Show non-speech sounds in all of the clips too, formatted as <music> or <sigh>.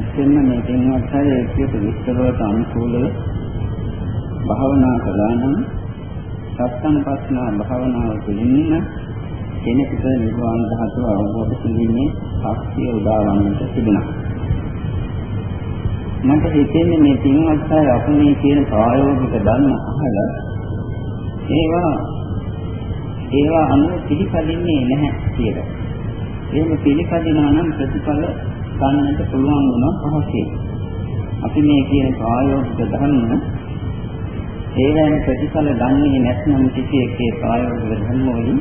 ඇත්තෙන්ම මේ දෙන්නත් හරි ඒකේ විස්තරවලට අනුකූලව භාවනා කළා නම් සත්සංපස්නා භාවනාව තුළින් කෙනෙකුට නිර්වාණ ධාතුව අවබෝධ කිරීමේ ශක්තිය උදාවන්නට තිබුණා. මට හිතෙන්නේ මේ තින්වත් අය අපි මේ කියන ප්‍රායෝගික ධර්ම අහලා ඒවා ඒවා අනුව පිළිපදින්නේ නැහැ කියලා. එහෙම පිළිපදිනවා නම් ප්‍රතිඵල ගන්නට පුළුවන් වුණා පහසෙයි. අපි මේ කියන ප්‍රායෝගික ධර්ම ඒවෙන් ප්‍රතිඵල ගන්නේ නැත්නම් කිසි එකේ ප්‍රායෝගික ධර්ම වලින්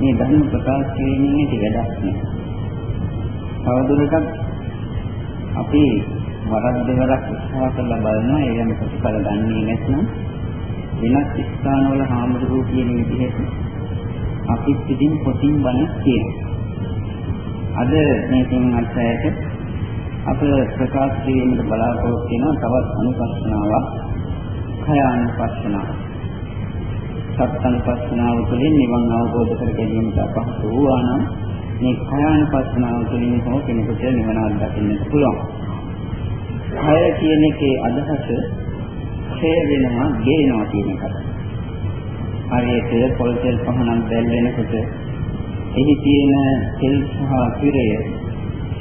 මේ ධර්ම ප්‍රකාශ කිරීමෙන් ඇති වැඩක් නෑ. තවදුරටත් අපි වරක් දෙවරක් උත්සාහ කරලා බලනවා ඒ වෙන ප්‍රතිඵල ගන්නේ නැත්නම් වෙනත් ස්ථානවල හාමුදුරුවෝ කියන විදිහට අපි පිටින් පොතින් බණ කියනවා. අද මේ තුන්වත් ඇයට අප ප්‍රකාශ කිරීමට බලාපොරොත්තු වෙන තවත් අනුපස්සනාවක් කය අනුපස්සනාව. සත්සංපස්සනාව තුළින් නිවන් අවබෝධ කර ගැනීමට අපහසු වූවා නම් මේ කය අනුපස්සනාව තුළින් හෝ කෙනෙකුට නිවන අත්දකින්නට පුළුවන්. කය කියන එකේ අදහස ක්ෂය වෙනවා, ගේනවා කියන එකට. හරියට පොල් තෙල් පහනක් දැල් වෙනකොට එහි තියෙන තෙල් සහ පිරය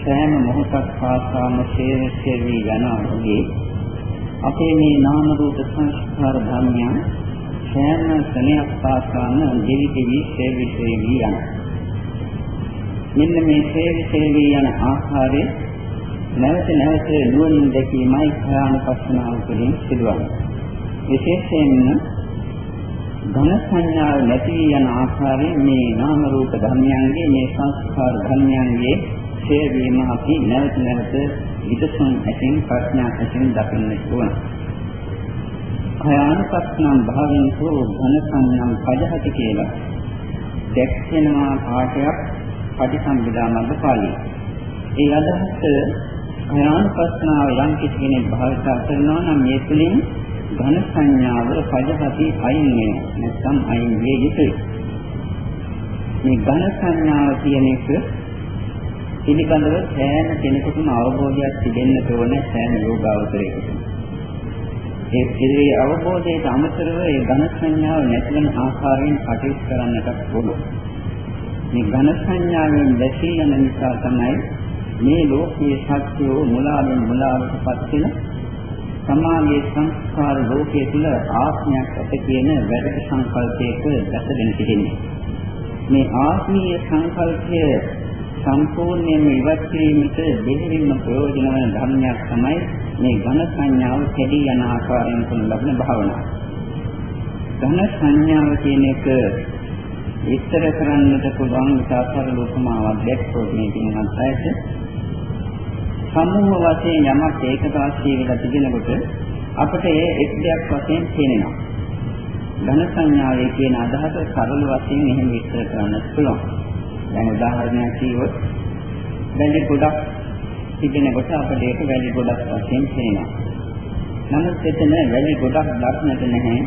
සෑම මොහොතක් පාසාම ශේෂෙවි යනවා වගේ අපේ මේ නාම රූප සංස්කාර ධර්මයන් සෑම ස්නේහක් පාසාම දෙවි දෙවි ශේවි ශේවි යනවා. මෙන්න මේ ශේවි ශේවි යන ආකාරය නැවත නැවත නුවණින් දැකීමයි ඛයානුපස්සනාව තුළින් සිදුවන්නේ. විශේෂයෙන්ම ඝන සංඥාව නැති යන ආකාරයෙන් මේ නාම රූප ධර්මයන්ගේ මේ සංස්කාර ධර්මයන්ගේ ඡය වීම අපි නැවත නැවත විදසුන් ඇතින් ප්‍රඥා ඇතින් දකින්නට ඕන. භයානපත්නම් භාවෙන් හෝ ඝන සංඥම් පජහති කියලා දැක්වෙනවා පාඩයක් පටිසම්භිදා මඟ පාළිය. ඒ අදහස භයානපස්නාව යම් කිසි කෙනෙක් භාවිතා කරනවා නම් මේ තුළින් ඝන සංඥාව පජහති අයින් වෙනවා. නැත්නම් අයින් වේ යුතුයි. මේ ඝන සංඥාව කියන එක පිළිබඳව සෑම කෙනෙකුටම අවබෝධයක් තිබෙන්න ඕන සෑම යෝගාවතරයකටම. ඒ පිළිවේ අවබෝධයට අමතරව ඒ ඝන සංඥාව නැතිවන ආකාරයෙන් කටයුතු කරන්නට පුළුවන්. මේ ඝන සංඥාවෙන් දැසී යන නිසා තමයි මේ ලෝකයේ සත්‍යෝ මුලාවෙන් මුලාවටපත් වෙන සමාගයේ සංස්කාර ලෝකයේ තුල ආත්මයක් ඇත කියන වැරදි සංකල්පයක දැසගෙන තිබෙන්නේ. මේ ආත්මීය සංකල්පය සම්පූර්ණයෙන්ම ඉවත් කිරීමට දෙහිවින්ම ප්‍රයෝජන වන ධර්මයක් තමයි මේ ඝන සංඥාව කැඩී යන ආකාරයෙන් තුන ලබන භාවනාව. ඝන සංඥාව කියන එක විස්තර කරන්නට පුළුවන් විචාරතර ලෝකමාවක් දැක්කොත් මේ දිනවත් ඇයිද? සමූහ වශයෙන් යමක් ඒකපාශී වෙලා තිබෙනකොට අපට ඒ එක් දෙයක් වශයෙන් පේනවා. ඝන සංඥාවේ කියන අදහස සරල වශයෙන් එහෙම විස්තර කරන්න පුළුවන්. දැන් උදාහරණයක් කිව්වොත් වැලි ගොඩක් තිබෙනකොට අපිට ඒක වැලි ගොඩක් වශයෙන් පේනවා. නමුත් එතන වැලි ගොඩක් දක්නට නැහැ.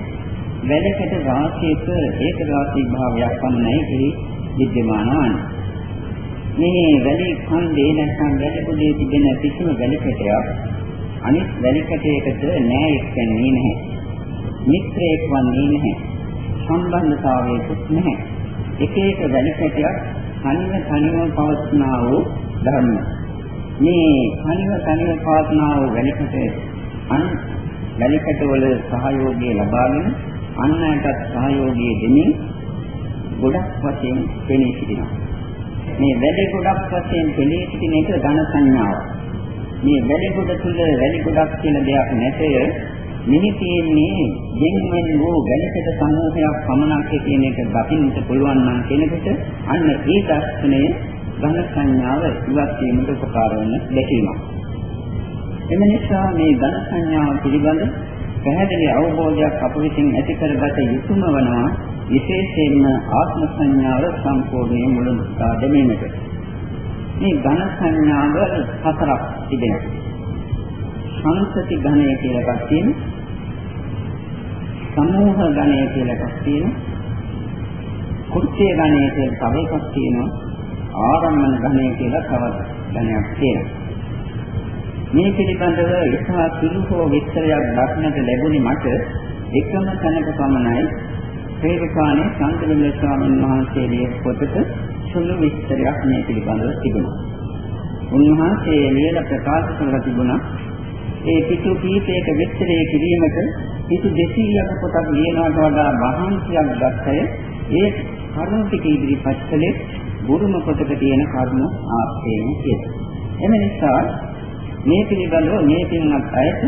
වැලකට රාශියක ඒක රාශී භාවයක් පමණයි එහි විද්‍යමාන වන්නේ. මේ වැලි කන්දේ නැත්නම් වැලි කුඩේ තිබෙන කිසිම වැලි කැටයක් අනිත් වැලි කැටයකට නෑ එක්කන්නේ නැහැ. මිත්‍රයෙක් වන්නේ නැහැ. සම්බන්ධතාවයකුත් නැහැ. එක එක වැලි කැටයක් තනිව තනිව පවස්නා වූ ධර්ම. මේ තනිව තනිව පවස්නා වූ වැලි කැටේ අන් වැලි කැටවල සහයෝගය ලබාගෙන අන් අයටත් සහයෝගය දෙමින් ගොඩක් වශයෙන් පෙනී සිටිනවා. මේ වැලි ගොඩක් වශයෙන් පෙනී සිටින එක ධන සංඥාව. මේ වැලි ගොඩ තුල වැලි ගොඩක් කියන දෙයක් නැතය. මෙහි තියෙන්නේ යෙන්වෙන් වූ වැලිකඩ සමූහයක් පමණක් කියන එක දකින්නට පුළුවන් නම් කෙනෙකුට අන්න ඒ දර්ශනය ධන සංඥාව ඉවත් වීමට උපකාර වන දෙකීමක්. එම නිසා මේ ධන සංඥාව පිළිබඳ පැහැදිලි අවබෝධයක් අප විසින් ඇති කරගත යුතුම වනවා විශේෂයෙන්ම ආත්ම සංඥාව සම්පූර්ණයෙන් මුලන්වා දෙමීමට. මේ ඝන සංඥාව හතරක් තිබෙනවා. සංසති ඝණය කියලා එකක් තියෙනවා. සමූහ ඝණය කියලා එකක් තියෙනවා. කුච්චේ ඝණය කියලා තව එකක් තියෙනවා. ආරම්මන ඝණය කියලා තවත් ඝණයක් තියෙනවා. මේ පිළිබඳව ඉතා සුළු හෝ විස්තරයක් දක්නට ලැබුණේ මට එකම තැනක පමණයි හේතුකාණේ සංකල්ප ස්වාමීන් වහන්සේගේ පොතට සුළු විස්තරයක් මේ පිළිබඳව තිබුණා. උන්වහන්සේ ලියන ප්‍රකාශ කරලා තිබුණා ඒ පිටු කීපයක විස්තරය කිරීමට පිටු 200ක පොතක් ලියනවට වඩා වහන්සියක් ගත්තය ඒ කරුණු ටික ඉදිරිපත් කළේ බුරුම පොතක තියෙන කරුණු ආශ්‍රයෙන් කියලා. එම නිසා මේ පිළිබඳව මේ පින්වත් අයට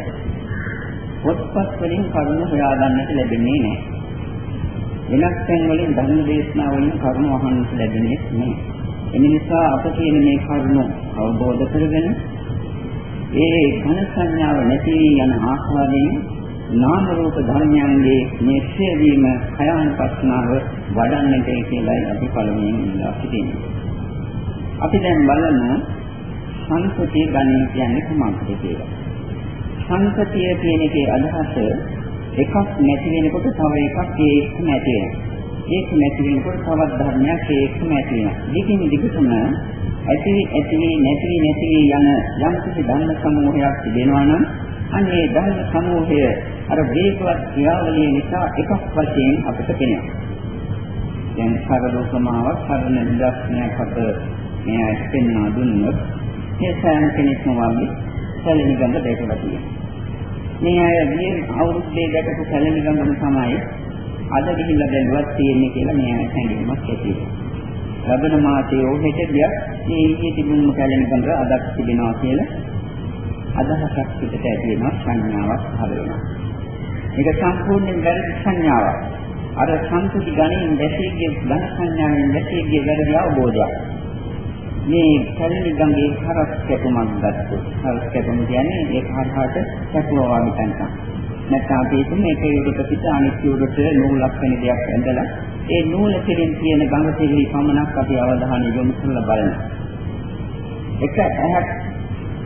පොත්පත් වලින් කරුණු හොයාගන්නට ලැබෙන්නේ නැහැ. වෙනස් තැන් වලින් ධර්ම දේශනා වලින් කරුණු අහන්නට ලැබෙන්නේ නැහැ. එම නිසා අප කියන මේ කරුණු අවබෝධ කරගෙන ඒ ඝන සංඥාව නැති යන ආස්වාදයෙන් නාම රූප ධර්මයන්ගේ මේ ශ්‍රේවීම කයානුපස්සනාව වඩන්නට කියලායි අපි පළමුවෙන් ඉල්ලා සිටින්නේ. අපි දැන් බලමු සංසතිය ගණන කියන්නේ කොහොමද කියලා. සංසතිය කියන එකේ අදහස එකක් නැති වෙනකොට තව එකක් ඒකම ඇති වෙනවා. ඒක නැති වෙනකොට තවත් ධර්මයක් ඒකම ඇති වෙනවා. දිගින් දිගටම ඇති ඇති නැති නැති යන යම් කිසි ධර්ම සමූහයක් තිබෙනවා නම් අන්නේ ධර්ම සමූහය අර වේගවත් ක්‍රියාවලිය නිසා එකක් වශයෙන් අපිට පෙනෙනවා. දැන් සරලෝකමාවක් සරල නිදර්ශනයක් අප මේ ඇස්පෙන්නා දුන්නොත් ඒ සෑම කෙනෙක්ම වගේ සැලෙන ගඳ දැකලා තියෙනවා. මේ අය ගිය අවුරුද්දේ දැකපු සැලෙන ගඳම තමයි අද ගිහිල්ලා බැලුවත් තියෙන්නේ කියලා මේ අය හැඟීමක් ඇති වෙනවා. ලබන මාසයේ ඕහෙට ගියා මේ ඊයේ තිබුණු සැලෙන ගඳ අදක් තිබෙනවා කියලා අදහසක් පිටට ඇති වෙනවා සංඥාවක් හද වෙනවා. මේක සම්පූර්ණයෙන් වැරදි සංඥාවක්. අර සම්පූර්ණ ගණයෙන් දැසීගේ ධන සංඥාවෙන් දැසීගේ වැරදි අවබෝධයක්. මේ කලින් ගංගේ හරස් කැපුමක් ගත්තොත් හරස් කැපුම කියන්නේ ඒ කාටහට කැපුවා වගේ තැනක්. නැත්නම් අපි හිතමු මේක උඩට පිට අනිත් උඩට නූලක් වෙන දෙයක් ඇඳලා ඒ නූල කෙරෙන් තියෙන ගඟ තෙලි පමණක් අපි අවධානය යොමු කරලා බලනවා. එක ඇහක්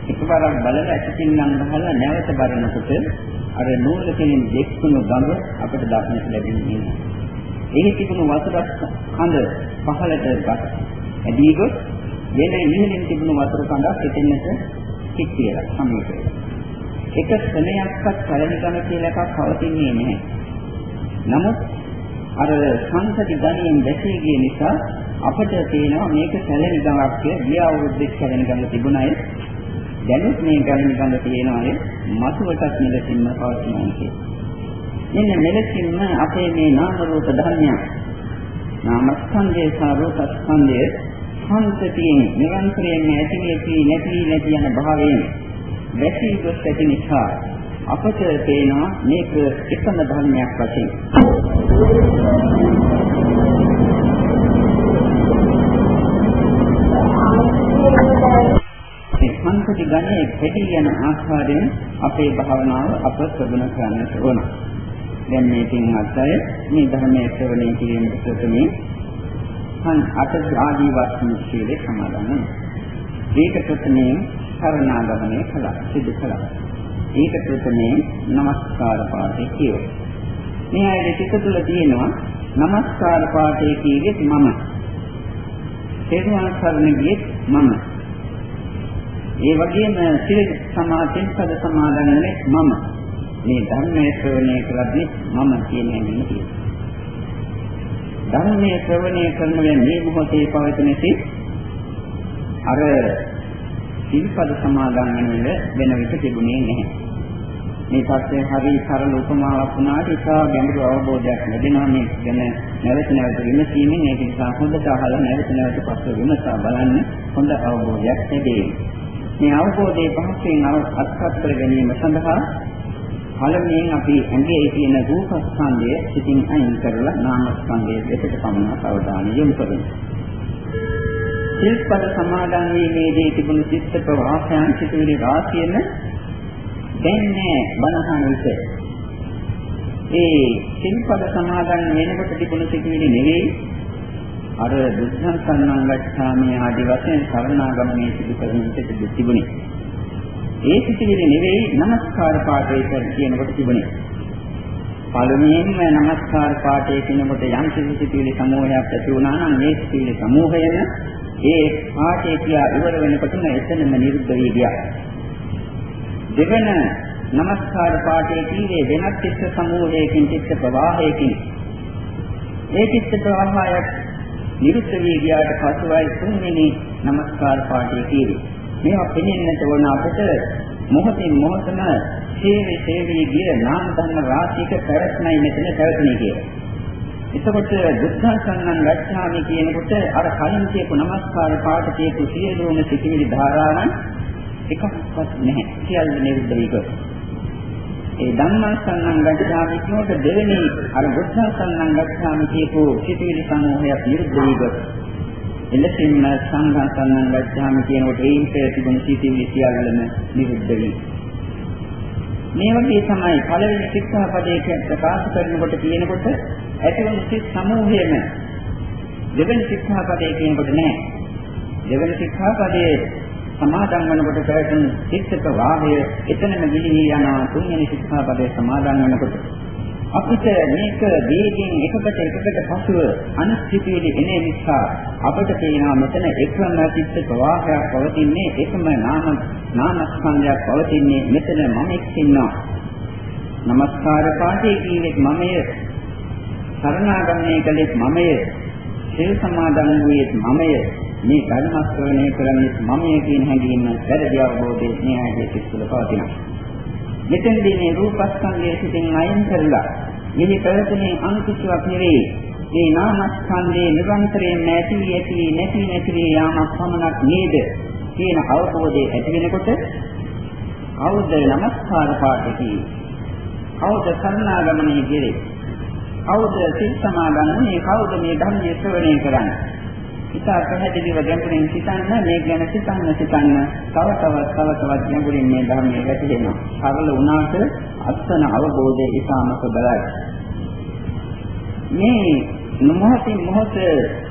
එකවරක් බලලා ඇතිකින්නම් ගහලා නැවත බලනකොට අර නූල කෙරෙන් දෙක්කුණු ගඟ අපිට දක්නට ලැබෙන්නේ නැහැ. එහි තිබුණු වතුර කඳ පහළට ගත් ඇදී ගොස් වෙන ඉහළින් තිබුණු වතුර කඳක් එතෙන්නට කික් කියලා සමීප එක ස්නේහයක්වත් කලණ ගම කියලා එකක් පවතින්නේ නැහැ. නමුත් අර සංසති ගණයෙන් දැසී ගිය නිසා අපිට තේනවා මේක සැලෙන ගමක් ගිය අවුරුද්දේ සැලෙන ගම තිබුණාය. දැනුත් මේ ගණන් ගම තියෙනවානේ මතුවටත් මෙලෙසින්ම පවතිනවා කියන්නේ. මෙන්න මෙලෙසින්ම අපේ මේ නාම රූප ධර්මයන් නාමස්කන්ධය සහ රූපස්කන්ධය සංසතියෙන් නිරන්තරයෙන් ඇති නැති නැති නැති යන භාවයෙන් වැසී ගොස් ඇති නිසා අපට පේනවා මේක එකම ධර්මයක් වශයෙන්. සංකති ගණයේ කැටි යන ආකාරයෙන් අපේ භාවනාව අප ප්‍රගුණ කරන්නට ඕන. දැන් මේකෙන් අත්ය මේ ධර්මයේ ශ්‍රවණය කිරීමට ප්‍රථමයෙන් සං අට ආදී වස්තු ශීලේ සමාදන් වෙනවා. ඒක ප්‍රථමයෙන් සරණාගමනය කළා සිදු කළා. ඒකට තමයි নমස්කාර පාඨය කියවේ. මේ ආයේ පිට තුල තියෙනවා নমස්කාර පාඨය කියවේ මම. තේරුවන් සරණ ගියේ මම. ඒ වගේම සිල් සමාධි පද සමාදන් වෙන්නේ මම. මේ ධර්මයේ ශ්‍රවණය කරද්දී මම කියන හැඟීම තියෙනවා. ධර්මයේ ශ්‍රවණය කරන මේ මොහොතේ පවතින සිත් අර සිල්පද සමාදන් වෙන වෙන විට තිබුණේ නැහැ. මේ පස්සේ හරි සරල උපමාවක් වුණාට ඒක ගැඹුරු අවබෝධයක් ලැබෙනවා මේ ගැන නැවත නැවත විමසීමෙන් ඒක නිසා හොඳට අහලා නැවත නැවත පස්සේ විමසා බලන්න හොඳ අවබෝධයක් ලැබේ. මේ අවබෝධයේ පහසෙන් අත්පත් කර ගැනීම සඳහා පළමුවෙන් අපි ඇඟේ තියෙන රූප ස්කන්ධය සිතින් අයින් කරලා නාම ස්කන්ධයේ දෙකට පමණ අවධානය යොමු කරමු. සිල්පද සමාදන් වීමේදී තිබුණු චිත්ත ප්‍රවාහයන් සිතුවිලි රාශියම දැන් නෑ බණහන විට. ඒ සිල්පද සමාදන් වෙනකොට තිබුණු සිතුවිලි නෙවෙයි අර බුද්ධං සම්මාගච්ඡාමි ආදී වශයෙන් සරණාගමනේ සිදු කරන විට තිබුණේ. ඒ සිතුවිලි නෙවෙයි নমස්කාර පාඨය කියනකොට තිබුණේ. පළමුවෙන්ම নমස්කාර පාඨය කියනකොට යම් සිතුවිලි සමූහයක් ඇති වුණා නම් මේ සිතුවිලි සමූහයම ඒ පාඨය කියා ඉවර වෙනකොටම එතනම නිරුද්ධ වී ගියා. දෙවන নমස්කාර පාඨයේ කීවේ වෙනත් චිත්ත සමූහයකින් චිත්ත ප්‍රවාහයකින් ඒ චිත්ත ප්‍රවාහයක් නිරුද්ධ වී ගියාට පසුයි තුන්වෙනි নমස්කාර පාඨයේ කීවේ මේවා පිළිෙන්නට ඕන අපට මොහොතින් මොහොතම සේවේ සේවේ ගිය නාම ධර්ම රාශියක පැවැත්මයි මෙතන පැවතුනේ කියලා. එතකොට බුද්ධසන්නන් ගච්ඡාමි කියනකොට අර කලින් කියපු নমස්කාර පාඨ කියපු සියලුම සිතිවිලි ධාරාවන් එකක්වත් නැහැ. සියල්ල නිරුද්ධ වී ගොස්. ඒ ධම්මසන්නන් ගච්ඡාමි කියනකොට දෙවෙනි අර බුද්ධසන්නන් ගච්ඡාමි කියපු සිතිවිලි සමූහයක් නිරුද්ධ වී ගොස්. එලෙසින්ම සංඝාසන්නන් ගච්ඡාමි කියනකොට ඒන්ට තිබුණු සිතිවිලි සියල්ලම නිරුද්ධ වී මේ වගේ තමයි පළවෙනි ශික්ෂාපදයේ ප්‍රකාශ කරනකොට කියනකොට ඇතිවන සිත් සමූහයම දෙවෙනි ශික්ෂාපදයේ කියනකොට නෑ. දෙවෙනි ශික්ෂාපදයේ සමාදන් වනකොට පැවතුන චිත්තක වාහය එතනම ගිලිහි යන තුන්වෙනි ශික්ෂාපදයේ සමාදන් වනකොට අපිට මේක වේගයෙන් එකකට එකකට පසුව අනිශ්චිතයේ එන නිසා අපිට පේනවා මෙතන එකම චිත්ත ප්‍රවාහයක් පවතින්නේ එකම නාම නාමස්කන්ධයක් පවතින්නේ මෙතන මම එක්ින්නවා නමස්කාර පාඨයේ කීවෙත් මමය. සරණාගමනය කළෙත් මමය. සිල් සමාදන් වූයේත් මමය. මේ ධර්ම ශ්‍රවණය කරන්නේ මමය කියන හැඟීම වැරදි අවබෝධයේ මේ ආයේ සිත් තුළ පවතිනවා. මෙතෙන්දී මේ රූපස්කන්ධයේ සිටින් අයින් කරලා මෙහි පැවතුනේ අනුකිතවක් නෙවෙයි. මේ නාමස්කන්ධේ නිරන්තරයෙන් නැති ඇති නැති නැති යාමක් පමණක් නේද? කියන අවබෝධය ඇති වෙනකොට කවුද නමස්කාර පාඨකී. කවුද සරණාගමනයේ ගිරේ කවුද සිත සමාදන්නේ කවුද මේ ධර්මයේ ශ්‍රවණය කරන්නේ? ඉතා පැහැදිලිව ගැඹුරින් සිතන්න මේ ගැන සිතන්න සිතන්න තව තවත් තව තවත් ගැඹුරින් මේ ධර්මයේ වැටෙනවා. සරල වුණාට අත්සන අවබෝධය ඉතාම සබලයි. මේ මොහොතින් මොහොත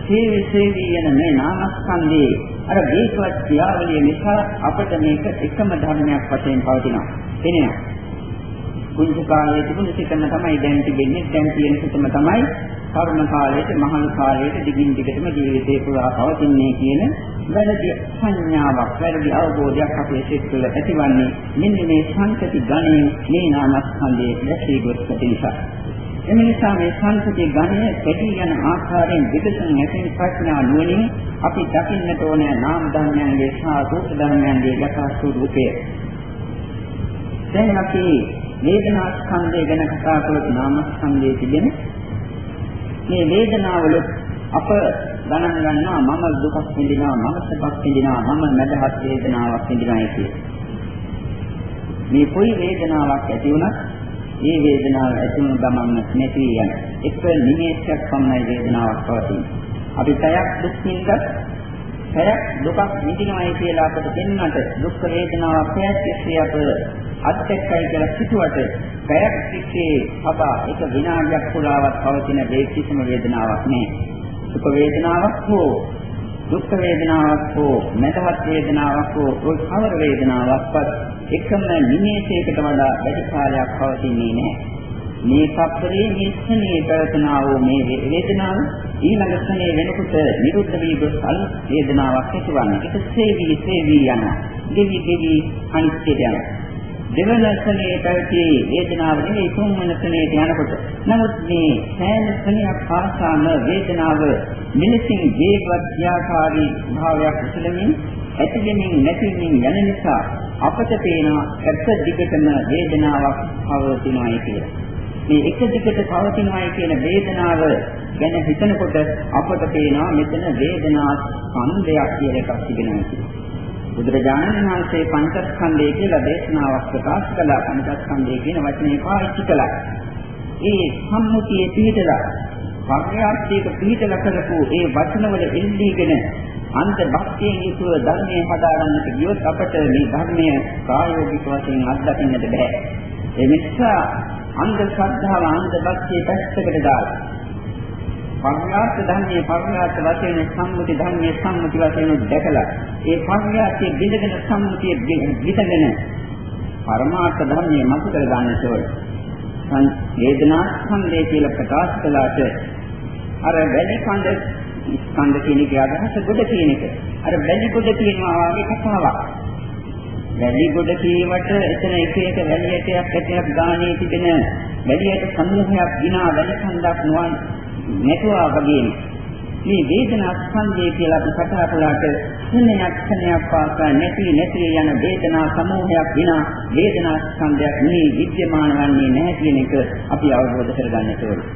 සේවි සේවි යන මේ නාමස්කන්ධේ අර දීපවත් ක්‍රියාවලිය නිසා අපිට මේක එකම ධර්මයක් වශයෙන් පවතිනවා. එනවා. කුංච කාලයේ තිබුණු සිතම තමයි දැන් තිබෙන්නේ. දැන් තියෙන සිතම තමයි කර්ම කාලයට මහලු කාලයට දිගින් දිගටම ජීවිතේ පුරා පවතින්නේ කියන වැරදි සංඥාවක් වැරදි අවබෝධයක් අපේ සිත් තුළ ඇතිවන්නේ මෙන්න මේ සංකති ගණයෙන් මේ නාමස්කන්ධයේ දැකී ගොස් නිසා. එම නිසා මේ සංකති ගණය දෙවි යන ආකාරයෙන් විදසුන් නැතිව ප්‍රඥා නුවණින් අපි දකින්නට ඕනේ නාම ධර්මයන්ගේ සහ රූප ධර්මයන්ගේ යථා ස්වરૂපය. දැන් අපි වේදනා ස්කන්ධය ගැන කතා කළොත් නාම ස්කන්ධයේ තිබෙන මේ වේදනාවල අප ගණන් ගන්නවා මම දුකක් විඳිනවා මම සැපක් විඳිනවා මම මදහත් වේදනාවක් විඳිනවා කියේ. මේ කොයි වේදනාවක් ඇති වුණත් මේ වේදනාව ඇති වුණ ගමන් නැති යන එක නිමේෂයක් පමණයි වේදනාවක් පවතින්නේ. අපි පැයක් දුක් විඳලා පැයක් දුකක් විඳිනවායි කියලා අපට දෙන්නට දුක් වේදනාවක් පැයක් තිස්සේ අප අත්‍යක්ෂයි කියලා සිටුවට පැයක් තිස්සේ අපා එක විනාඩියක් පුරාවත් පවතින මේ කිසිම වේදනාවක් නැහැ. සුඛ වේදනාවක් හෝ දුක් වේදනාවක් හෝ නැතවත් වේදනාවක් හෝ કોઈ කවර වේදනාවක්වත් එකම නිමේෂයකට වඩා වැඩි කාලයක් පවතින්නේ නැහැ. මේ සත්‍යයේ මේ ස්නේ පැවතනා වූ මේ වේදනාව ඊළඟ ස්නේ වෙනකොට නිරුද්ධ වී ගොස් අල් වේදනාවක් ඇතිවන්නේ. ඒක සේවි සේවි යන. දෙවි දෙවි අනිත්‍යයට යන. දෙවන ස්නේ පැවති වේදනාව නෙවෙයි තුන්වන ස්නේට යනකොට. නමුත් මේ සෑම ස්නේයක් පාසාම වේදනාව මිනිසින් ජීවත් ක්‍රියාකාරී භාවයක් උසලමින් ඇතිවෙමින් නැතිවෙමින් යන නිසා අපට පේනවා එක දිගටම වේදනාවක් පවතිනවායි කියලා. මේ එක දිගට පවතිනවායි කියන වේදනාව ගැන හිතනකොට අපට පේනවා මෙතන වේදනා ස්කන්ධයක් කියලා එකක් තිබෙනවා කියලා. බුදුරජාණන් වහන්සේ පංචස්කන්ධය කියලා දේශනාවක් ප්‍රකාශ කළා පංචස්කන්ධය කියන වචනේ පාවිච්චි කළා. ඒ සම්මුතියේ පිළිදලා පර්යාප්තියක පිළිදලා කරපු ඒ වචනවල ඉල්ලීගෙන අන්ත භක්තියෙන් යුතුව ධර්මයේ හදාගන්නට ගියොත් අපට මේ ධර්මය ප්‍රායෝගික වශයෙන් අත්දකින්නට බෑ. ඒ නිසා අන්ධ ශ්‍රද්ධාව අන්ධ භක්තිය පැත්තකට දාලා පර්යාප්ත ධර්මයේ පර්යාප්ත වශයෙන් සම්මුති ධර්මයේ සම්මුති වශයෙන් දැකලා ඒ පර්යාප්තයේ බිඳගෙන සම්මුතිය විතගෙන පරමාර්ථ ධර්මයේ මතු කර ගන්නට ඕන. වේදනා ස්කන්ධය කියලා ප්‍රකාශ කළාට අර වැඩි කඳ ස්කන්ධ කියන එක අදහස ගොඩ කියන එක. අර වැඩි ගොඩ කියනවා වගේ කතාවක්. වැලි ගොඩ කීමට එතන එක එක වැලියටයක් ඇටයක් ගානේ තිබෙන වැලියට සමූහයක් විනා වැලි කන්දක් නොවන් නැතුවා වගේ මේ වේදනා ස්කන්ධය කියලා අපි කතා කළාට ක්ෂණයක් ක්ෂණයක් පාසා නැති නැති යන වේදනා සමූහයක් විනා වේදනා ස්කන්ධයක් මේ විද්‍යමාන වන්නේ නැහැ කියන එක අපි අවබෝධ කරගන්නට ඕනේ.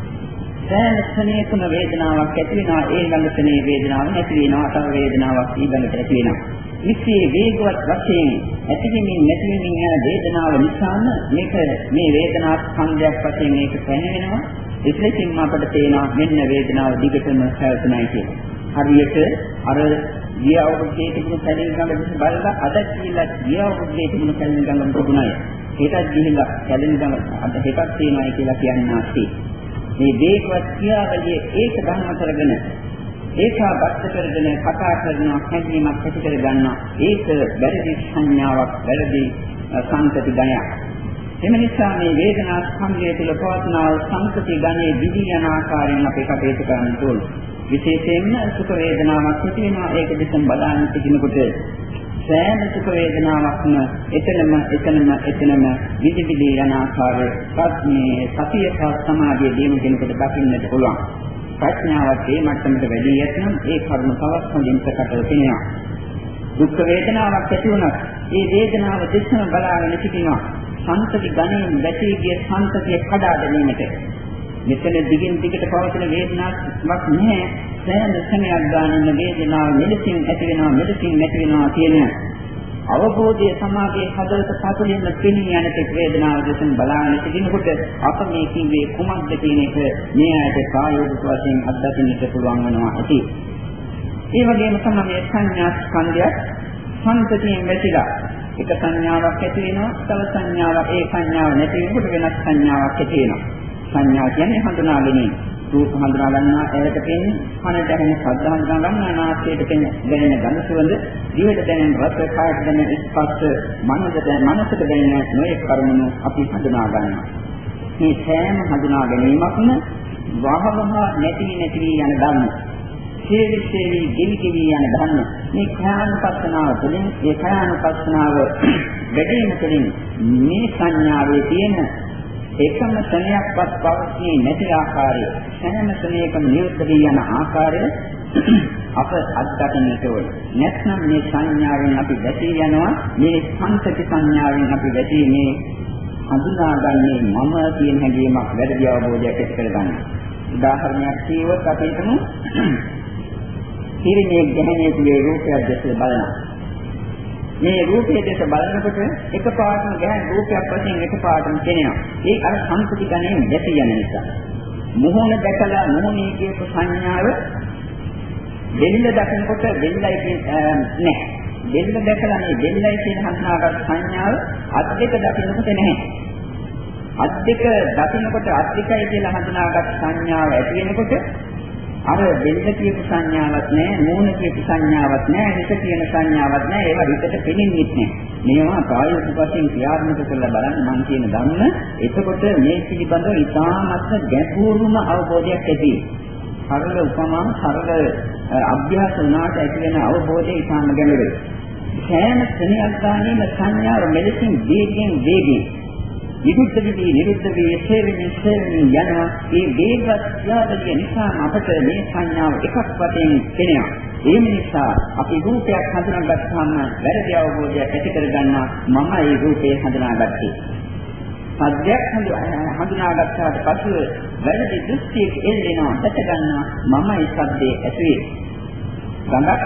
සෑම ක්ෂණයකම වේදනාවක් ඇති වෙනවා ඒ ළඟ ක්ෂණයේ වේදනාවක් නැති වෙනවා තව වේදනාවක් ඊළඟට ඇති වෙනවා. විශ්ේ වේගවත් වශයෙන් ඇතිවීමින් නැතිවීමින් යන වේදනාව නිසාම මේක මේ වේදනා ස්කන්ධයක් වශයෙන් මේක පැනෙනවා විශේෂයෙන්ම අපට තේනවා මෙන්න වේදනාව දිගටම පැවතුනයි කියලා. හරියට අර ගිය අවුරුද්දේ තිබුණු සැලෙන් ගඟ දිහා බලලා අද කියලා ගිය අවුරුද්දේ තිබුණු සැලෙන් ගඟ ප්‍රගුණය. ඒකත් ගිහිල්ලා සැලෙන් ගඟ අද හෙටක් තියෙනවායි කියලා කියන්නේ නැති. මේ දේකවත් ක්‍රියාවලිය ඒක ධර්ම කරගෙන ඒකාබද්ධ කරගෙන කතා කරන හැඟීමක් ඇති කර ගන්නවා. ඒක වැරදි සංඥාවක්, වැරදි සංකති ගණයක්. එම නිසා මේ වේදනා ස්කන්ධය තුළ පවත්නා සංකති ගණයේ දිවි යන ආකාරයෙන් අපි කටයුතු කරන්න ඕනේ. විශේෂයෙන්ම සුඛ වේදනාවක් ඇති වෙනවා ඒක දෙකෙන් බලන්න සිටිනකොට සෑම සුඛ වේදනාවක්ම එතනම එතනම එතනම විදිවිදි යන ආකාරය ප්‍රඥේ සතිය සහ සමාධිය දීම කෙනෙකුට දකින්නට පුළුවන්. ප්‍රඥාවත් ඒ මට්ටමට වැඩි යත්නම් ඒ කරුණ තවත් හොඳින් ප්‍රකට වෙනවා. දුක් වේදනාවක් ඇති වුණත් ඒ වේදනාව දෙස්සම බලාගෙන සිටිනවා. සංතති ගණයෙන් වැටී ගිය සංතතිය කඩා ගැනීමට මෙතන දිගින් දිගට පවතින වේදනාවක් නැහැ. සෑම ස්නේහයක් ගන්න වේදනාව මෙලෙසින් ඇති වෙනවා මෙලෙසින් නැති වෙනවා කියන අවබෝධය සමාගයේ හදවත පතුලින්ම පෙනී යන තෙක් වේදනාව දෙසෙන් බලාගෙන සිටිනකොට අප මේ කිව්වේ කුමක්ද කියන එක මේ ඇයට කායෝගික වශයෙන් අත්දකින්නට පුළුවන් වෙනවා ඇති. ඒ වගේම තමයි මේ සංඥා ස්කන්ධයක් සංතතියෙන් වැටිලා. එක සංඥාවක් ඇති වෙනවා තව සංඥාවක් ඒ සංඥාව නැති වෙනකොට වෙනස් සංඥාවක් ඇති වෙනවා. සංඥා කියන්නේ හඳුනා ගැනීම. රූප හඳුනා ගන්නවා ඇයට පෙන්නේ කනට ඇහෙන ශබ්ද හඳුනා ගන්නවා නාසයට දැනෙන ගඳ සුවඳ දිවට දැනෙන රස කායට දැනෙන ස්පර්ශ මනසට මනසට දැනෙන නොයෙක් කරුණු අපි හඳුනා ගන්නවා. මේ සෑම හඳුනා ගැනීමක්ම වහවහ නැති නැති යන ධර්ම. ශේවි ශේවි ගෙවි ගෙවි යන ධර්ම. මේ කායानुපස්සනාව තුළින් ඒ කායानुපස්සනාව වැඩිම තුළින් මේ සංඥාවේ තියෙන එකම ශරණයක්වත් පවතින්නේ නැති ආකාරය සෑම ශරණයකම නිරුද්ධ වී යන ආකාරය <clears throat> අප අත්දකින්නට ඕන. නැත්නම් මේ සංඥාවෙන් අපි වැටී යනවා මේ සංතති සංඥාවෙන් අපි වැටී මේ හඳුනාගන්නේ මම කියන හැඟීමක් වැඩි අවබෝධයක් ඇති කරගන්නවා. උදාහරණයක් කියවොත් අපි හිතමු <clears throat> පිරිමියෙක් ගැහණියෙකුගේ රූපයක් දැක බලනවා. මේ රූපය දැක බලනකොට එකපාරටම ගැහණ රූපයක් වශයෙන් එකපාරටම පෙනෙනවා. ඒ අර සංස්කෘති ගණයෙන් දැක යන නිසා. මොහොන දැකලා මොහොනේ කියපු සංඥාව දෙල්ල දකිනකොට දෙල්ලයි නැහැ. දෙල්ල දැකලා මේ දෙල්ලයි කියන හඳුනාගත් සංඥාව අත් දෙක දකිනකොට නැහැ. අත් දෙක දකිනකොට අත් දෙකයි කියලා හඳුනාගත් සංඥාව ඇති වෙනකොට අර දෙන්න කියපු සංඥාවක් නැහැ, මූණ කියපු සංඥාවක් නැහැ, හිත කියන සංඥාවක් නැහැ. ඒවා හිතට පෙනෙන්නේ නැහැ. මේවා ප්‍රායෝගික වශයෙන් ක්‍රියාත්මක කරලා බලන්න මම කියන ධර්ම. එතකොට මේ පිළිබඳව ඉතාමත් ගැඹුරුම අවබෝධයක් ඇති. සරල උපමා සරල අභ්‍යාස වුණාට ඇති වෙන අවබෝධය ඉතාම ගැඹුරුයි. සෑම ස්නේහයක් ගානේම සංඥාව මෙලෙසින් වේගෙන් වේගෙන් නිරුද්ධ වී නිරුද්ධ වී ශේවිනි ශේවිනි යනවා ඒ වේගවත් ක්‍රියාවලිය නිසා අපට මේ සංඥාව එකක් වශයෙන් පෙනෙනවා ඒ නිසා අපි රූපයක් හඳුනාගත්තාම වැරදි අවබෝධයක් ඇති කරගන්නවා මම ඒ රූපේ හඳුනාගත්තේ. සත්‍යයක් හඳුනාගත්තාට පසු වැරදි දෘෂ්ටියක එල්ලෙනවා දැක ගන්නවා මම ඒ සද්දේ ඇතුලේ ගඟක්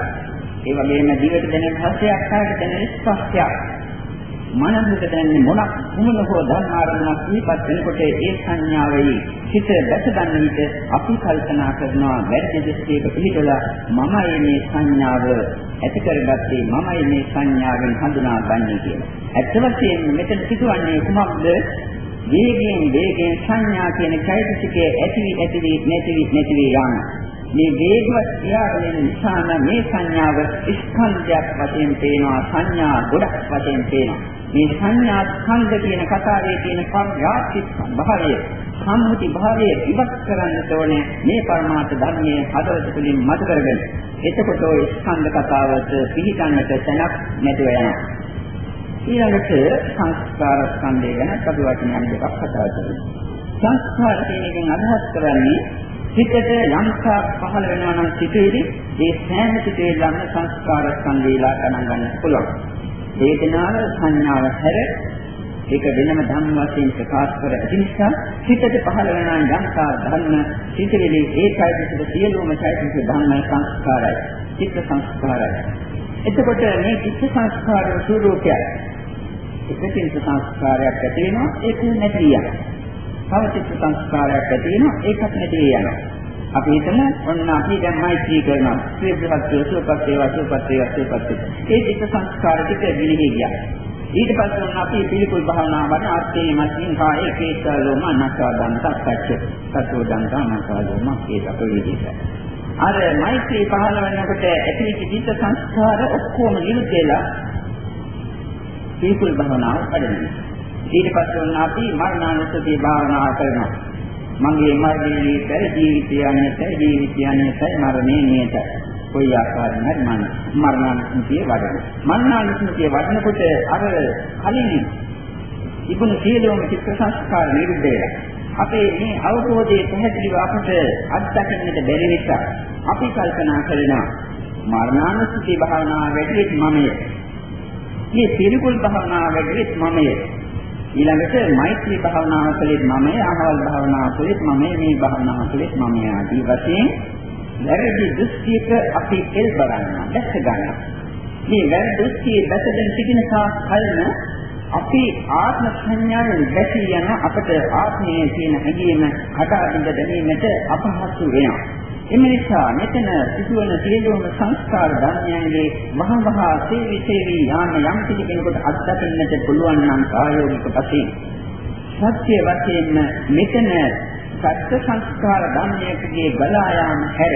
ඒ වගේම දිවට දැනෙන රසයක් කාට දැනෙන ස්පර්ශයක්. මනසට දැනෙන්නේ මොනක් කුමන හෝ ධර්මාරණක් ඉපත් වෙනකොට ඒ සංඥාවේ හිත දැක ගන්න විට අපි කල්පනා කරනවා වැරදි දෘෂ්ටියක පිළිදලා මමයි මේ සංඥාව ඇති කරගත්තේ මමයි මේ සංඥාවෙන් හඳුනාගන්නේ කියලා. ඇත්ත වශයෙන්ම මෙතන සිදුවන්නේ කුමක්ද? වේගයෙන් වේගයෙන් සංඥා කියන চৈতසිකයේ ඇතිවි ඇතිවි නැතිවි නැතිවි යන මේ වේගවත් ක්‍රියාවලින් නිසාම මේ සංඥාව ස්කන්ධයක් වශයෙන් පේනවා සංඥා ගොඩක් වශයෙන් පේනවා මේ සංඥා ස්කන්ධ කියන කතාවේ තියෙන පරාර්ථි භාවය සම්මුති භාවය ඉවත් කරන්නට ඕනේ මේ පරමාර්ථ ධර්මයේ හදවත තුළින් මත කරගෙන. එතකොට ওই ස්කන්ධ කතාවට පිළිගන්නට තැනක් නැතුව යනවා. ඊළඟට සංස්කාර ස්කන්ධය ගැන අපි වචනයක් දෙකක් කතා කරමු. සංස්කාර කියන එකෙන් අදහස් කරන්නේ හිතට යම්කා පහළ වෙනවා නම් සිටේදී ඒ සෑම සිටේලම සංස්කාර ස්කන්ධයලා ගණන් ගන්න පුළුවන්. වේදනාව සංඥාව හැර ඒක වෙනම ධම් වශයෙන් ප්‍රකාශ කර ඇති නිසා හිතට පහළ වන සංස්කාර ධර්ම හිතෙලි ඒකයි සිදු සියලුම চৈতසික ධර්මයි සංස්කාරයි චිත්ත සංස්කාරයි. එතකොට මේ චිත්ත සංස්කාර ස්වરૂපය එකකින් සංස්කාරයක් ඇති වෙනවා ඒක නැති යනවා තව චිත්ත සංස්කාරයක් ඇති වෙනවා ඒකත් නැති යනවා අපි හිතමු ඔන්න අපි දැන් මෛත්‍රී කරනවා. ශ්‍රේෂ්ඨත්වය සුවපත් වේවා සුවපත් වේවා සුවපත් වේවා. ඒ චිත්ත සංස්කාර ටික ගිලිහි ගියා. ඊට පස්සේ අපි පිළිකුල් භාවනාව වඩ ආත්මේ මතින් කායේ කේසලෝම අනස්සාදන්ත සත්‍ය සතෝ දන්ත අනස්සාදෝම ඒක විදිහට. අර මෛත්‍රී පහළ වෙනකොට ඇති චිත්ත සංස්කාර ඔක්කොම නිරුද්ධ වෙලා පිළිකුල් භාවනාව වඩනවා. ඊට පස්සේ ඔන්න අපි මරණානුස්සතිය භාවනාව කරනවා. මගේ මරණයේ පෙර ජීවිතය යන්නේයි ජීවිතය යන්නේයි මරණය නියතයි. කොයි ආකාරයෙන් හරි මන මරණානුස්මතිය වඩන. මරණානුස්මතිය වඩනකොට අර කලින් ඉබුණු සියලුම චිත්ත සංස්කාර නිරුද්ධ වෙලා අපේ මේ අවබෝධයේ පැහැදිලිව අපට අත්දකින්නට බැරි නිසා අපි කල්පනා කරනවා මරණානුස්මතිය භාවනාව වැඩිෙත් මමය. මේ පිළිකුල් භාවනාව වැඩිෙත් මමය. ඊළඟට මෛත්‍රී භාවනාව කළෙත් මමයි, ආහවල් භාවනාව කළෙත් මමයි, මේ භාවනාව කළෙත් මමයි ආදී වශයෙන් වැරදි දෘෂ්ටියක අපි එල් බලනවා, දැක ගන්නවා. මේ වැරදි දෘෂ්ටියේ දැකගෙන සිටින කල්න අපි ආත්ම සංඥාවෙන් දැකී යන අපට ආත්මයේ තියෙන හැඟීම හදාගන්න දැනීමට අපහසු වෙනවා. එම නිසා මෙතන සිදුවන සියලුම සංස්කාර ධර්මයන්ගේ මහ මහ සේවි සේවි යාම යම් කිසි කෙනෙකුට අත්දකින්නට පුළුවන් නම් ආයෝගික වශයෙන්. සත්‍ය වශයෙන්ම මෙතන සත්‍ය සංස්කාර ධර්මයකගේ ගලා යාම හැර.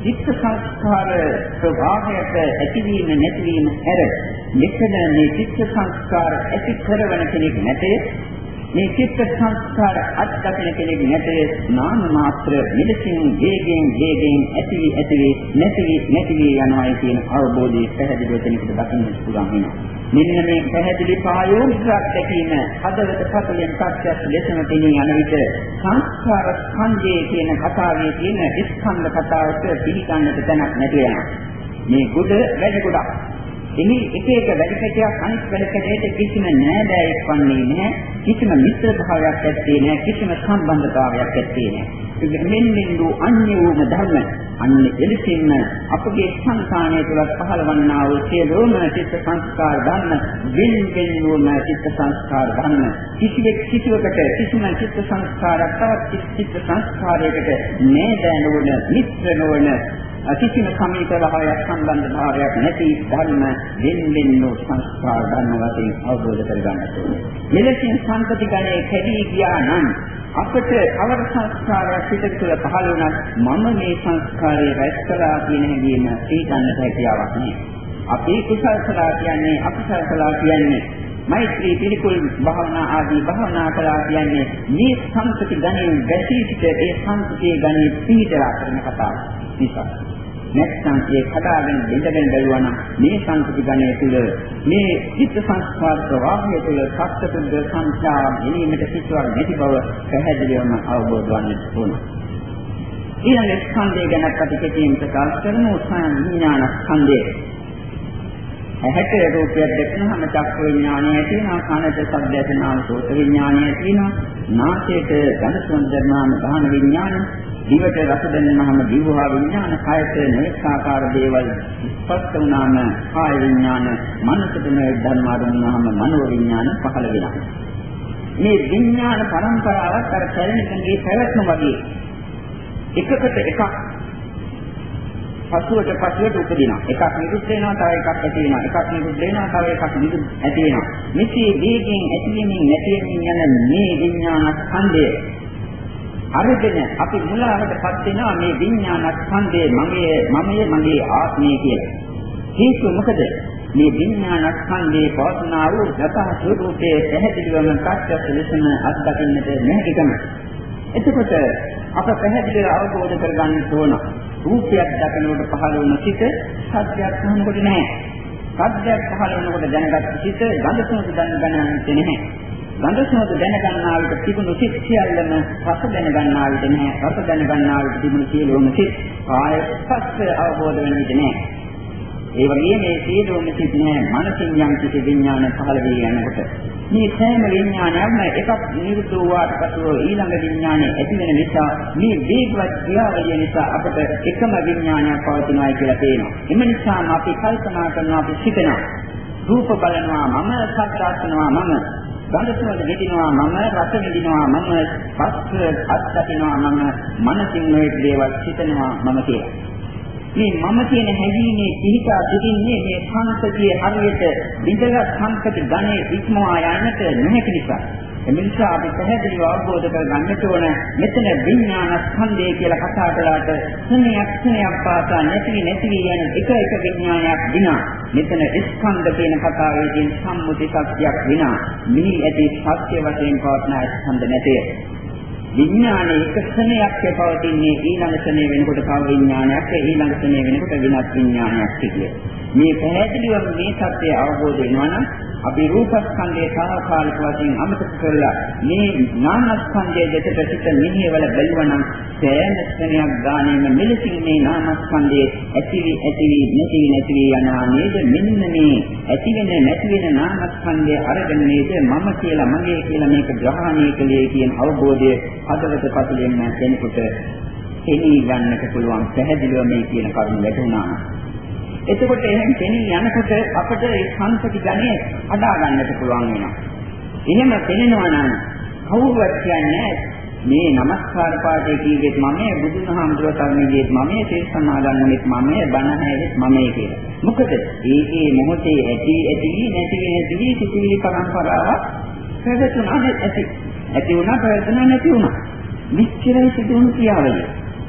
චිත්ත සංස්කාර ප්‍රභාවයට ඇතිවීම නැතිවීම හැර. මෙතන මේ චිත්ත සංස්කාර ඇති කරවන කෙනෙක් නැතේ මේ චිත්ත සංස්කාර අත්දකින කෙනෙක් නැතේ නාම මාත්‍ර මෙලෙසින් වේගයෙන් වේගයෙන් ඇති ඇති නැති නැති යනවායි කියන අවබෝධය පැහැදිලිව කෙනෙකුට දකින්න පුළුවන් වෙනවා. මෙන්න මේ පැහැදිලි ප්‍රායෝගික දැකීම හදවත පතලෙන් සත්‍යස් ලෙසම තේරුම් යන විට සංස්කාර ස්කන්ධයේ කියන කතාවේ තියෙන ස්කන්ධ කතාවට පිළිගන්නට තැනක් නැති වෙනවා. මේ ගොඩ වැඩි ගොඩක්. එහි එක එක වැඩ කැටයක් අනිත් වැඩ කැටයට කිසිම නෑදෑයෙක් වන්නේ නැහැ කිසිම මිත්‍ර භාවයක් ඇත්තේ නැහැ කිසිම සම්බන්ධතාවයක් ඇත්තේ නැහැ මෙන්න මෙන්නු අන්‍ය වූම ධර්ම අන්න එලෙසින්ම අපගේ සංකාණය තුළ පහළ වන්නා වූ සියලුම චිත්ත සංස්කාර ධර්ම වෙන වෙන වූම චිත්ත සංස්කාර ධර්ම. කිසිවෙක් කිසිවකට කිසිම චිත්ත සංස්කාරයක් තවත් චිත්ත සංස්කාරයකට නෑදෑ නොවන මිත්‍ර නොවන කිසිම සමීප භාවයක් සම්බන්ධ භාවයක් නැති ධර්ම වෙන වෙන සංස්කාර ධර්ම වශයෙන් අවබෝධ කරගන්නට ඕනේ. මෙලෙසින් සංකති ගණයේ කැදී ගියා නම් අපට කවර සංස්කාරයක් පිටත තුළ පහළ වුණත් මම මේ සංස්කාරයේ රැස් කළා කියන හැඟීම තීතන්නට හැකියාවක් නෑ. අපි කුසල කළා කියන්නේ අකුසල කළා කියන්නේ මෛත්‍රී පිළිකුල් භාවනා ආදී භාවනා කළා කියන්නේ මේ සංකති ගණයෙන් වැසී සිට ඒ සංකතියේ ගණයේ පිහිටලා කරන කතාවක්. නිසා නැත්නම් ඒ කඩාගෙන බෙදගෙන බැලුවා නම් මේ සංස්කෘති ගණය තුළ මේ චිත්ත සංස්කාර ප්‍රවාහය තුළ සත්‍යතුන්ද සංඛ්‍යා ගැනීමට කිසිවක් නැති බව පැහැදිලිවම අවබෝධ වන්නට ඕන. ඊළඟ ස්කන්ධය ගැන අපි කෙටියෙන් ප්‍රකාශ කරමු උත්සාහ විඥාන ස්කන්ධය. ඇහැට රූපයක් දැක්කම චක්ක විඥානය ඇතිවෙනවා කනට ශබ්ද ඇසෙනවා සෝත විඥානය ඇතිවෙනවා නාසයට ගඳ සුවඳ දැනෙනවා ගාහන විඥානය දිවට රස දැනෙනවාම දිවහා විඥාන, කයට නොඑකාකාර දේවල් ස්පර්ශ වුණාම කාය විඥාන, මනසට නොඑක් ධර්ම ආරම්භවම මනෝ විඥාන පහළ වෙනවා. මේ විඥාන පරම්පරාවත් අර කැලණිකගේ පැවැත්ම වගේ එකකට එකක් පසුවට පසුවට උපදිනවා. එකක් නිරුද්ධ වෙනවා, තව එකක් ඇති වෙනවා. එකක් නිරුද්ධ වෙනවා, තව එකක් නිරුද්ධ ඇති වෙනවා. මෙසේ වේගයෙන් ඇතිවීමෙන් නැතිවීමෙන් යන මේ විඥාන ස්කන්ධය අරගෙන අපි මුලාවටපත් වෙනවා මේ විඥාන ස්කන්ධය මගේ මමයේ මගේ ආත්මය කියලා. හේතුව මොකද? මේ විඥාන ස්කන්ධයේ පවස්නා වූ යථා ස්වરૂපයේ පැහැදිලිවම ප්‍රත්‍යක්ෂ ලෙසම අත්දකින්නට නැතිකම. එතකොට අප පැහැදිලිව අවබෝධ කරගන්න ඕන රූපයක් දකිනකොට පහළ වුණ සිට සත්‍යයක් හමුකොට නැහැ. සද්දයක් පහළ වෙනකොට දැනගත් සිත ගඳ සුවඳ දැනගන්නන්නේ නැහැ. ගඳ සුවඳ දැනගන්නා විට තිබුණු සිත් සියල්ලම රස දැනගන්නා විට නැහැ. රස දැනගන්නා විට තිබුණු සියලුම සිත් ආය ස්පර්ශ අවබෝධ වෙන විට නැහැ. ඒ වගේම මේ සියලුම සිත් නැහැ. මනසින් යම් කිසි විඥාන පහළ වී යනකොට මේ සෑම විඥානයක්ම එකක් නිරුද්ධ වූාට පසුව ඊළඟ විඥානය ඇති වෙන නිසා මේ වේගවත් ක්‍රියාවලිය නිසා අපට එකම විඥානයක් පවතිනවා කියලා පේනවා. එම නිසාම අපි කල්පනා කරනවා අපි සිතනවා. රූප බලනවා මම සත්‍යස්නවා මම ගන්ධ සුවඳ විඳිනවා මම රස විඳිනවා මම පස්ස අත්දකින්නවා මම මනසින් මේ දේවල් සිතනවා මම කියලා. මේ මම කියන හැඟීමේ පිහිටා සිටින්නේ මේ සංකතිය හරියට විඳගත් සංකති ගණේ ඉක්මවා යන්නට නොහැකි නිසා. එනිසා අපි පැහැදිලිව අවබෝධ කරගන්නට ඕන මෙතන විඥාන ස්කන්ධය කියලා කතා කළාට ස්නේහයක් ස්නේහයක් පාසා නැති නැති යන එක එක විඥානයක් විනා. මෙතන ස්කන්ධ කියන කතාවේ තියෙන සම්මුති සත්‍යයක් විනා. මිහි ඇති සත්‍ය වශයෙන් පවත්න ස්කන්ධ නැතේ. විඥානයේ එක ක්ෂණයක් පවතින්නේ ඊළඟ ක්ෂණය වෙනකොට තව විඥානයක් ඊළඟ ක්ෂණය වෙනකොට වෙනත් විඥානයක් කියලා. මේ පැහැදිලිව මේ සත්‍යය අවබෝධ වෙනවා නම් අපි රූපස්කන්ධයේ සාකාලික වශයෙන් අමතක කරලා මේ නාමස්කන්ධයේ දෙකට සිට මෙහෙවල බැලුවනම් සෑම ස්ථනයක් ගානේම මෙලෙසින් මේ නාමස්කන්ධයේ ඇතිවි ඇතිවි නැතිවි නැතිවි යනවා නේද? මෙන්න මේ ඇති වෙන නැති වෙන නාමස්කන්ධය අරගෙන නේද? මම කියලා මගේ කියලා මේක ග්‍රහණය කළේ කියන අවබෝධය හදවත පතුලෙන් කෙනෙකුට එනී ගන්නට පුළුවන් පැහැදිලිව මේ කියන කරුණ වැටුණා එතකොට එහෙන් පෙනී යනකොට අපිට ඒ සංසති ගණය හදා ගන්නට පුළුවන් වෙනවා. එහෙම පෙනෙනවා නම් කවුරුවත් කියන්නේ මේ নমස්කාර පාඨය කීවෙත් මම බුදුහාමුදුරුවෝ තරණයේත් මම ශේෂ සමාදන්නෙත් මම බණ හැයෙත් මම කියලා. මොකද ඒකේ මොහොතේ ඇති ඇති නැති නැති සිතිවිලි පරම්පරාවක් පැවතුණා නැති. ඇති වුණා පැවතුණා නැති වුණා. නිශ්චලයි සිදුවුණු ක්‍රියාවලිය.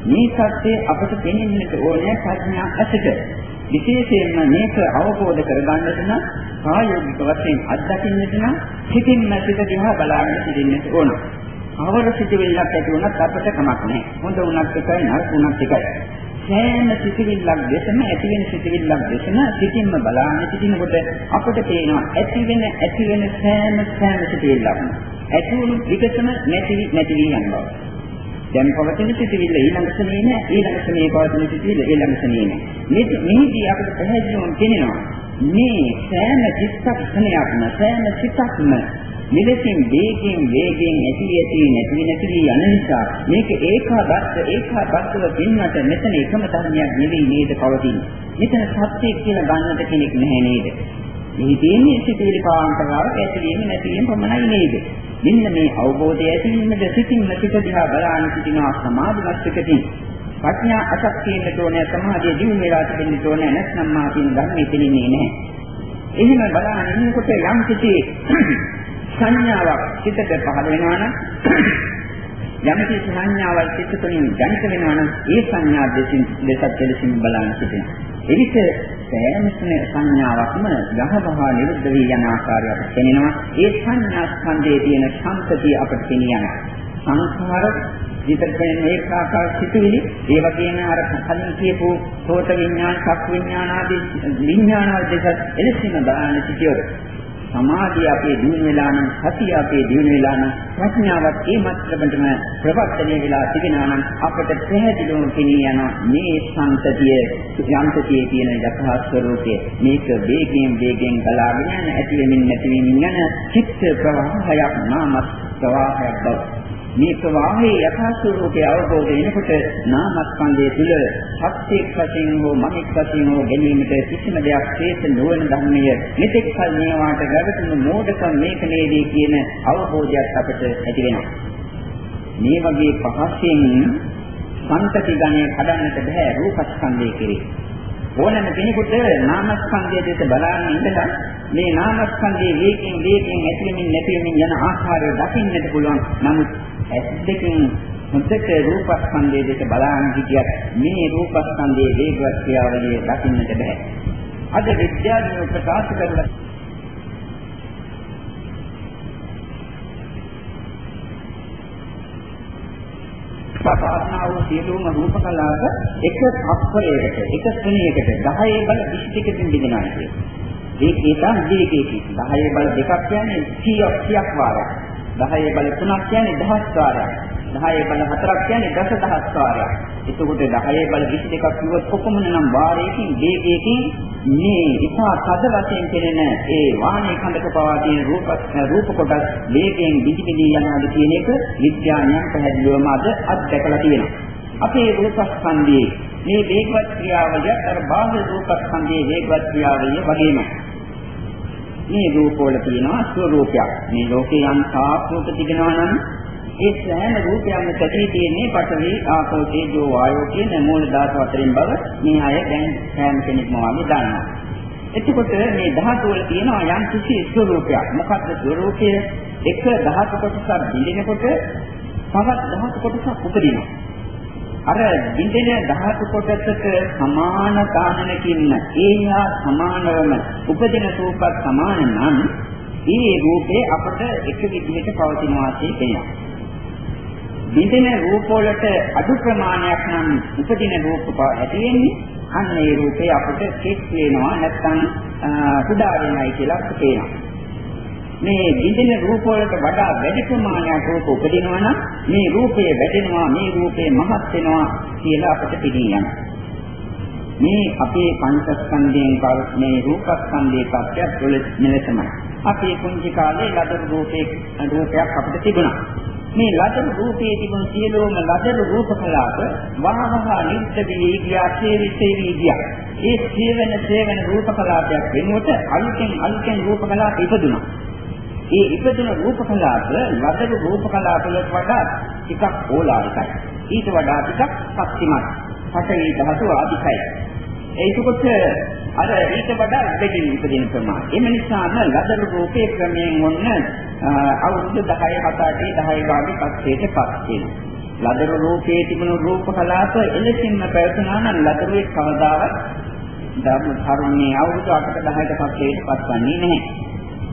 මේ සත්‍යය අපට පෙනෙන්නට ඕනේ ප්‍රඥා ඇසට. විශේෂයෙන්ම මේක අවබෝධ කරගන්නට නම් ප්‍රායෝගික වශයෙන් අත්දකින්නට නම් සිතින්ම සිත දිහා බලාගෙන සිටින්නට ඕන. අවර සිටිවිල්ලක් ඇති වුණත් අපට කමක් නැහැ. හොඳ වුණත් එකයි නරක වුණත් එකයි. සෑම සිතිවිල්ලක් දෙසම ඇති වෙන සිතිවිල්ලක් දෙසම සිතින්ම බලාගෙන සිටිනකොට අපට පේනවා ඇති වෙන ඇති වෙන සෑම සෑම සිතිවිල්ලක්ම ඇති වුණු විකසම නැති නැති යනවා. දැන් පවතින සිතිවිල්ල ඊළඟ ශ්‍රේණිය නෑ. ඊළඟ ශ්‍රේණියේ පවතින සිතිවිල්ල ඊළඟ ශ්‍රේණිය නෑ. මේ මේදී අපිට පැහැදිලිවම කියනවා මේ සෑම චිත්තක්ෂණයක්ම සෑම සිතක්ම මෙලෙසින් වේගයෙන් වේගයෙන් ඇති ඇති නැති නැති යන නිසා මේක ඒකාබද්ධ ඒකාබද්ධව දෙන්නට මෙතන එකම ධර්මයක් නෙවෙයි නේද පවතින්නේ. මෙතන සත්‍යය කියලා ගන්නට කෙනෙක් නැහැ නේද? මේ තියෙන්නේ සිතිවිලි පාන්තරාවක් ඇතිවීම නැතිවීම පමණයි නේද මෙන්න මේ අවබෝධය ඇතිවීමද සිතින්ම සිත දිහා බලාන සිටිනවා සමාධිමත් සිතකින්. ප්‍රඥා අසක් තියෙන්න ඕනේ සමාධිය දිනු වෙලා තිබෙන්න ඕනේ නැත්නම් මා කියන ධර්මයේ පිළින්නේ නැහැ. එහෙම බලාන ඉන්නකොට යම් කිසි සංඥාවක් සිතට පහළ වෙනවා නම් යම් කිසි සංඥාවක් සිත තුළින් ජනිත වෙනවා නම් ඒ සංඥා දෙසින් දෙසත් දෙලසින් බලන්න සිටිනවා. එවිට සෑම සංඥාවක්ම ගහබහා නිරුද්ධ වී යන ආකාරය අපට පෙනෙනවා. ඒ සංඥා ස්කන්ධයේ තියෙන සම්පතිය අපට පෙනියන. සංඛාර විතරකෙන ඒකාකාර සිතුවිලි ඒ වගේම අර කලින් කියපු සෝත විඥාන, චක් විඥාන ආදී විඥාන දෙක එලෙසින්ම බලන්න සිටියොත් සමාධිය අපේ දිනු වෙලා නම් සතිය අපේ දිනු වෙලා නම් ප්‍රඥාවත් ඒ මට්ටමටම ප්‍රවර්තනය වෙලා තිබෙනවා නම් අපට පැහැදිලිවම පෙනී යන මේ සංතතිය යන්තතියේ තියෙන යථා ස්වરૂපය මේක වේගයෙන් වේගයෙන් ගලාගෙන යන ඇති වෙමින් නැති වෙමින් යන චිත්ත ප්‍රවාහයක් නාමස් ප්‍රවාහයක් බව. මේ ප්‍රවාහයේ යථා ස්වરૂපය අවබෝධ වෙනකොට නාමස්කන්ධය තුල සත්‍යයක් වශයෙන් හෝ මනික් වශයෙන් හෝ ගැනීමට කිසිම දෙයක් ශේෂ නොවන ධර්මය මෙතෙක් කල මේවාට ගැවතුණු මෝඩකම් මේක නේදී කියන අවබෝධයක් අපට ඇති වෙනවා. මේ වගේ පහසෙන් සංතති ගණය කඩන්නට බෑ රූපස්කන්ධය කෙරේ. ඕනෑම කෙනෙකුට නාමස්කන්ධය දෙස බලාගෙන ඉඳලා මේ නාමස්කන්ධයේ වේගයෙන් වේගයෙන් ඇතිවෙමින් නැතිවෙමින් යන ආකාරය දකින්නට පුළුවන්. නමුත් ඇස් දෙකෙන් මුද්දක රූපස්කන්ධයේ දෙක බලාගෙන හිටියත් මේ රූපස්කන්ධයේ වේගවත් ක්‍රියාවලිය දකින්නට බෑ. අද විද්‍යාඥයෝ ප්‍රකාශ කරලා සාධනාව සියලුම රූප කලාව එක අක්ෂරයකට එක ශ්‍රේණියකට 10 බල 20 කකින් බෙදෙනවා කියන්නේ. ඒකේ තමයි දීකේ 10 බල දෙකක් කියන්නේ 100ක් 100ක් වාරයක්. 10 බල තුනක් කියන්නේ දහස් වාරයක්. 10 බල හතරක් කියන්නේ දසදහස් වාරයක්. එතකොට 10 බල 22ක් කිව්වොත් කොපමණ නම් වාරයකින් වේගයකින් මේ ඉතා තද වශයෙන් කෙරෙන ඒ වාහනේ කඳක පවා තියෙන රූප රූප කොටස් වේගයෙන් දිදිවිලි යනවාද කියන එක විද්‍යාඥයන් පැහැදිලිවම අද අත්දැකලා තියෙනවා. අපේ රූපස්කන්ධයේ මේ වේගවත් ක්‍රියාවලිය අර බාහිර රූපස්කන්ධයේ වේගවත් ක්‍රියාවලිය වගේම මේ රූපවල තියෙනවා ස්වરૂපයක්. මේ ලෝකේ යම් සාස්ෘත තිබෙනවා නම් ඒ සෑම රූපයක්ම කැටි තියෙන්නේ පඨවි ආපෝ තේජෝ වායෝ කියන මූල ධාතු අතරින් බව මේ අය දැන් සෑම කෙනෙක්ම වගේ දන්නවා. එතකොට මේ ධාතු වල තියෙනවා යම් කිසි ස්වરૂපයක්. මොකක්ද ස්වરૂපය? එක ධාතු කොටසක් බිඳිනකොට තවත් ධාතු කොටසක් උපදිනවා. අර බිඳෙන ධාතු කොටසක සමාන ගානනකින් ඒහා සමානවම උපදින රූපත් සමාන නම් ඒ රූපේ අපට එක විදිහට පවතිනවා කියනවා. බිඳෙන රූප වලට අඩු ප්‍රමාණයක් නම් උපදින රූප ඇති වෙන්නේ අන්න ඒ රූපේ අපට කෙස් වෙනවා නැත්නම් කුඩා වෙනයි කියලා කියනවා. මේ විඳින රූප වලට වඩා වැඩි ප්‍රමාණයක් රූප උපදිනවා නම් මේ රූපය වැඩෙනවා මේ රූපය මහත් වෙනවා කියලා අපට පිළිගන්න. මේ අපේ පංචස්කන්ධයෙන් මේ රූපස්කන්ධයේ පැත්තක් වල මෙලෙසමයි. අපේ කුංචි කාලේ ලදරු රූපේ රූපයක් අපිට තිබුණා. මේ ලදරු රූපයේ තිබුණු සියලුම ලදරු රූප කලාප වහවහ නිත්‍ය වී ගියා සේවිතේ ගියා. ඒ සේවන සේවන රූප කලාපයක් වෙනුවට අලුතෙන් අලුතෙන් රූප කලාප ඉපදුණා. ඒ ඉපදුන රූප කලාප ලදරු රූප කලාප වලට වඩා ටිකක් ඕලාරිකයි. ඊට වඩා ටිකක් ශක්තිමත්. පඨවි ධාතු ආදිකයි. ඒකකොට අර ඊට වඩා දෙකින් ඉපදින ප්‍රමාණය. එම නිසාම ලදරු රූපේ ක්‍රමයෙන් වොන්න අවුරුදු 10 7 8 10 වාගේ පස්සේට පස් වෙනවා. ලදරු රූපයේ තිබුණු රූප කලාප එලෙසින්ම පැවතුනා නම් ලදරුවේ කවදාවත් ධර්ම ධර්මයේ අවුරුදු 8ක 10ක පස්සේට පස්වන්නේ නැහැ.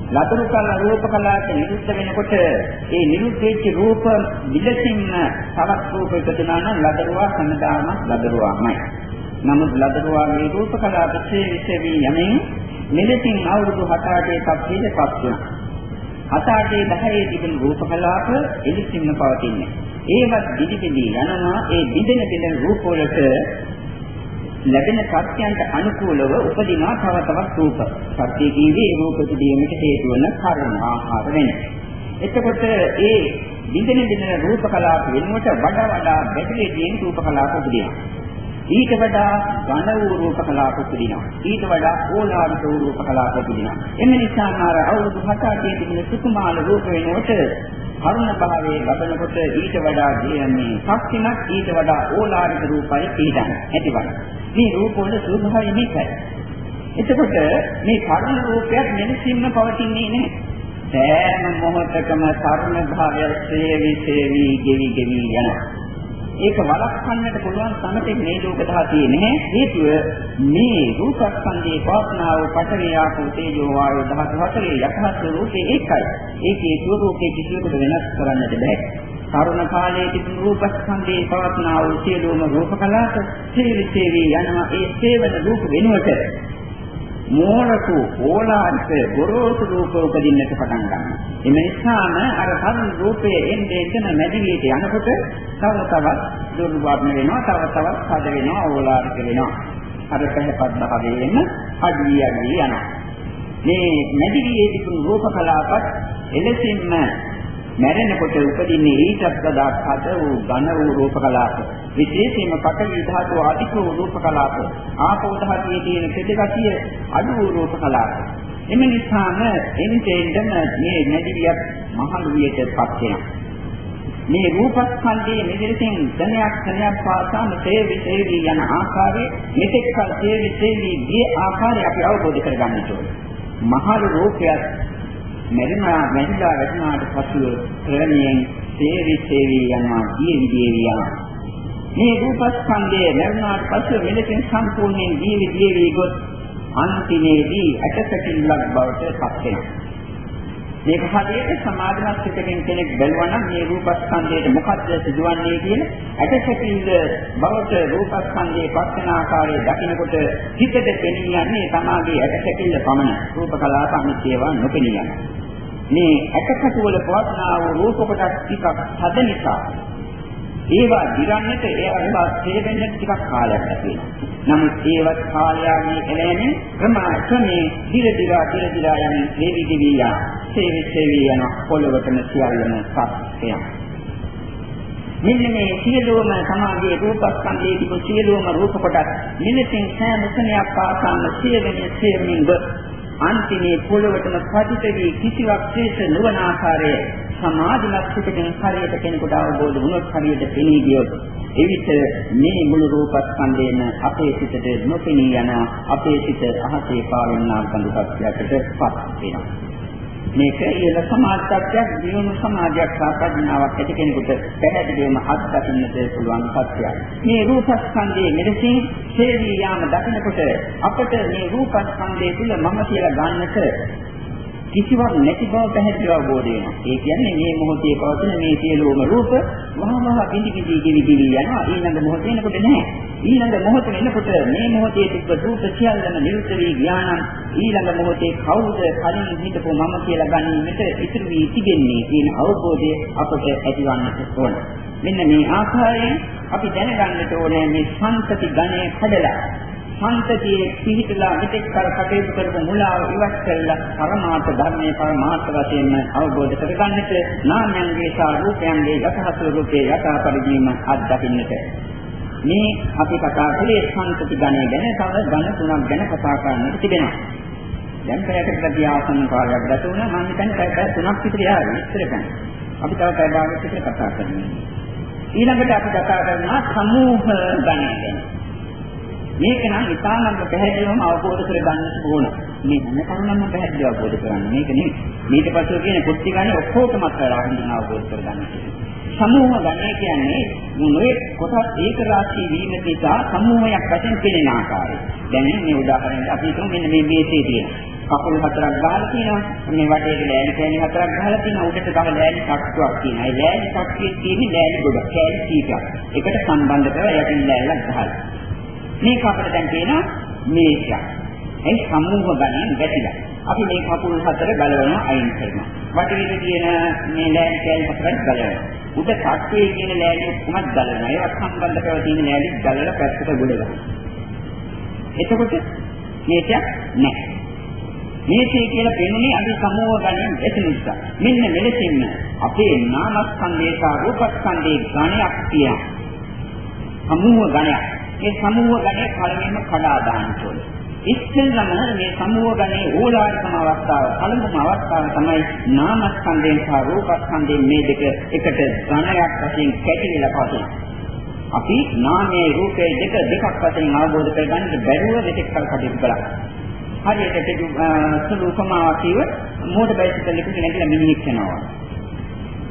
ලතරු කල රූප කලාවට නිරුද්ධ වෙනකොට ඒ නිරුද්ධ වෙච්ච රූප විදසින්න තවත් රූප එකතුනා නම් ලදරුවා සම්දාම ලදරුවාමයි. නමුත් ලදරුවාගේ රූප කලාපයේ විශේෂී යමින් මෙලෙසින් අවුරුදු 7-8 පස්සේ පස් වෙනවා. 7-8 10 තිබෙන රූප කලාප එලිසින්න පවතින්නේ. ඒවත් දිදිපිදී යනවා ඒ දිදෙන දිදෙන රූප වලට ලැබෙන සත්‍යයන්ට අනුකූලව උපදිනා තව තවත් රූප. සත්‍ය කීවේ රූප පිළිදීමට හේතු වන කර්ම ආහාර වෙන. එතකොට ඒ දිදෙන දින රූප කලාප වෙනුවට වඩා වඩා බැටරියේ තියෙන රූප කලාප උපදිනවා. ඊට වඩා ඝන වූ රූප කලාප උපදිනවා. ඊට වඩා ඕලාරික වූ රූප කලාප උපදිනවා. එම නිසා අර අවුරුදු 7 තිබෙන සුකුමාල රූප වෙනුවට කරුණ භාවයේ ලබනකොට ඊට වඩා කියන්නේ ශක්තිමත් ඊට වඩා ඕලාරික රූපයි පිටන. ඇතිවන. මේ රූපවල ස්වභාවය මේකයි. එතකොට මේ කර්ණ රූපයක් මෙලෙසින්ම පවතින්නේ නැහැ. සෑම මොහොතකම කර්ණ භාවය සේවි සේවි ගෙවි ගෙවි යනවා. ඒක වළක්වන්නට පුළුවන් සමතෙක් මේ ලෝක ධාතියේ නැහැ. හේතුව මේ රූපස්කන්ධයේ පවස්නාව පඨවි ආපෝ තේජෝ වායෝ ධාතු හතරේ යථාර්ථ රූපේ ඒකයි. ඒකේ ස්වરૂපේ කිසිවෙකුට වෙනස් කරන්නට බෑ. තරුණ කාලයේ තිබුණු රූපස්කන්ධයේ පවස්නා වූ සියලුම රූප කලාප සිරිසේවි යනවා ඒ සේවන රූප වෙනුවට මෝරතු ඕලාරික ගොරෝසු රූප උපදින්නට පටන් ගන්නවා. එම නිසාම අර තරුණ රූපයේ එන්නේ එතන මැදිවියට යනකොට තව තවත් දුර්වර්ණ වෙනවා, තව තවත් හද වෙනවා, ඕලාරික වෙනවා. අර පැහැපත් භාවයෙන් අඩිය අඩිය යනවා. මේ මැදිවියේ තිබුණු රූප කලාපත් එලෙසින්ම මැරෙනකොට උපදින්නේ ඊටත් වඩා කඩ වූ ඝන වූ රූප කලාප. විශේෂයෙන්ම පඨවි ධාතු අධික වූ රූප කලාප. ආපෝ ධාතුවේ තියෙන කෙටගතිය අඩු වූ රූප කලාප. එම නිසාම එන්ටෙන්ඩම මේ නැදිවියක් මහලු වියටපත් වෙනවා. මේ රූපස්කන්ධයේ මෙදිරින් ධනයක් ධනයක් පාසාම තේවි තේවි යන ආකාරයේ මෙතෙක් කල තේවි තේවි ගිය ආකාරය අපි අවබෝධ කරගන්න ඕනේ. මහලු රූපයක් මෙරිනා මෙරිලා වැටුණාට පසුව ක්‍රමයෙන් සේවි සේවි යනවා ජීවි ජීවි යනවා. මේ රූපස්කන්ධයේ මෙරුණාට පසුව මෙලෙසින් සම්පූර්ණයෙන් ජීවි ජීවි ගොස් අන්තිමේදී ඇටසැකිල්ලක් බවට පත් වෙනවා. මේක හරියට සමාධිමත් සිතකින් කෙනෙක් බැලුවා නම් මේ රූපස්කන්ධයට මොකක්ද සිදුවන්නේ කියන ඇටසැකිල්ල බවට රූපස්කන්ධයේ පස්සන ආකාරය දකිනකොට හිතට පෙනී යන්නේ තමාගේ ඇටසැකිල්ල පමණ. රූප කලාප අනිත්‍යව නොපෙනී යනවා. මේ ඇටකටු වල පවත්නා වූ රූප කොටස් ටිකක් හද නිසා ඒවා දිරන්නට ඒවා තේරෙන්න ටිකක් කාලයක් ඇති නමුත් ඒවත් කාලයගේ එළෙන්නේ ක්‍රමයෙන් දිර දිරා දිර දිරා යන දෙවි දෙවි යා. සේවි සේවි යන පොළවටම සියල්ලම සත්‍යය. මෙන්න මේ සියලුම සමාගයේ රූපස්කන්ධයේ තිබු සියලුම රූප කොටස් මිනිසින් සෑම ස්නේහයක් පාසන්න සියවෙන සියමින් අන්තිමේ පොළවටම පතිත වී කිසිවක් ශේෂ නොවන ආකාරයේ සමාධිමත් සිතකින් හරියට කෙනෙකුට අවබෝධ වුණොත් හරියට පෙනී ගියොත් එවිට මේ මුළු රූපස්කන්ධයම අපේ සිතට නොපෙනී යන අපේ සිත අහසේ පාවෙනා බඳු සත්‍යයකටපත් වෙනවා මේක ඉහළ සමාජත්වයක් දියුණු සමාජයක් සහ ප්‍රඥාවක් ඇති කෙනෙකුට පැහැදිලිවම අත්දකින්නට පුළුවන් සත්‍යයක්. මේ රූපස්කන්ධයේ මෙලෙසින් ශේවී යාම දකිනකොට අපට මේ රූපස්කන්ධය තුළ මම කියලා ගන්නට කිසිවක් නැති බව පැහැදිලිව අවබෝධ වෙනවා. ඒ කියන්නේ මේ මොහොතේ පවතින මේ සියලුම රූප වහවහ බිඳි බිඳි කිවි කිවි යනවා. ඊළඟ මොහොත වෙනකොට නැහැ. ඊළඟ මොහොත වෙනකොට මේ මොහොතේ තිබ්බ රූප සියල්ලම නිරුද්ධ වී ගියානම් ඊළඟ මොහොතේ කවුද කලින් හිටපු මම කියලා ගන්නීමට ඉතුරු වී තිබෙන්නේ කියන අවබෝධය අපට ඇතිවන්නට ඕන. මෙන්න මේ ආකාරයෙන් අපි දැනගන්නට ඕනේ මේ සංතති ගණය කඩලා සම්පතියේ පිහිටලා මෙතෙක් කල කටයුතු කරපු මුලාව ඉවත් කරලා පරමාර්ථ ධර්මයේ පරමාර්ථ වශයෙන්ම අවබෝධ කරගන්නට නාමයන්ගේ සහ රූපයන්ගේ යථාර්ථ රූපේ යථා පරිදීම අත්දකින්නට මේ අපි කතා කළේ සංකති ගණය ගැන තව ගණ තුනක් ගැන කතා කරන්නට තිබෙනවා. දැන් පැයකට ගිය ආසන්න කාලයක් ගත වුණා මම හිතන්නේ පැය තුනක් විතර යාවි ඉස්සර ගන්න. අපි තව පැය භාගයක් විතර කතා කරනවා. ඊළඟට අපි කතා කරනවා සමූහ ගණය ගැන. මේක නම් ඉතාමත් පැහැදිලිවම අවබෝධ කරගන්නට ඕන. මේ මොන කරුණක්ම පැහැදිලිව අවබෝධ කරගන්න. මේක නෙවෙයි. ඊට පස්සේ කියන කුට්ටි ගන්නේ ඔක්කොටම කරලා හඳුනා අවබෝධ කරගන්න. සමූහ ගණය කියන්නේ මොනේ කොටස් ඒක රාශී වීම නිසා සමූහයක් වශයෙන් පිළින ආකාරය. දැන් මේ උදාහරණයක් අපි හිතමු මෙන්න මේ මේසේ තියෙන. කකුල් හතරක් ගහලා තියෙනවා. මේ වටේට ලෑලි කෑලි හතරක් ගහලා තියෙනවා. උඩට තව ලෑලි සක්තුවක් තියෙනවා. ඒ ලෑලි සක්තියේ තියෙන ලෑලි ගොඩ කෑලි කීපයක්. එකට සම්බන්ධ කරලා යටින් ලෑල්ලක් ගහලා. මේක අපිට දැන් තියෙනවා මේෂයක්. ඒ සමූහ ගණන් වැටිලා. අපි මේ කකුල් හතර ගලවනවා අයින් කරනවා. වටේට තියෙන මේ ලෑලි කෑලි හතරක් ගලවනවා. උඩ සක්තියේ කියන ලෑලි ඔක්කොම ගලවනවා. ඒවත් සම්බන්ධ කරලා තියෙන ලෑලි ගලවලා පැත්තට ගොඩ ගන්නවා. එතකොට මේකයක් නැහැ. මේකේ කියලා පෙන්නේ අපි සමෝහ ගණන් ඇති නිසා. මෙන්න මෙලෙසින්ම අපේ නාමස්කන්ධේ සහ රූපස්කන්ධේ ගණයක් තියෙනවා. සමූහ ගණයක්. මේ සමූහ ගණය කලින්ම කඩා දාන්න ඕනේ. ඉස්සෙල්ලම මේ සමූහ ගණේ ඕලාරිකම අවස්ථාව පළමුම අවස්ථාව තමයි නාමස්කන්ධයෙන් සහ රූපස්කන්ධයෙන් මේ දෙක එකට ඝණයක් වශයෙන් කැටිලා පවතින. අපි නාමයේ රූපයේ දෙක දෙකක් වශයෙන් අවබෝධ කරගන්න බැරුව දෙකක් කටයුතු කළා. හරියට පිටු සුළු උපමාවක් කිව්ව මෝටර් බයිසිකල් එකක නැගිලා මිනිහෙක් යනවා.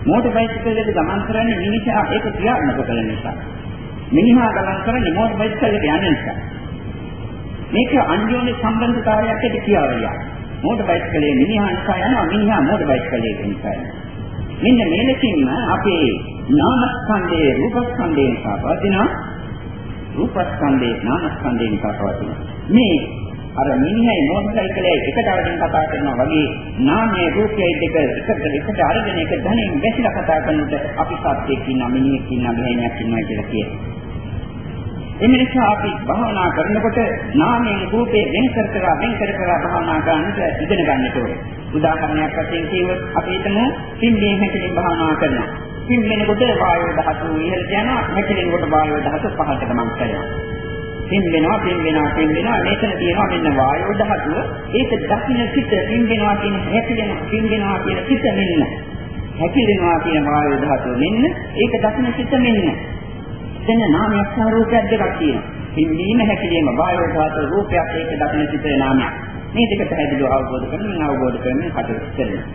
මෝටර් බයිසිකල් එක ගමන් කරන්නේ මිනිහා ඒක ක්‍රියාත්මක කරන නිසා. මිනිහා ගමන් කරන්නේ මෝටර් බයිසිකල් එක යන නිසා. මේක අන්‍යෝන්‍ය සම්බන්ධතාවයක් ඇති කියලා. මෝටර් බයිසිකලේ මිනිහා නිසා යනවා මිනිහා මෝටර් බයිසිකලේ නිසා යනවා. මෙන්න මේ ලෙසින්ම අපේ නාමස්කන්ධයේ රූපස්කන්ධයෙන් සාපවතිනවා රූපස්කන්ධයේ නාමස්කන්ධයෙන් සාපවතිනවා. මේ අර මිනිහයි මෝටර් සයිකලයේ එකට අවදින් කතා කරනවා වගේ නාමයේ රූපයයි දෙක එකට එකට අරගෙන එක ධනෙන් වැසිලා කතා කරනකොට අපි සත්‍යයක් ඉන්නා මිනිහෙක් ඉන්නා බහැණියක් ඉන්නවා කියලා කියනවා. එම නිසා අපි භාවනා කරනකොට නාමයෙන් රූපේ වෙන් කර කර වෙන් කර කර භාවනා කරන්නට ඉගෙන ගන්නට ඕනේ. උදාහරණයක් වශයෙන් කියවොත් අපි හිතමු පින්දේ හැකලින් භාවනා කරනවා. පින්දෙනකොට වායු දහතු ඉහළට යනවා, හැකලිනකොට වායු දහතු පහළට ගමන් කරනවා. පින් වෙනවා පින් වෙනවා පින් වෙනවා මෙතන තියෙනවා මෙන්න වායෝ ධාතුව ඒක දකින්න සිට පින් වෙනවා කියන හැකිලෙනවා පින් වෙනවා කියන සිට මෙන්න හැකිලෙනවා කියන වායෝ ධාතුව මෙන්න ඒක දකින්න සිට මෙන්න එතන නාමයක් සහ රූපයක් දෙකක් තියෙනවා. හිඳීම හැකිලිම වායෝ ධාතු රූපයක් ඒක දකින සිතේ නාමයක්. මේ දෙක පැහැදිලිව අවබෝධ කරගන්න අවබෝධ කරගන්න කටයුතු කරනවා.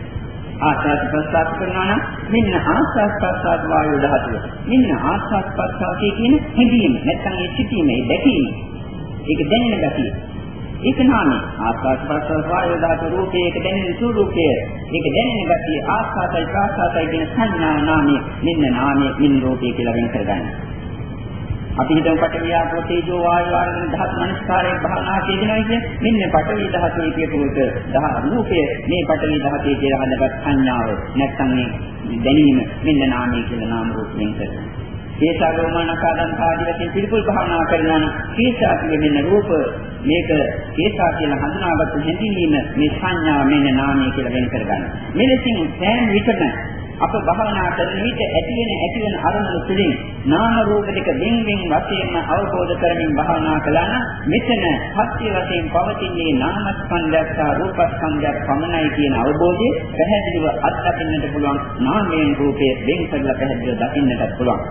ආස්වාද ප්‍රසආස කරනවා නම් මෙන්න ආස්වාද ප්‍රසආස වායෝ ධාතුව. මෙන්න ආස්වාද ප්‍රසආසයේ කියන හැඟීම නැත්නම් ඒ සිටීම ඒ දැකීම. ඒක දැනෙන ගතිය. ඒක නාමය. ආස්වාද ප්‍රසවාස වායු ධාතු රූපේ ඒක දැනෙන ස්වરૂපය. ඒක දැනෙන ගතිය ආස්වාදයි ප්‍රාසාදයි කියන සංඥා නාමය. මෙන්න නාමය මින් රූපේ කියලා වෙන කරගන්න. අපි හිතමු පටවියාපෝ තේජෝ වායු ආරම්භ ධාතු මනස්කාරයේ භාවනා කියනවා කියන්නේ මෙන්න පටවි ධාතුවේ කියපුවට දහ රූපය මේ පටවි ධාතුවේ කියලා හදගත් සංඥාව නැත්නම් මේ දැනීම මෙන්න නාමය කියලා නාම රූපයෙන් කරනවා. කේසාරෝමනකාදන් ආදී වශයෙන් පිළිකුල් භාවනා කරනවා නම් කේසා කියන්නේ රූප මේක කේසා කියලා හඳුනාගත්තු හැඳින්වීම මේ සංඥාව මෙන්න නාමය කියලා වෙන කරගන්න. මෙලෙසින් සෑම විටම අප භාවනා කරන විට ඇති වෙන ඇති වෙන අරමුණු තුළින් නාම රූප දෙක වෙන වෙන වශයෙන්ම අවබෝධ කරමින් භාවනා කළා නම් මෙතන සත්‍ය වශයෙන් පවතින්නේ නාමස්කන්ධයක් සහ රූපස්කන්ධයක් පමණයි කියන අවබෝධය පැහැදිලිව අත්දකින්නට පුළුවන්. නාමයෙන් රූපයේ වෙන් කරලා පැහැදිලිව දකින්නට පුළුවන්.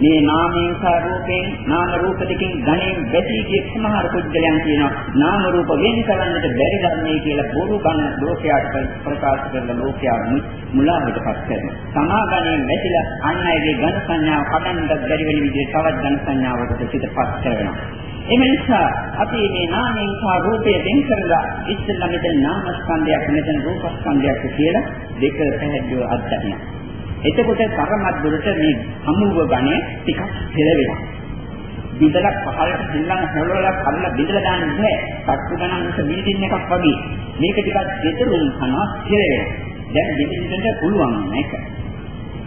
මේ නාමයෙන් සහ රූපයෙන් නාම රූප දෙකෙන් ගණයෙන් වැටී කිය සමහර පුද්ගලයන් කියනවා නාම රූප වෙන් කරන්නට බැරි ධර්මයේ කියලා බොරු බණ ලෝකයට ප්‍රකාශ කරන ලෝකයා මුලාවටපත් කරනවා. සමාගණයෙන් වැටිලා අන් අයගේ ඝන සංඥාව කඩන්නට බැරි වෙන විදිහට තවත් ඝන සංඥාවකට පිටපත් කරනවා. එම නිසා අපි මේ නාමයෙන් සහ රූපය වෙන් කරලා ඉස්සෙල්ලා මෙතන නාමස්කන්ධයක් මෙතන රූපස්කන්ධයක් කියලා දෙක පැහැදිලිව අත්දකිනවා. එතකොට තරමත් දුරට මේ සමුව ගණය ටිකක් පෙළවෙනවා. බිඳලා පහළට දෙල්ලන් හොලවලා කල්ලා බිඳලා දාන්න බෑ. කට්ටු ගණන් උස බිල්ඩින් එකක් වගේ. මේක ටිකක් දෙතරුම් කරනවා කියලා. දැන් දෙවිඳින්න පුළුවන් මේක.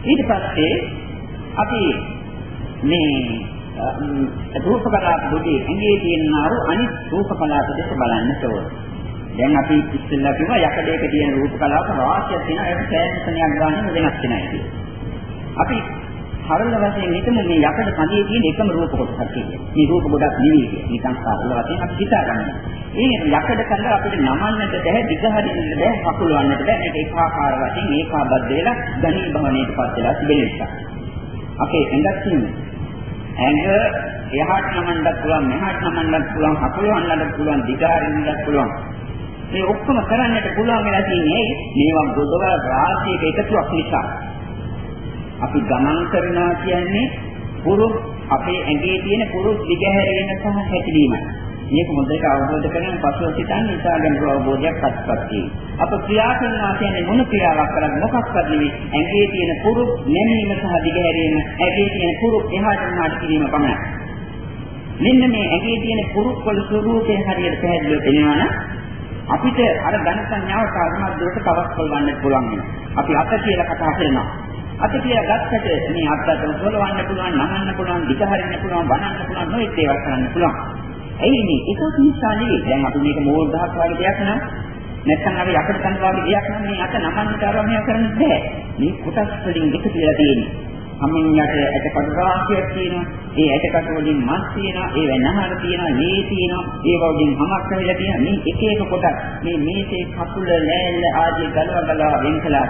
ඊට පස්සේ අපි මේ රූප කලාප දුටි ඇඟේ තියෙනා වූ අනිත් රූප කලාප දෙක බලන්නට ඕනේ. දැන් අපි ඉස්සෙල්ලා කිව්වා යකඩයක තියෙන රූප කලාප රාශියක් තියෙනවා ඒක සෑහෙනයක් ගන්න වෙනස් වෙනවා කියලා. අපි සරල වශයෙන් හිතමු මේ යකඩ කඳේ තියෙන එකම රූප කොටසක් කියන්නේ. මේ රූප ගොඩක් නෙවෙයි කියන්නේ. නිකන් සරල වශයෙන් අපි හිතා ගන්නවා. මේ යකඩ කඳ අපිට නමන්නට බැහැ, දිගහරින්නට බැහැ, හකුලවන්නට බැහැ. මේක ඒකාකාර වශයෙන් ඒකාබද්ධ වෙලා ධනී භවණයටපත් වෙලා තිබෙන නිසා. අපේ ඇඟක් තියෙනවා. ඇඟ එහාට නමන්නත් පුළුවන්, මෙහාට නමන්නත් පුළුවන්, හකුලවන්නත් පුළුවන්, දිගහරින්නත් පුළුවන්. මේ ඔක්කොම කරන්නට පුළුවන් වෙලා තියෙන්නේ මේවා ගොඩවල් රාශියක එකතුවක් නිසා. අපි ගමන් කරනවා කියන්නේ පුරුත් අපේ ඇඟේ තියෙන පුරුත් දිගහැරෙන සහ හැකිලීමයි. මේක හොඳට අවබෝධ කරගෙන පසුව සිතන්න නිසා ගැඹුරු අවබෝධයක් අත්පත් අප ක්‍රියා කරනවා කියන්නේ මොන ක්‍රියාවක් කරන්නේ මොකක්ද නෙවෙයි ඇඟේ තියෙන පුරුත් නැමීම සහ දිගහැරීම ඇඟේ තියෙන පුරුත් එහාට මෙහාට කිරීම පමණයි. මෙන්න මේ ඇඟේ තියෙන පුරුත් වල ස්වરૂපය හරියට පැහැදිලිව පෙනෙනවා නම් අපිට අර ඝන සංඥාව කාරණා දුරට කවස් කරගන්න පුළුවන් වෙනවා. අපි අත කියලා කතා කරනවා. අත කියලා ගත්තට මේ අත්දැක සොලවන්න පුළුවන්, නමන්න පුළුවන්, දිගහරින්න පුළුවන්, වනන්න පුළුවන්, නොයෙක් ඒවා කරන්න පුළුවන්. එයි මේ එකක් නිසා නෙවෙයි. දැන් අපි මේක මෝල් දහස් වගේ දෙයක් නම් නැත්නම් අපි යකඩ කන් වගේ දෙයක් නම් මේ අත නමන්න තරම කරන්න බෑ. මේ කොටස් වලින් එකතු වෙලා තියෙන්නේ. හමින් යට ඇටකඩ රාශියක් තියෙනවා. ඒ ඇටකඩ වලින් මස් තියෙනවා, ඒ වෙනහර තියෙනවා, ලේ තියෙනවා, ඒ වගේ හමක් වෙලා තියෙනවා. මේ එක එක කොටස් මේ මේසේ කකුල, ලෑල්ල ආදී ගලව ගලව වෙන් කළා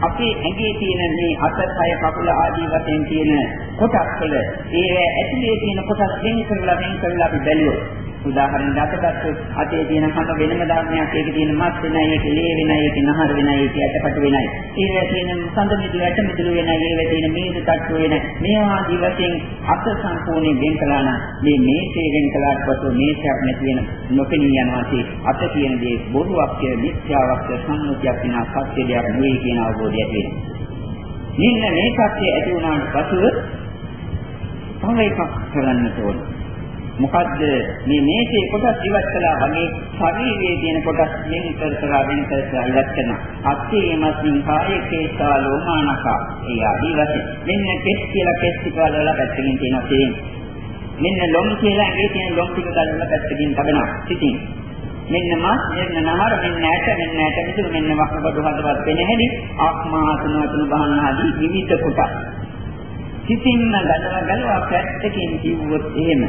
අපේ ඇඟේ තියෙන මේ අත, කය, කකුල ආදී වශයෙන් තියෙන කොටස් වල ඒ ඇතුලේ තියෙන කොටස් වෙන් කරලා වෙන් කරලා අපි බැලුවොත් උදාහරණ දක්වගත්තොත් අතේ තියෙන හැම වෙනම ධර්මයක් ඒකේ තියෙන මස් වෙනයි ඒක ලේ වෙනයි ඒක නහර වෙනයි ඒක ඇටපට වෙනයි. ඒවැ තියෙන සඳ මිදුළු ඇට මිදුළු වෙනයි ඒවැ තියෙන මේද තට්ටු වෙනයි. මේවා ආදී වශයෙන් අත සම්පූර්ණයෙන් වෙන් කළා නම් මේ මේසේ වෙන් කළාට පසු මේසයක් නැති වෙන නොපෙනී යනවා තේ අත කියන දේ බොරුවක් කිය මිත්‍යාවක් සම්මුතියක් වෙන සත්‍ය දෙයක් නෙවෙයි කියන අවබෝධය තියෙනවා. මෙන්න මේ සත්‍ය ඇති වුණාට පසුව තව එකක් කරන්න ඕනේ. මොකද්ද මේ මේකේ කොටස් ඉවත් කළා වගේ ශරීරයේ තියෙන කොටස් වෙන කර කර වෙන කර කර ඉවත් කරනවා. අත්තේ මස්මින් කායේ කේසා ලෝමානකා. ඒ ආදී වශයෙන් මෙන්න කෙස් කියලා කෙස් ටික වල පැත්තකින් තියෙනවා තියෙන්නේ. මෙන්න ලොම් කියලා ඒ තියෙන ලොම් ටික ගලවලා පැත්තකින් තබනවා. ඉතින් මෙන්න මස් මෙන්න නහර මෙන්න ඇට මෙන්න ඇට මිදුළු මෙන්න වක්බඩු හදවත් වෙන හැටි ආත්මා තුනතුන බහන ආදී විවිධ කොටස්. සිතින්ම ගලව ගලව පැත්තකින් කිව්වොත් එහෙම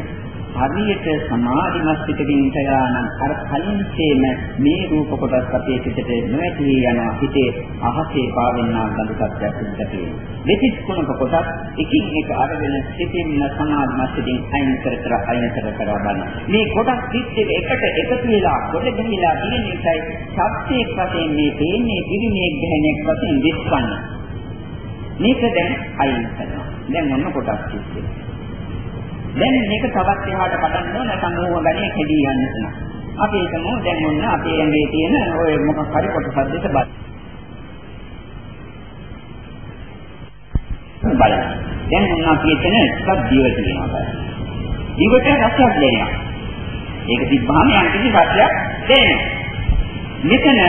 හරියට සමාධිමත් පිටකින් කළා නම් අර කලින් තේම මේ රූප කොටස් අපේ පිටට නොඇති යනවා. හිතේ අහසේ පාවෙනා ගඳ සත්‍යයක් පිටට දෙතිස් කුණක කොටස් එකින් එක අරගෙන සිටින්න සමාධිමත් පිටින් අයින් කර කර අයින් කර කර බලන මේ කොටස් පිට එකට එකතු වෙලා කොට ගිහිලා තියෙන එකයි සත්‍යයක් වශයෙන් මේ තේන්නේ පිරිමේ ගැහෙනක් වශයෙන් දිස්වන්නේ මේක දැන් අයින් කරනවා. දැන් මොන කොටස් කිව්වේ දැන් මේක තවත් එහාට කඩන්න ඕන සමූහ ගණේ කෙදී යන්න තියෙනවා. අපි හිතමු දැන් ඔන්න අපේ ඇඟේ තියෙන ඔය මොකක් හරි කොටසක් දෙක බලන්න. බලන්න. දැන් ඔන්න අපි එතන එකක් දිව තියෙනවා. දිවට රසයක් දෙනවා. ඒක තිබ්බහම යම් කිසි රසයක් දෙනවා. මෙතන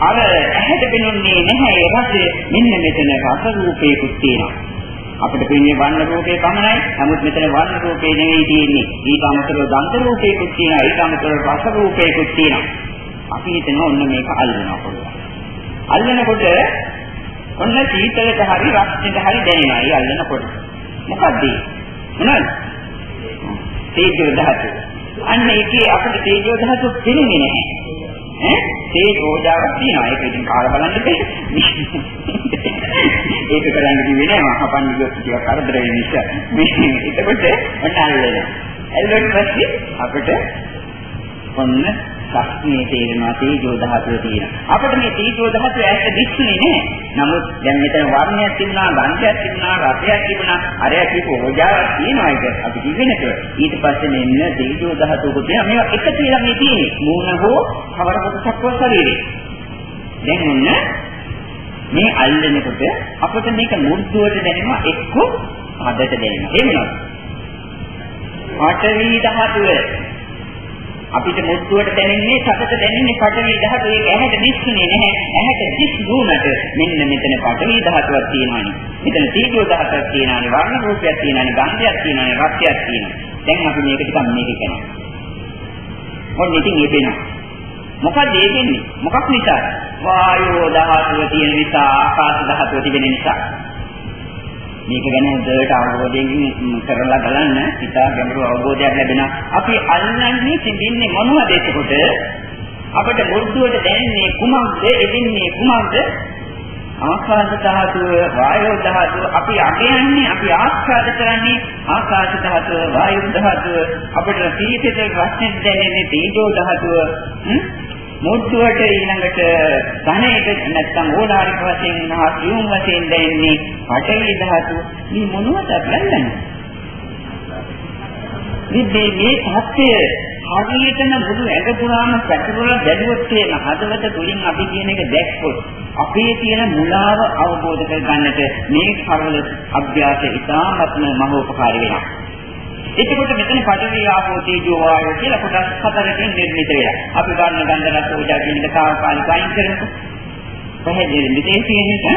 අර ඇහැට පෙනුන්නේ නැහැ ඒ රසය මෙන්න මෙතන රස රූපේකුත් තියෙනවා. අපිට පෙන්නේ වර්ණ රූපේ පමණයි. නමුත් මෙතන වර්ණ රූපේ නෙවෙයි තියෙන්නේ. ඊට අමතරව දන්ත රූපේකුත් තියෙනවා. ඊට අමතරව රස රූපේකුත් තියෙනවා. අපි හිතනවා ඔන්න මේක අල්ලනවා පුළුවන්. අල්ලනකොට ඔන්න සීතලට හරි රස්නෙට හරි දැනෙනවා. ඒ අල්ලනකොට. මොකද්ද? මොනවද? තේජෝ ධාතුව. අන්න ඒකේ අපිට තේජෝ ධාතුව පෙනෙන්නේ නැහැ. ඈ? තේ ඕජාවක් තියෙනවා. ඒක ඉතින් කාලා බලන්න බෑ. ඒක කරන්න කිව්වේ නෑ. මම හපන්න ගියොත් ටිකක් කරදර වෙන නිසා. මේ එතකොට ඔන්න අල්ලනවා. ඇල්ලුවට පස්සේ අපිට ඔන්න ශක්තිය තේරෙනවා තේජෝ ධාතුව තියෙනවා. අපිට මේ තේජෝ ධාතුව ඇත්ත දිස්සුනේ නෑ. නමුත් දැන් මෙතන වර්ණයක් තිබුණා, ගන්ධයක් තිබුණා, රසයක් තිබුණා, අරයක් කියපු ඕජාවක් තියෙනවා ඒක අපි කිව්වෙනට. ඊට පස්සේ මෙන්න තේජෝ ධාතුවක තියෙනවා. මේවා එක කියලා මේ තියෙන්නේ. මූණ හෝ කවර කොටසක් හෝ ශරීරේ. දැන් ඔන්න මේ අල්ලනකොට අපිට මේක මුද්දුවට දැනෙනවා එක්ක හදට දැනෙනවා. එහෙමද? පඨවි ධාතුව අපිට මුත්තුවට දැනෙන්නේ සතට දැනෙන්නේ පඨවි ධාතුව ඒක ඇහැට දිස්සුනේ නැහැ. ඇහැට දිස් දුන්නට මෙන්න මෙතන පඨවි ධාතුවක් තියෙනවානේ. මෙතන තීජෝ ධාතුවක් තියෙනවානේ. වර්ණ රූපයක් තියෙනවානේ. ගන්ධයක් තියෙනවානේ. රසයක් තියෙනවා. දැන් අපි මේක ටිකක් මේක කරනවා. ඔන්න ඉතින් ඒ වෙනවා. මොකද ඒ වෙන්නේ? මොකක් නිසාද? වායෝ ධාතුව තියෙන නිසා ආකාශ ධාතුව තිබෙන නිසා. මේක ගැන හොඳට අවබෝධයෙන් කරලා බලන්න ඉතා ගැඹුරු අවබෝධයක් ලැබෙනවා. අපි අල්ලන්නේ තිබින්නේ මොනවද එතකොට? අපිට මුර්ධුවට දැනෙන්නේ කුමක්ද? එදින්නේ කුමක්ද? ආකාශ ධාතුව, වායෝ ධාතුව අපි අගයන්නේ, අපි ආස්වාද කරන්නේ ආකාශ ධාතුව, වායු ධාතුව. අපිට සීතල රස්නේ දැනෙන්නේ තේජෝ ධාතුව. මුද්දුවට ඊළඟට ධනයට නැත්තම් ඕලාරික වශයෙන් හා සියුම් වශයෙන් දැනෙන්නේ පඨවි ධාතු. මේ මොනවද බලන්නේ මේ මේ සත්‍ය හරියටම මුළු ඇඟ පුරාම පැතිරලා දැඩුවොත් තේන හදවත තුලින් අපි කියන එක දැක්කොත් අපේ තියෙන මුලාව අවබෝධ කරගන්නට මේ කර්මල අභ්‍යාසය ඉතාමත්ම මහෝපකාරී වෙනවා. එතකොට මෙතන පඨවි ආපෝ තේජෝ වායෝ කියලා කොටස් හතරකින් නිර්මිත වෙලා. අපි ගන්න ගන්ධ රස ඕජා කියන තාවකාලික අයින් කරමු. පැහැදිලි විදේශීය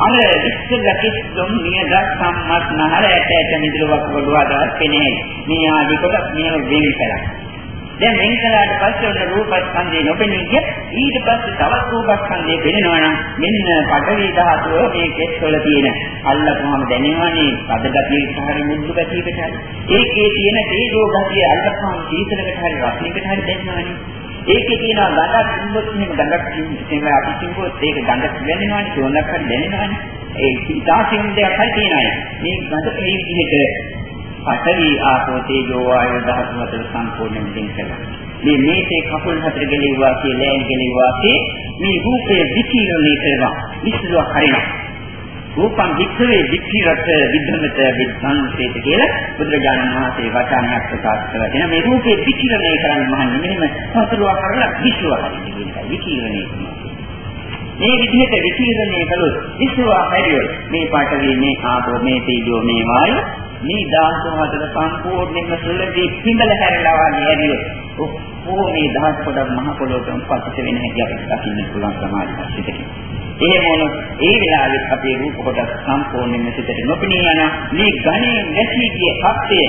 අර ඉස්සෙල්ලා කිස්සොම් නියද සම්මත් නහර ඇට ඇට මිදුලක් වඩුවාදවත් පෙනේ. මේ ආදී කොටස් මේව වෙන් කළා. දැන් වෙන් කළාට පස්සේ ඔන්න රූපස්කන්ධේ නොපෙනී ගිය ඊට පස්සේ තවත් රූපස්කන්ධේ පෙනෙනවා නම් මෙන්න පඨවි ධාතුව මේ කෙස් වල තියෙන අල්ලපුවම දැනෙනවානේ. පදගතිය සහරි මුද්දු ගතියකට හරි. ඒකේ තියෙන තේජෝ ගතිය අල්ලපුවම සීතලකට හරි රසයකට හරි දැනෙනවානේ. ඒකේ තියෙන ගඳක් තිබ්බොත් එහෙම ගඳක් තියෙනවා අපි කිව්වොත් ඒක ගඳක් දැනෙනවානේ සුවඳක් හරි දැනෙනවානේ. ඒ ඉතාසින් දෙයක් හරි තියෙනවා. මේ ගඳ ඒ විදිහට පඨවි ආපෝ තේජෝ වායෝ ධාතු හතර සම්පූර්ණයෙන් දෙන් කළා. මේ මේකේ කකුල් හතර ගෙලිව්වා කියලා ගෙලිව්වා මේ රූපේ විචීර්ණය කරනවා. විශ්ලුවක් හරිනවා. රූපං වික්ඛවේ වික්ඛිරත විද්ධමත විද්ධාන්සේත කියලා බුදුරජාණන් වහන්සේ වචනයක් ප්‍රකාශ කළා. එන මේ රූපේ විචීර්ණය කරන්න මහන්නේ මෙහෙම සතුරුවක් කරලා විශ්ලුවක් හරිනවා කියන එකයි විචීර්ණය කරනවා. මේ විදිහට විචීර්ණය කළොත් විශ්ලුවක් හැරියොත් මේ පාඨවි මේ ආපෝ මේ තේජෝ මේ වායු මේ ධාතු හතර සම්පූර්ණයෙන්ම සුළදී පිඹල හැරලා වගේ ඇරියොත් ඔක්කොම මේ දහස් කොටක් මහ පොළොවටම පතිත වෙන හැටි අපිට දකින්න පුළුවන් සමාජ සිතකින්. එහෙම වුණොත් ඒ වෙලාවෙත් අපේ රූප කොටස් සම්පූර්ණයෙන්ම සිතට නොපෙනී යන මේ ඝනේ නැසී ගිය සත්‍යය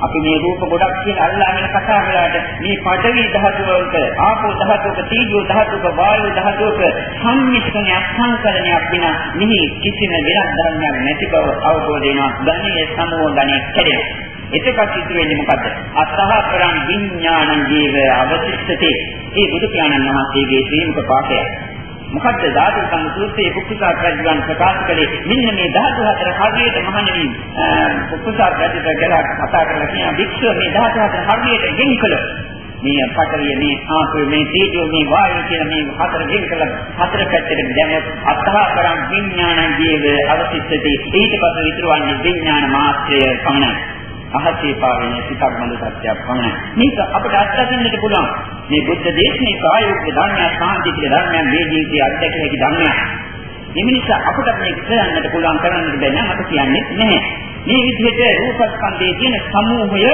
අපි මේ රූප ගොඩක් කියලා අල්ලාගෙන කතා කළාට මේ පඨවි ධාතුව වලට ආපෝ ධාතුවක තීජෝ ධාතුවක වායු ධාතුවක සම්මිශ්‍රණයක් සංකලනයක් වින මෙහි කිසිම වෙනස් ධර්මයක් නැති බව අවබෝධ වෙනවා. ධනියේ සමෝ ධනිය කැඩෙනවා එතකොට සිද්ධ වෙන්නේ මොකද්ද අසහකරං විඥානං ජීව අවශිෂ්ඨතේ. මේ බුදු පියාණන් වහන්සේගේ ශ්‍රීමුක පාඨය. මොකද්ද ධාතු සං සූත්‍රයේ පුක්කුසාර රජුන් ප්‍රකාශ කළේ? මෙන්න මේ ධාතු හතර හරියට මහණෙනි පුක්කුසාර රජුට කියලා කතා කරලා කියන වික්ෂ මේ ධාතු හතර හරියට ගෙන් කළොත් මේ පඨවිය මේ ආපෝ මේ තේජෝ මේ වායු කියන මේ හතර වෙන් කළ. හතර පැත්තට දැමුවොත් අත්හාකරම් විඥාන ජීව අවසිතති ඊට පස්සේ විතරවන්නේ විඥාන මාත්‍රය පමණයි. අහසේ පාවෙන සිතක් බඳ සත්‍යයක් පමණයි මේක අපිට අත්දකින්නට පුළුවන් මේ බුද්ධ දේශනේ කායෝක්‍ය ධර්මය සාන්ති කියලා ධර්මයන් මේ ජීවිතයේ අත්දැකිය හැකි ධර්මයක් මේ නිසා අපිට මේක කරන්නට පුළුවන් කරන්නට බැහැ නම් අප කියන්නේ නැහැ මේ විදිහට රූපස්කන්ධයේ තියෙන සමූහය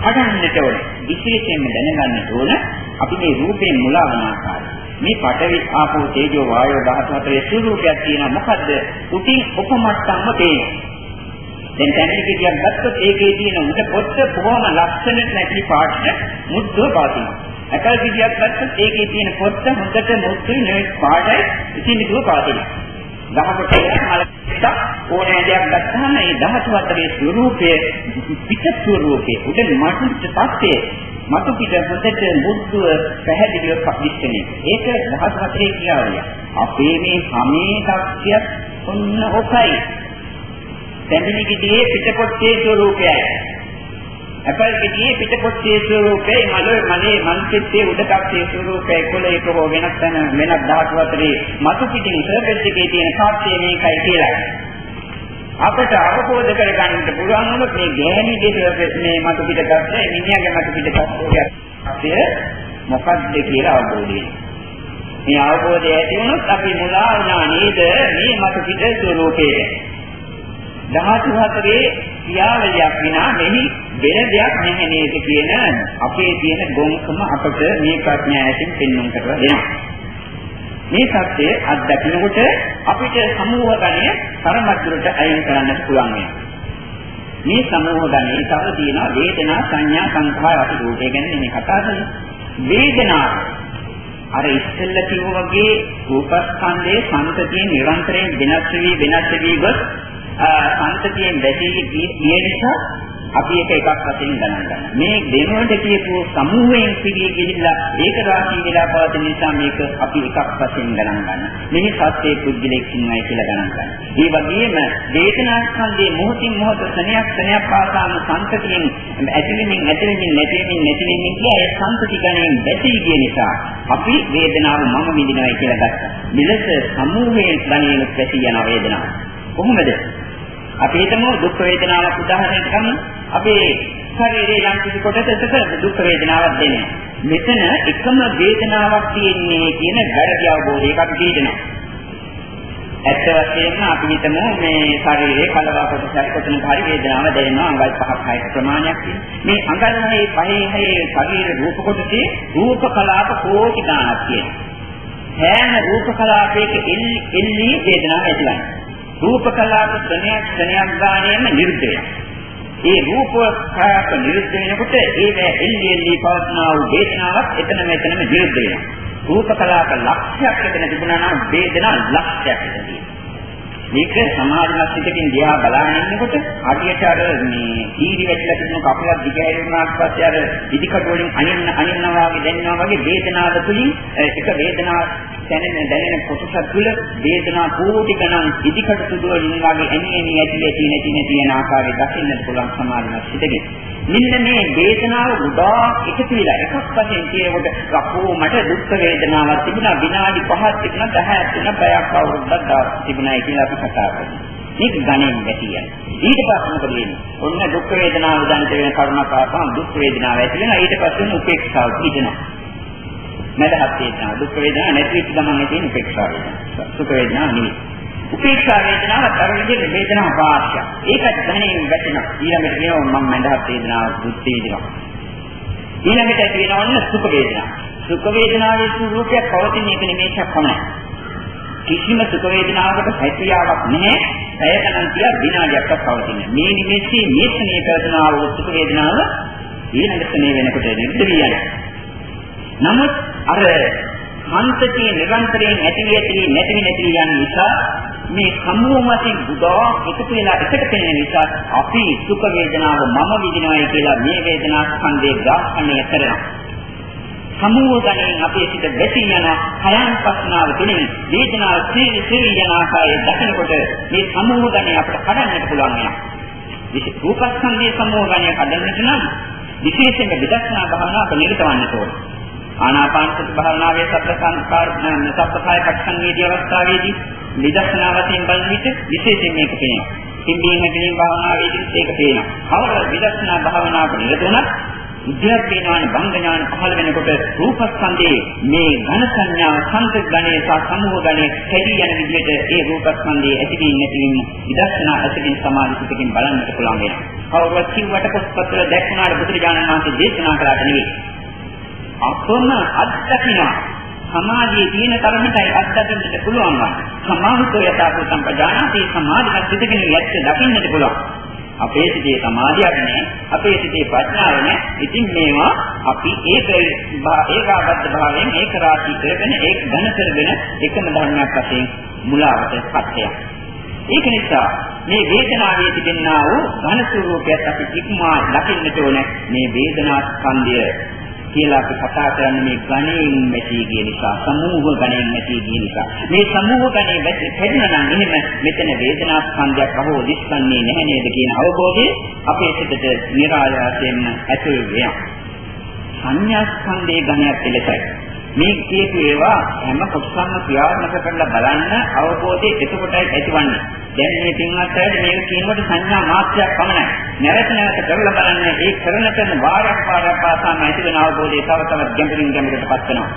හදන්නට ඕන. විශේෂයෙන්ම දැනගන්න ඕන අපි මේ රූපේ මුලා වන ආකාරය. මේ පඨවි ආපෝ තේජෝ වායෝ ධාතු හතරේ ස්වરૂපයක් තියෙනවා. මොකද්ද? උටින් උපමට්ටම්ම පේනවා. දැන් තැනක කියයක් ගත්තොත් ඒකේ තියෙන උඩ පොත්ත බොහොම ලක්ෂණට නැති පාටට මුද්දව පවතිනවා. අකල් කියක් ගත්තොත් ඒකේ තියෙන පොත්ත හොඳට මුද්දුයි නෙවෙයි පාටයි ඉතින් දුව පවතිනවා. ගහකට මලකට ඕනෑ දෙයක් ගත්තාම ඒ ධාතු අතරේ ස්වરૂපයේ පිට ස්වરૂපයේ උඩ මතුට පස්සේ මතු පිට හොඳට මුද්දුව පැහැදිලිව විශ්ලේෂණය. ඒක ධාතු අතරේ ක්‍රියාවලිය. අපේ මේ හැමේ කක්ෂිය ඔන්න ඔකයි. පැමිණි ගියේ පිටකොට්ටේ ස්වરૂපයයි. අපල් ගෙඩියේ පිටපොත්තේ ස්වරූපේ මලේ මලේ මන්සිත්තේ උඩකක්ෂේ ස්වරූපේ කුලයක හෝ වෙනස් තැන වෙනත් ධාතු අතරේ මතු පිටින් සර්ෆස් එකේ තියෙන කාර්යය මේකයි කියලා. අපට අවබෝධ කරගන්නට පුළුවන් වුණොත් මේ ගෑණිගේ මේ මතු පිටකක්ෂේ මිනිහාගේ මතු පිටකක්ෂේ මොකක්ද කියලා අවබෝධය. මේ අවබෝධය ඇති වුණොත් අපි මුලා වුණා නේද මේ මතු පිට ස්වරූපේ. ධාතු හතරේ ක්‍රියාවලියක් විනා මෙහි වෙන දෙයක් නැහැ නේද කියන අපේ තියෙන ගොන්කම අපට මේ ප්‍රඥාවෙන් පෙන්වන්න කරලා දෙනවා. මේ සත්‍ය අත්දකින්නකොට අපිට සමූහ ගණය තරමද්දුරට අයින් කරන්නට පුළුවන් වෙනවා. මේ සමූහ ගණයේ තව තියෙනවා වේදනා සංඥා සංඛාර අපි රූපය ගැන මේ කතා කරන්නේ. වේදනාව අර ඉස්සෙල්ල කිව්ව වගේ රූපස්කන්ධයේ සංතතිය නිරන්තරයෙන් වෙනස් වෙවි වෙනස් වෙවි ගොස් සංතතියෙන් වැටී ගිය නිසා අපි එක එකක් වශයෙන් ගණන් ගන්නවා. මේ දෙනොඩ කියපු සමූහයෙන් පිළිගිය ගිහිල්ලා ඒක රාශී වෙලා පවතින නිසා මේක අපි එකක් වශයෙන් ගණන් ගන්නවා. මෙහි සත්‍යයේ පුද්ගලෙක් ඉන්නයි කියලා ගණන් ගන්නවා. ඒ වගේම වේදනා ස්කන්ධයේ මොහොතින් මොහොත ස්නේහයක් ස්නේහයක් පාසාම සංතතියෙන් ඇතිවෙමින් ඇතිවෙමින් නැතිවෙමින් නැතිවෙමින් කිය ඒ සංතති ගණයෙන් වැටී ගිය නිසා අපි වේදනාව මම විඳිනවායි කියලා ගත්තා. මෙලෙස සමූහයෙන් ගණයෙන් වැටී යන වේදනාව. කොහොමද? අපි හිතමු දුක් වේදනාවක් උදාහරණයක් ගමු. අපේ ශරීරයේ යම් කිසි කොටසක දුක් වේදනාවක් දෙන්නේ. මෙතන එකම වේදනාවක් තියෙන්නේ කියන වැරදි අවබෝධයක අපි තියෙනවා. ඇත්ත වශයෙන්ම අපි හිතමු මේ ශරීරයේ කලවා කොටසක් කොතනක හරි වේදනාවක් දැනෙනවා අඟල් පහක් හයක ප්‍රමාණයක් මේ අඟල් හයේ පහේ හයේ ශරීර රූප කොටසේ රූප කලාප කෝටි ගණනක් තියෙනවා. හැම රූප කලාපයක එල්ලී වේදනාවක් ඇතිවන්නේ. රූප කලාප ක්ෂණයක් ක්ෂණයක් ගානේම නිරුද්ධ වෙනවා. ඒ රූප කලාප නිරුද්ධ වෙනකොට ඒව එල්ලි එල්ලි පවත්නා වූ වේදනාවක් එතන මෙතනම නිරුද්ධ වෙනවා. රූප කලාප ලක්ෂයක් එතන තිබුණා නම් වේදනා ලක්ෂයක් එතන තියෙනවා. මේක සමාධිමත් පිටකින් දිහා බලාගෙන ඉන්නකොට හරියට අර මේ කීරි වැටිලා තිබුණු කපුලක් දිගහැරුණාට පස්සේ අර ඉදිකට වලින් අනින්න අනින්නවා වගේ දැනෙනවා වගේ වේදනාව තුලින් එක වේදනාවක් දැනෙන දැනෙන කොටසක් තුළ වේදනා කෝටි ගණන් ඉදිකට සුදු වලින් වගේ එනි එනි ඇති ඇති නැති නැති යන ආකාරය දකින්නට පුළුවන් සමාධිමත් පිටකින් මෙන්න මේ වේදනාව ගොඩාක් එකතු වෙලා එකක් වශයෙන් කියනකොට අපෝ මට දුක් වේදනාවක් තිබුණා විනාඩි 5ක් තිබුණා 10ක් තිබුණා පැයක් අවුරුද්දක් දවස් තිබුණායි කියලා අපි කතා කරනවා. මේක ගණන් ගැටියයි. ඊට පස්සේ මොකද වෙන්නේ? ඔන්න දුක් වේදනාව දැනට වෙන කරුණක් ආවම දුක් වේදනාව ඇති වෙනවා. ඊට පස්සේ උපේක්ෂාව පිටිනවා. මදහත් වේදනාව දුක් වේදනාව නැති වෙච්ච ගමන් තියෙන උපේක්ෂාව වේදනාව. සුඛ වේදනාව නෙවෙයි. උපේක්ෂා වේදනාව අතර විදිහට වේදනාව පාර්ශ්‍ය. ඒකත් දැනෙන්නේ වැටෙනවා. ඊළඟට කියනවා මම මඳහත් වේදනාව දුක් වේදනාව. ඊළඟට ඇති වෙනවන්න සුඛ වේදනාව. සුඛ වේදනාවේ ස්වરૂපයක් පවතින එක නෙමෙයි පමණයි. කිසිම සුඛ වේදනාවකට හැකියාවක් නැහැ. පැයකනම් කිය විනාඩියක්වත් පවතින්නේ. මේ නිමේෂයේ මේෂණීය කරනවා වූ සුඛ වේදනාව ඊළඟට මේ වෙනකොට නිර්දවියයි. නමුත් අර මන්තකේ නිරන්තරයෙන් ඇති ඇති නැති නැති යන නිසා මේ සමුහ වශයෙන් බුදා එකතු වෙලා එකට පෙනෙන නිසා අපි සුඛ වේදනාව මම විඳිනවායි කියලා මේ වේදනා ස්කන්ධේ ග්‍රහණය කරනවා. සමුහ ගණයෙන් අපේ සිට වැටී යන හයන් පස්නාව තුළින් වේදනාව සීරි සීරි යන ආකාරය දකිනකොට මේ සමුහ ගණය අපිට කඩන්නට පුළුවන් වෙනවා. විශේෂ රූපස්කන්ධයේ සමුහ ගණය කඩන්නට නම් විශේෂයෙන්ම විදර්ශනා භාවනාව නිරත වන්න ඕනේ. ආනාපාන සති භාවනාවේ සත්‍ය සංස්කාර සත්‍යය පක්ෂණයේදී අවස්ථාවේදී විදර්ශනා වශයෙන් බලන විට විශේෂයෙන් මේක පේනවා. සිම්බීම කියන භාවනාවේදී ඒක පේනවා. අවර විදර්ශනා භාවනාවක නිරත වුණත් උද්‍යප් වේනාන බංග ඥාන පහළ වෙනකොට රූපස්කන්ධයේ මේ ඝන සංඥා සංකල්ප ගණයේ සහ සමූහ ගණයේ හැදී යන විදිහට ඒ රූපස්කන්ධයේ ඇතිවීම නැතිවීම විදර්ශනා ඇතිවීම සමාධි පිටකින් බලන්නට පුළුවන් වෙනවා. කවුරුත් කිව්වට පොත්පත්වල දැක්වුණාට බුදුරජාණන් වහන්සේ දේශනා කළාට නෙවෙයි. අපම අත්දකිනවා සමාධියේ තියෙන තරමටයි අත්දකින්නට පුළුවන් වන්නේ. සමාහිතෝ යථාභූත සම්පජානාති සමාධිමත් සිතකින් යැත්ත දකින්නට පුළුවන්. අපේ සිතේ සමාධියක් නැහැ. අපේ සිතේ ප්‍රඥාව නැහැ. ඉතින් මේවා අපි ඒක ඒකාබද්ධ භාවයෙන් ඒක රාශී කරගෙන ඒක ඝන කරගෙන එකම ධර්මයක් වශයෙන් මුලාවටපත් වෙනවා. ඒක නිසා මේ වේදනාවේ තිබෙනා වූ ඝන ස්වરૂපයත් අපි ඉක්මවා දකින්නට ඕනේ. මේ වේදනා ස්කන්ධය කියලා අපි කතා කරන්නේ මේ ගණයෙන් මෙටි කියන නිසා සමූහ ගණයෙන් මෙටි කියන නිසා. මේ සමූහ ගණේ වැටි හැදෙනා නම් එහෙම මෙතන වේදනා ස්කන්ධයක් අහෝ දිස්සන්නේ නැහැ නේද කියන අවබෝධය අපේ සිතට નિરાයාසයෙන්ම ඇතුල් වෙනවා. සංඥා ස්කන්ධයේ ගණයක් එලෙසයි මේ කියපු ඒවා හැම කොටසක්ම ක්‍රියාත්මක කරලා බලන්න අවබෝධය එතකොටයි ඇතිවන්නේ දැන් මේ පින්වත් අයට මේක කියනකොට සංඥා මාත්‍රයක් පමණයි. නැවත නැවත කරලා බලන්න ඒ කරන කරන වාරයක් වාරයක් පාසාම ඇති වෙන අවබෝධය තව තවත් ගැඹුරින් ගැඹුරටපත් වෙනවා.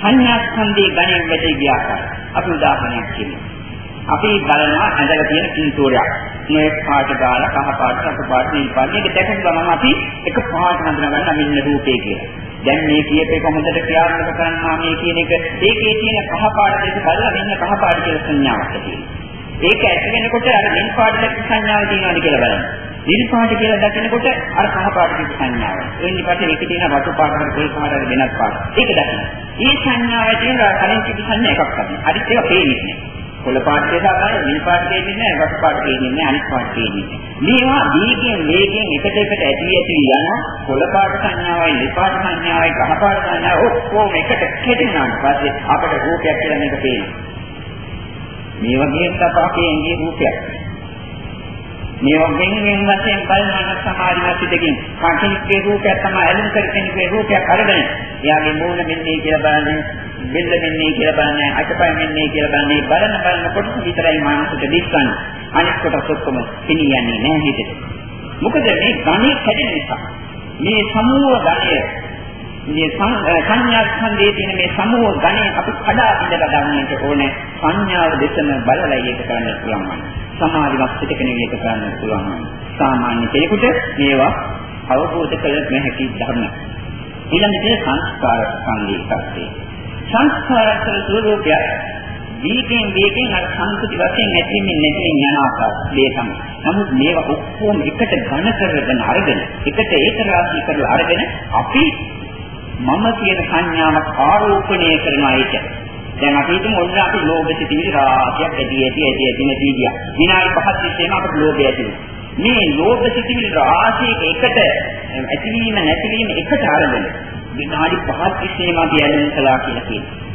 සංඥා ස්කන්ධයේ ගණන් වැටේ ගියාකාර. අපි උදාහරණයක් කියමු. අපි බලනවා ඇඳලා තියෙන පින්තූරයක්. මේ පාට ගාලා කහ පාට රතු පාට නිල් පාට මේක දැකපු ගමන් අපි එක පාට හඳුනා ගන්න මෙන්න රූපේ කියලා. දැන් මේ කියප එක හොඳට ක්‍රියාත්මක කරනවා මේ කියන එක ඒකේ තියෙන කහ පාට දෙක බලලා මෙන්න කහ පාට කියලා සංඥාවක් තියෙනවා. ඒක ඇති වෙනකොට අර නිල් පාට දැක්ක සංඥාව තියෙනවද කියලා බලන්න. නිල් පාට කියලා දකිනකොට අර කහ පාට තිබු සංඥාව. එන්නේ පස්සේ ඒකේ තියෙන රතු පාට හරි පොල් පාට හරි වෙනස් පාට. ඒක දකින්න. මේ සංඥාවේ තියෙන කලින් තිබු සංඥා එකක් තමයි. අනිත් ඒවා පේන්නේ නැහැ. පොළ පාට කියලා තමයි නිල් පාට දෙන්නේ නැහැ, රතු පාට දෙන්නේ නැහැ, අනිත් පාට දෙන්නේ. මේවා දීගෙන් වේගෙන් එකට එකට ඇති ඇති යන පොළ පාට සංඥාවයි, නිල් පාට සංඥාවයි, කහ පාට සංඥාවයි ඔක්කොම එකට කෙටෙනාට පස්සේ අපට රූපයක් කියලා මේක පේනවා. මේ වගේ තපාකේන්ගේ රූපයක්. මේ වගේ වෙන වශයෙන් බලන සමාධිමත් දෙකින් කාටිකේ රූපයක් තමයි ඇලුම් කරගෙන රූපයක් අරගෙන එයාගේ මූණ මෙන්නේ කියලා බලන්නේ බෙල්ල මෙන්නේ කියලා බලන්නේ අටපය මෙන්නේ කියලා බලන්නේ බලන බලන කොටස විතරයි මානසික දිස්සන්නේ. අනිත් කොටස් ඔක්කොම පිනියන්නේ නැහැ හිතේ. මොකද මේ ගණේ කැඩෙන නිසා මේ සමූහ ගණය මේ සංඥා ස්කන්ධයේ තියෙන මේ සමූහ ගණය අපි කඩා ඉඳලා ගන්නට ඕනේ සංඥාව දෙසම බලලා ඒක කරන්න පුළුවන්. සමාධිමත් පිටක නෙවෙයි ඒක කරන්න පුළුවන්. සාමාන්‍ය කෙනෙකුට මේවා අවබෝධ කළ නොහැකි ධර්ම. ඊළඟට සංස්කාර ස්කන්ධයේ පැත්තේ. සංස්කාර ස්වરૂපය දීකෙන් දීකෙන් අර සංස්කෘති වශයෙන් නැතිවෙන්නේ නැතිවෙන යන ආකාරය තමයි. නමුත් මේවා ඔක්කොම එකට ඝන කරගෙන අරගෙන එකට ඒක රාශී කරලා අරගෙන අපි මම කියන සංඥාවක් ආරෝපණය කරනවා ඒක. දැන් අපි හිතමු ඔන්න අපි ලෝභ සිතිවිලි රාශියක් ඇති ඇති ඇති ඇති නැති ගියා. විනාඩි 5ක් තිස්සේම අපට ලෝභය ඇති මේ ලෝභ සිතිවිලි රාශියක එකට ඇතිවීම නැතිවීම එකට අරගෙන විනාඩි 5ක් තිස්සේම අපි ඇලෙන කළා කියලා කියනවා.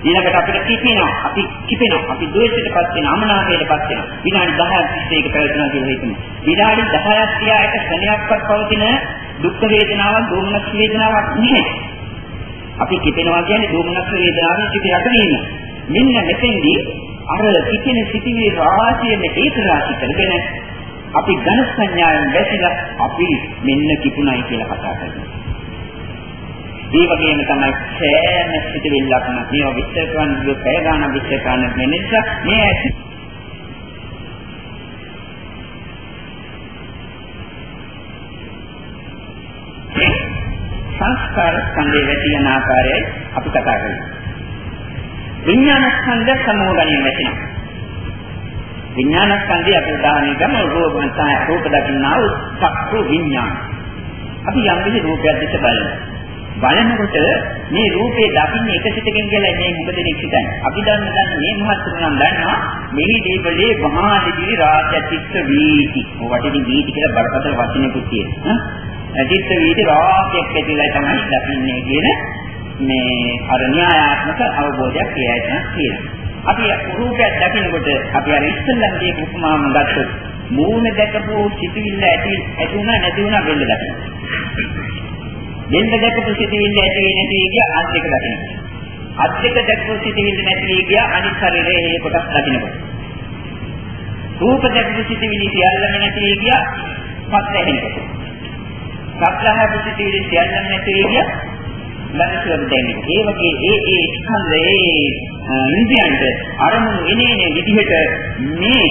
ඊළඟට අපිට කිපෙනවා අපි කිපෙනවා අපි ද්වේෂයටපත් වෙනවා අමනාපයටපත් වෙනවා විනාඩි 10ක් තිස්සේ ඒක පැවතුණා කියලා හිතමු විනාඩි 10ක් තියා එක ක්ෂණයක්වත් පවතින දුක් වේදනාවක් දුම්නස් වේදනාවක් නැහැ අපි කිපෙනවා කියන්නේ දුම්නස් වේදනාවෙන් සිට යටවීම මෙන්න මෙතෙන්දී අර කිපෙන සිටිවේ රාශියෙන් ඒක රාශි කරගෙන අපි ඝන සංඥාවෙන් වැසිලා අපි මෙන්න කිපුණයි කියලා කතා කරනවා. ඒ වගේම තමයි සෑම සිටිවිල්ලක්ම මේවා විස්තර කරන්න ගියොත් පැය ගාණක් විස්තර කරන්න වෙන නිසා මේ සංස්කාර ස්කන්ධයේ වැටි යන ආකාරයයි අපි කතා කරන්නේ. විඥාන ස්කන්ධ සමෝහ ගණන් වැටෙනවා. විඥාන ස්කන්ධය අපි උදාහරණයක් ගමු රූපන්තය රූප දකින්නා වූ චක්කු විඥාන. අපි යම් කිසි රූපයක් දැක බලනවා. බලනකොට මේ රූපේ දකින්න එක සිතකින් කියලා මේ මොකද දෙන්නේ අපි දන්න දන්න මේ මහත්තුරු නම් දන්නවා මෙහි දීපලේ මහා දිවි රාජ්‍යතිස්ස වීති. ඔවටදී වීති කියලා බරපතල වචනකුත් තියෙනවා. තිස්ස වීති රාජ්‍යයක් ඇතිලා තමයි දකින්නේ කියන මේ අර න්‍යායාත්මක අවබෝධයක් කියයිතන තියෙනවා. අපි රූපයක් දකිනකොට අපි අර ඉස්සෙල්ලම කියපු උපමාවම ගත්තොත් මූණ දැකපු සිටිවිල්ල ඇති ඇති වුණා නැති වුණා වෙන්න දකිනවා. දෙන්න දැකපු සිටිවිල්ල ඇති වෙන්නේ නැති කිය අත් දෙක දකින්න. අත් දෙක දැකපු සිටිවිල්ල නැති කිය අනිත් ශරීරයේ මේ කොටස් දකින්නකොට. රූප දැකපු සිටිවිලි සියල්ලම නැති කිය පත් ඇහෙනකොට. සත්‍යහපු සිටිවිලි සියල්ලම නැති කිය මනසෙන් දැනෙන්නේ. ඒ වගේ ඒ ඒ ස්කන්ධයේ ඉන්ද්‍රියන්ට අරමුණු එනේන විදිහට මේ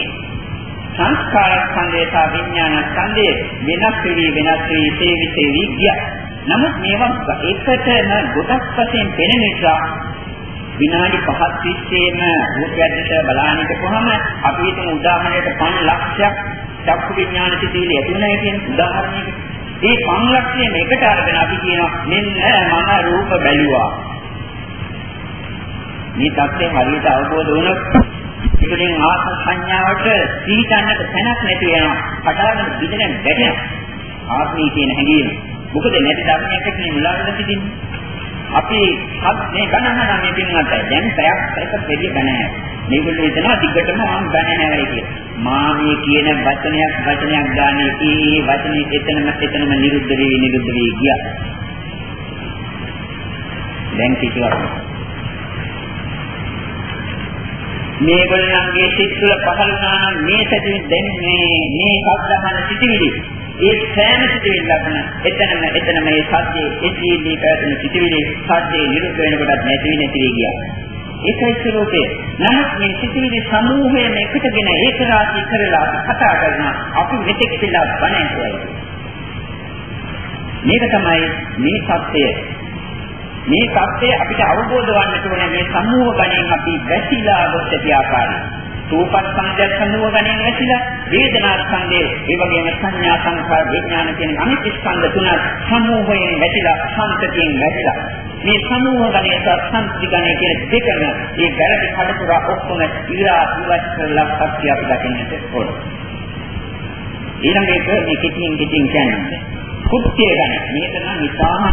සංස්කාර ස්කන්ධය සහ විඥාන ස්කන්ධය වෙනස් වෙවි වෙනස් වෙවි සේවිතේ විද්‍ය. නමුත් මේවා එකටම ගොඩක් වශයෙන් පෙනෙන නිසා විනාඩි 5ක් තිස්සේම රූපයකට බලාගෙන ඉඳපුවම අපි හිතමු උදාහරණයකට 5 ලක්ෂයක් චක්කු විඥාන සිතිවිලි ඇති වෙනවා කියන උදාහරණයක. ඒ 5 ලක්ෂයෙන් එකට අරගෙන අපි කියනවා මෙන්න මම රූප බැලුවා. මේ தත්ත්වය හරියට අවබෝධ වුණොත් ඒකෙන් ආත්ම සංඥාවට සීතන්නට තැනක් නැති වෙනවා. කඩාගෙන බිඳෙන වැටෙනවා. ආත්මී කියන හැඟීම. මොකද නැති ධර්මයක් එක්ක නේ මුලාවෙලා සිටින්නේ. අපි මේ ගණන නම් මේ පින්වත්යි. දැන් පැයක් පැයක දෙවිය ගණනයි. මේගොල්ලෝ හිතනවා දිගටම මම ගණනයි කියලා. මා මේ කියන වචනයක් වචනයක් ගානේ ඒ වචනේ එතනම එතනම නිරුද්ධ වෙවි නිරුද්ධ වෙවි ගියා. දැන් කිසිවක් මේගොල්ලන්ගේ සිත් තුළ පහළනා නම් මේ සැදී දැන්නේ මේ සද්ධාහන සිටිවිලි ඒ සෑම සිටිවිල්ලක්ම එතනම එතනම මේ සත්‍යයේ එදීදී පැවතුන සිටිවිලි සත්‍යයේ නිරුද්ධ වෙනකොටත් නැති නැති ගියා ඒකයි ස්වરૂපය. නමුත් මේ සිතිවිලි සමූහයෙන් එකටගෙන ඒක රාශී කරලා කතා කරන අපි මෙතෙක් කියලා බණයි. මේක තමයි මේ සත්‍යය. මේ தත්ත්වය අපිට අවබෝධ වන්නට ඕනේ මේ සමූහ ගණයෙන් අපි වැසිලා ගොස් ඇති ආකාරය. රූපස්කන්ධය සමූහ ගණයෙන් වැසිලා වේදනා ස්කන්ධය ඒ වගේම සංඥා සංඛාර විඥාන කියන අනිත් ස්කන්ධ තුන සමූහයෙන් වැසිලා සංතතියෙන් වැසිලා මේ සමූහ ගණය සහ සංස්කෘති ගණය කියන දෙකම මේ වැරදි කඩතුරා ඔක්කොම ඉරා ඉවත් කරලා සත්‍ය අපි දකින්නට ඕන. ඊළඟ එක මේ කිතින් කිතින් කියන්නේ කුත්‍ය ගණය. මේක නම් ඉතාම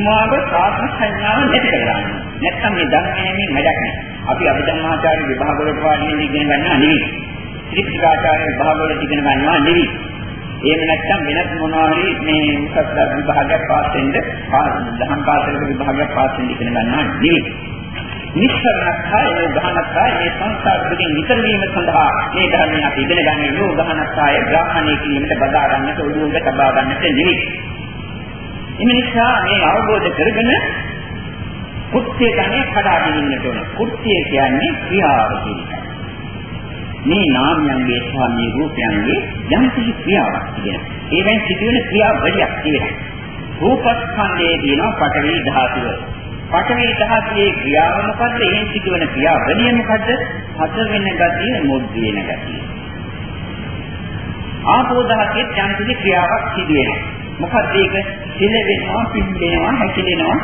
කන්නේ ඉක්මාව සාත්‍ය සංඥාව නැති කරගන්න. නැත්තම් මේ ධර්මයෙන් වැඩක් නැහැ. අපි අභිධර්මාචාර්ය විභාග වලට වාඩි ඉගෙන ගන්නවා නෙවෙයි. ත්‍රිපිටකාචාර්ය විභාග වලට ඉගෙන ගන්නවා නෙවෙයි. එහෙම නැත්නම් වෙනත් මොනවා හරි මේ උසස් විභාගයක් පාස් වෙන්න දහම් පාසලක විභාගයක් පාස් වෙන්න ඉගෙන ගන්නවා නෙවෙයි. නිස්සරණක්ඛය යෝගහනක්ඛය මේ සංස්කාර දෙකෙන් විතර වීම සඳහා මේ ධර්මය අපි ඉගෙන ගන්න යෝගහනක්ඛය ග්‍රහණය කිරීමට බදා ගන්නට උඩුංග තබා ගන්නට නෙවෙයි. එම නිසා මේ අවබෝධ කරගෙන කුත්‍ය ගන්නේ කඩා දෙන්නට ඕන. කුත්‍ය කියන්නේ ක්‍රියාව කියන එක. මේ නාමයන්ගේ සහ මේ රූපයන්ගේ යම් කිසි ක්‍රියාවක් තිබෙනවා. ඒවෙන් සිදුවෙන ක්‍රියාවලියක් තියෙනවා. රූපස්කන්ධයේ තියෙනවා පඨවි ධාතුව. පඨවි ධාතුවේ ක්‍රියාව මොකද්ද? එහෙන් සිදුවන ක්‍රියාවලිය මොකද්ද? හත වෙන ගතිය, මුද් වෙන ගතිය. ආපෝ ධාතුවේ යම් කිසි ක්‍රියාවක් සිදු වෙනවා. මොකද්ද ඒක? සිල වෙනවා, පිම්බෙනවා, හැකිලෙනවා,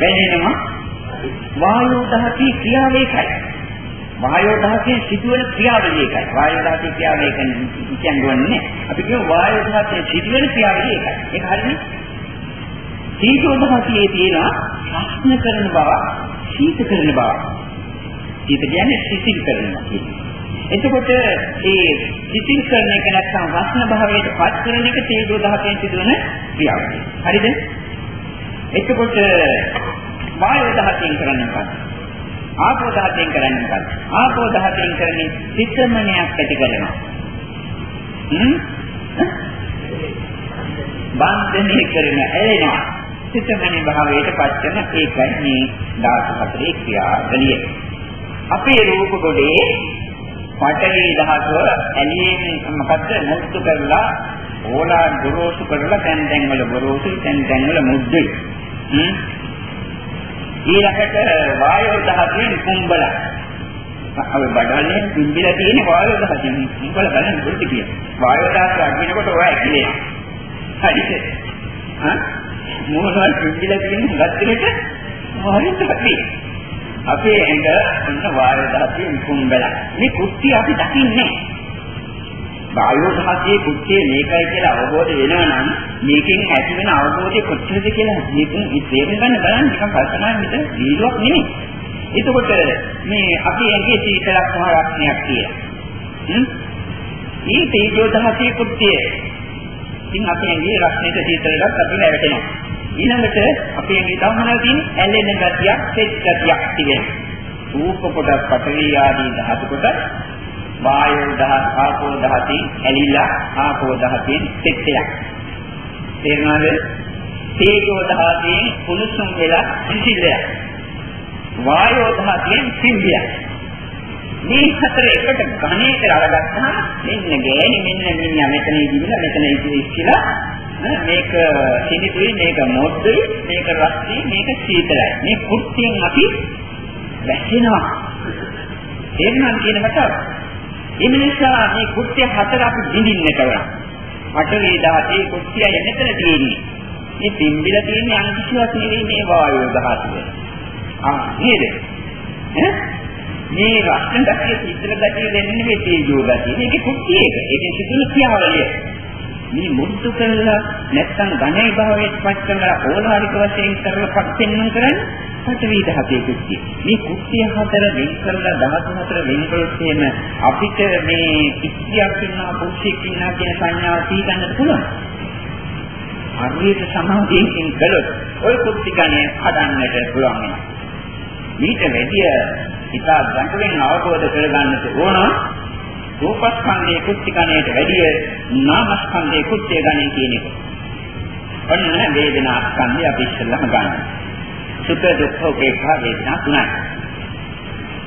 වැළෙනවා. වායෝ ධාතුවේ ක්‍රියාව ඒකයි. වායෝ ධාතුවේ සිදුවන ක්‍රියාවලිය ඒකයි. වායෝ ධාතුවේ ක්‍රියාව ඒක කියන්නේ අපි කියමු වායෝ ධාතුවේ සිදුවන ක්‍රියාවලිය ඒකයි. ඒක හරිනේ. තීජෝ ධාතුවේ තියෙන ප්‍රශ්න කරන බව, සීත කරන බව. සීත කියන්නේ සිසිල් කරනවා කියන්නේ. එතකොට ඒ සිසිල් කරන එක නැත්නම් රස්න භාවයට පත් කරන එක තේජෝ ධාතයෙන් සිදුවන ක්‍රියාවක්. හරිද? එතකොට වායෝ ධාතයෙන් කරන්නේ මොකක්ද? ආපෝ ධාතයෙන් කරන්නේ මොකක්ද? ආපෝ ධාතයෙන් කරන්නේ සිතමනයක් ඇති කරනවා. හ්ම්? බන්ධනය කරන ඇලෙනවා. සිතමනේ භාවයට පත් කරන ඒකයි මේ ධාතු හතරේ ක්‍රියාවලිය. අපේ රූප කොටේ පඨවි ධාතුව ඇලීමෙන් මොකද්ද මුක්තු කරලා ඕලා ගොරෝසු කරලා තැන් තැන් වල ගොරෝසු තැන් තැන් වල මුද්දුයි. හ්ම් ඊළඟට වායෝ ධාතුවෙන් කුඹල. අපි බඩවලේ පිම්බිලා තියෙන වායෝ ධාතුවෙන් කුඹල බලන්න දුරට කියන. වායෝ ධාතුව අගිනකොට ඔය ඇකිලෙනවා. හරිද? හා මොනවද පිම්බිලා තියෙන ගත්තෙට වායෝ ධාතුවේ. අපේ ඇඟ ඔන්න වායෝ ධාතුවෙන් කුඹල. මේ කුට්ටි අපි දකින්නේ වායෝ දහසේ කුච්චේ මේකයි කියලා අවබෝධ වෙනවා නම් මේකෙන් ඇති වෙන අවබෝධය කොච්චරද කියලා මේකෙන් තේරුම් ගන්න බලන්න නිකන් කල්පනා විතර වීලුවක් නෙමෙයි. එතකොට මේ අපි ඇඟේ සීතලක් සහ රක්ණයක් තියෙනවා. හ්ම්? මේ තේජෝ දහසේ කුච්චේ. ඉතින් අපි ඇඟේ රක්ණයට සීතලයක් අපි නැවතෙනවා. ඊළඟට අපි ඇඟේ දහමන තියෙන ඇලෙන ගතියක්, සෙත් ගතියක් තිබෙනවා. රූප කොටස්, පඨවි ආදී ධාතු කොටස් වායෝ දහස් ආපෝ දහතින් ඇලිලා ආපෝ දහතින් තෙක්කයක් තේරුණාද? තේජෝ දහතින් කුණුසුම් වෙලා සිසිලයක් වායෝ දහතින් සිම්බියක් මේ හතර එකට ඝණයකට අරගත්තාම මෙන්න ගෑණි මෙන්න මිනිහා මෙතන ඉදිරිලා මෙතන ඉදිරිලා මේක සිනිතුයි මේක මොද්දුයි මේක රස්ති මේක සීතලයි මේ කුට්ටියෙන් අපි වැහෙනවා එන්නම් කියන මතාව ඒ නිසා මේ කුට්ටිය හතර අපි බිඳින්නට ඕන. පඨවි ධාතේ කුට්ටිය මෙතන තියෙන්නේ. මේ පිම්බිල තියෙන්නේ අන් කිසිවක් නෙවෙයි මේ වායෝ ධාතුව. ආ නේද? ඈ මේ රස්න ගතිය චිත්‍ර ගතිය දෙන්නේ මේ තේජෝ ගතිය. මේකේ කුට්ටිය එක. ඒකේ සිදුණු ක්‍රියාවලිය. මේ මුද්දු කරලා නැත්තම් ඝනේ භාවයට පත් කරලා ඕලාරික වශයෙන් කරලා පත් වෙනු කරන්නේ පඨවි ධාතයේ කුක්තිය. මේ කුක්තිය හතර වෙන් කරලා ධාතු හතර වෙන් කළොත් එහෙම අපිට මේ ඉස්තියක් ඉන්නවා පුරුෂයෙක් ඉන්නවා කියන සංඥාව තීගන්නට පුළුවන්. හරියට සමාධියෙන් කළොත් ওই කුක්ති ගණය හදන්නට පුළුවන් වෙනවා. ඊට වැඩිය ඉතා ගැඹුරින් අවබෝධ කරගන්නට ඕන රූපස්කන්ධයේ කුක්ති ගණයට වැඩිය නාමස්කන්ධයේ කුක්ති ගණය කියන එක. ඔන්න වේදනා ස්කන්ධය අපි ඉස්සෙල්ලාම ගන්නවා. සුඛ දුක්ඛ උපේක්ඛා වේදනා තුනයි.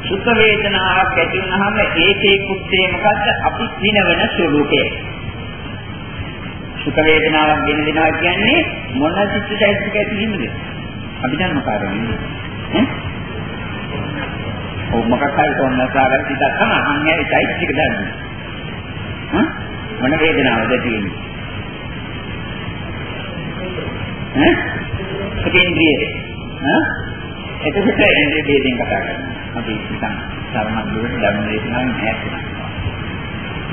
සුඛ වේදනාවක් ඇති වුනහම ඒකේ කුත්තේ මොකද්ද? අපි දිනවන ස්වરૂපය. සුඛ වේදනාවක් ගෙන දෙනවා කියන්නේ මොන චිත්තචෛතසික ඇතිවීමද? අපි දන්න කාරණේ. ඈ? ඔව් මොකක් හරි තෝරනසාරක් ඉතින් තමයි අංගයේ චෛතසික ධර්ම. හ්ම්? මොන වේදනාවද තියෙන්නේ? ඈ? සුඛේන්ද්‍රියේ ඈ එතකොට ඉන්ද්‍රිය ભેදයෙන් කතා කරනවා. අපි නිකන් සරණ දුරට ධර්ම දේශනාවෙන් ඈත් වෙනවා.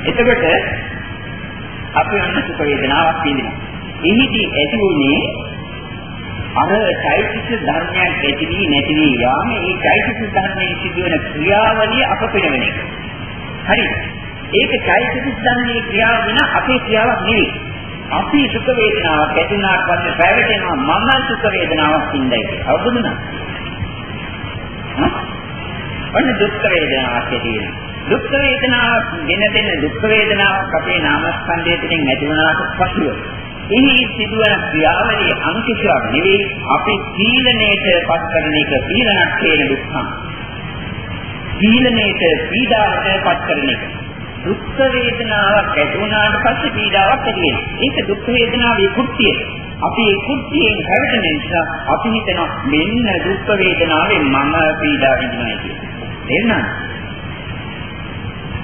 එතකොට අපි අන්න සුඛ වේදනාවක් විඳිනවා. එහිදී ඇති වුණේ අර චෛතසික ධර්මයන් ඇති වී නැති වී යාම ඒ චෛතසික ධර්මයේ සිදුවන ක්‍රියාවලිය අප පෙනෙන එක. හරිද? ඒක චෛතසික ධර්මයේ ක්‍රියාව වෙන අපේ ක්‍රියාවක් නෙවෙයි. අපි සුඛ වේදනාවක් ඇති වුණාට පස්සේ පැවැටෙනවා මම සුඛ වේදනාවක් ඉඳයි කියලා. අවබෝධ නැහැ. ඔන්න දුක් වේදනාවක් ඇති වෙනවා. දුක් වේදනාවක් දෙන දෙන දුක් වේදනාවක් අපේ නාමස්කන්ධය තුළින් ඇති වුණාට පසුව එහි සිදුවන ක්‍රියාවලිය අනුකිෂාවක් නෙවෙයි අපි සීලණයට පත් කරන එක සීලණක් කියන දුක්ඛම්. සීලණයට පීඩාවට පත් කරන එක දුක් වේදනාවක් ඇති වුණාට පස්සේ පීඩාවක් ඇති වෙනවා. ඒක දුක් වේදනාවේ කුට්ටිය. අපි ඒ කුට්ටියෙන් හැවෙන නිසා අපි හිතනවා මෙන්න දුක් වේදනාවෙන් මම පීඩා විඳිනවා කියලා. තේරුණාද?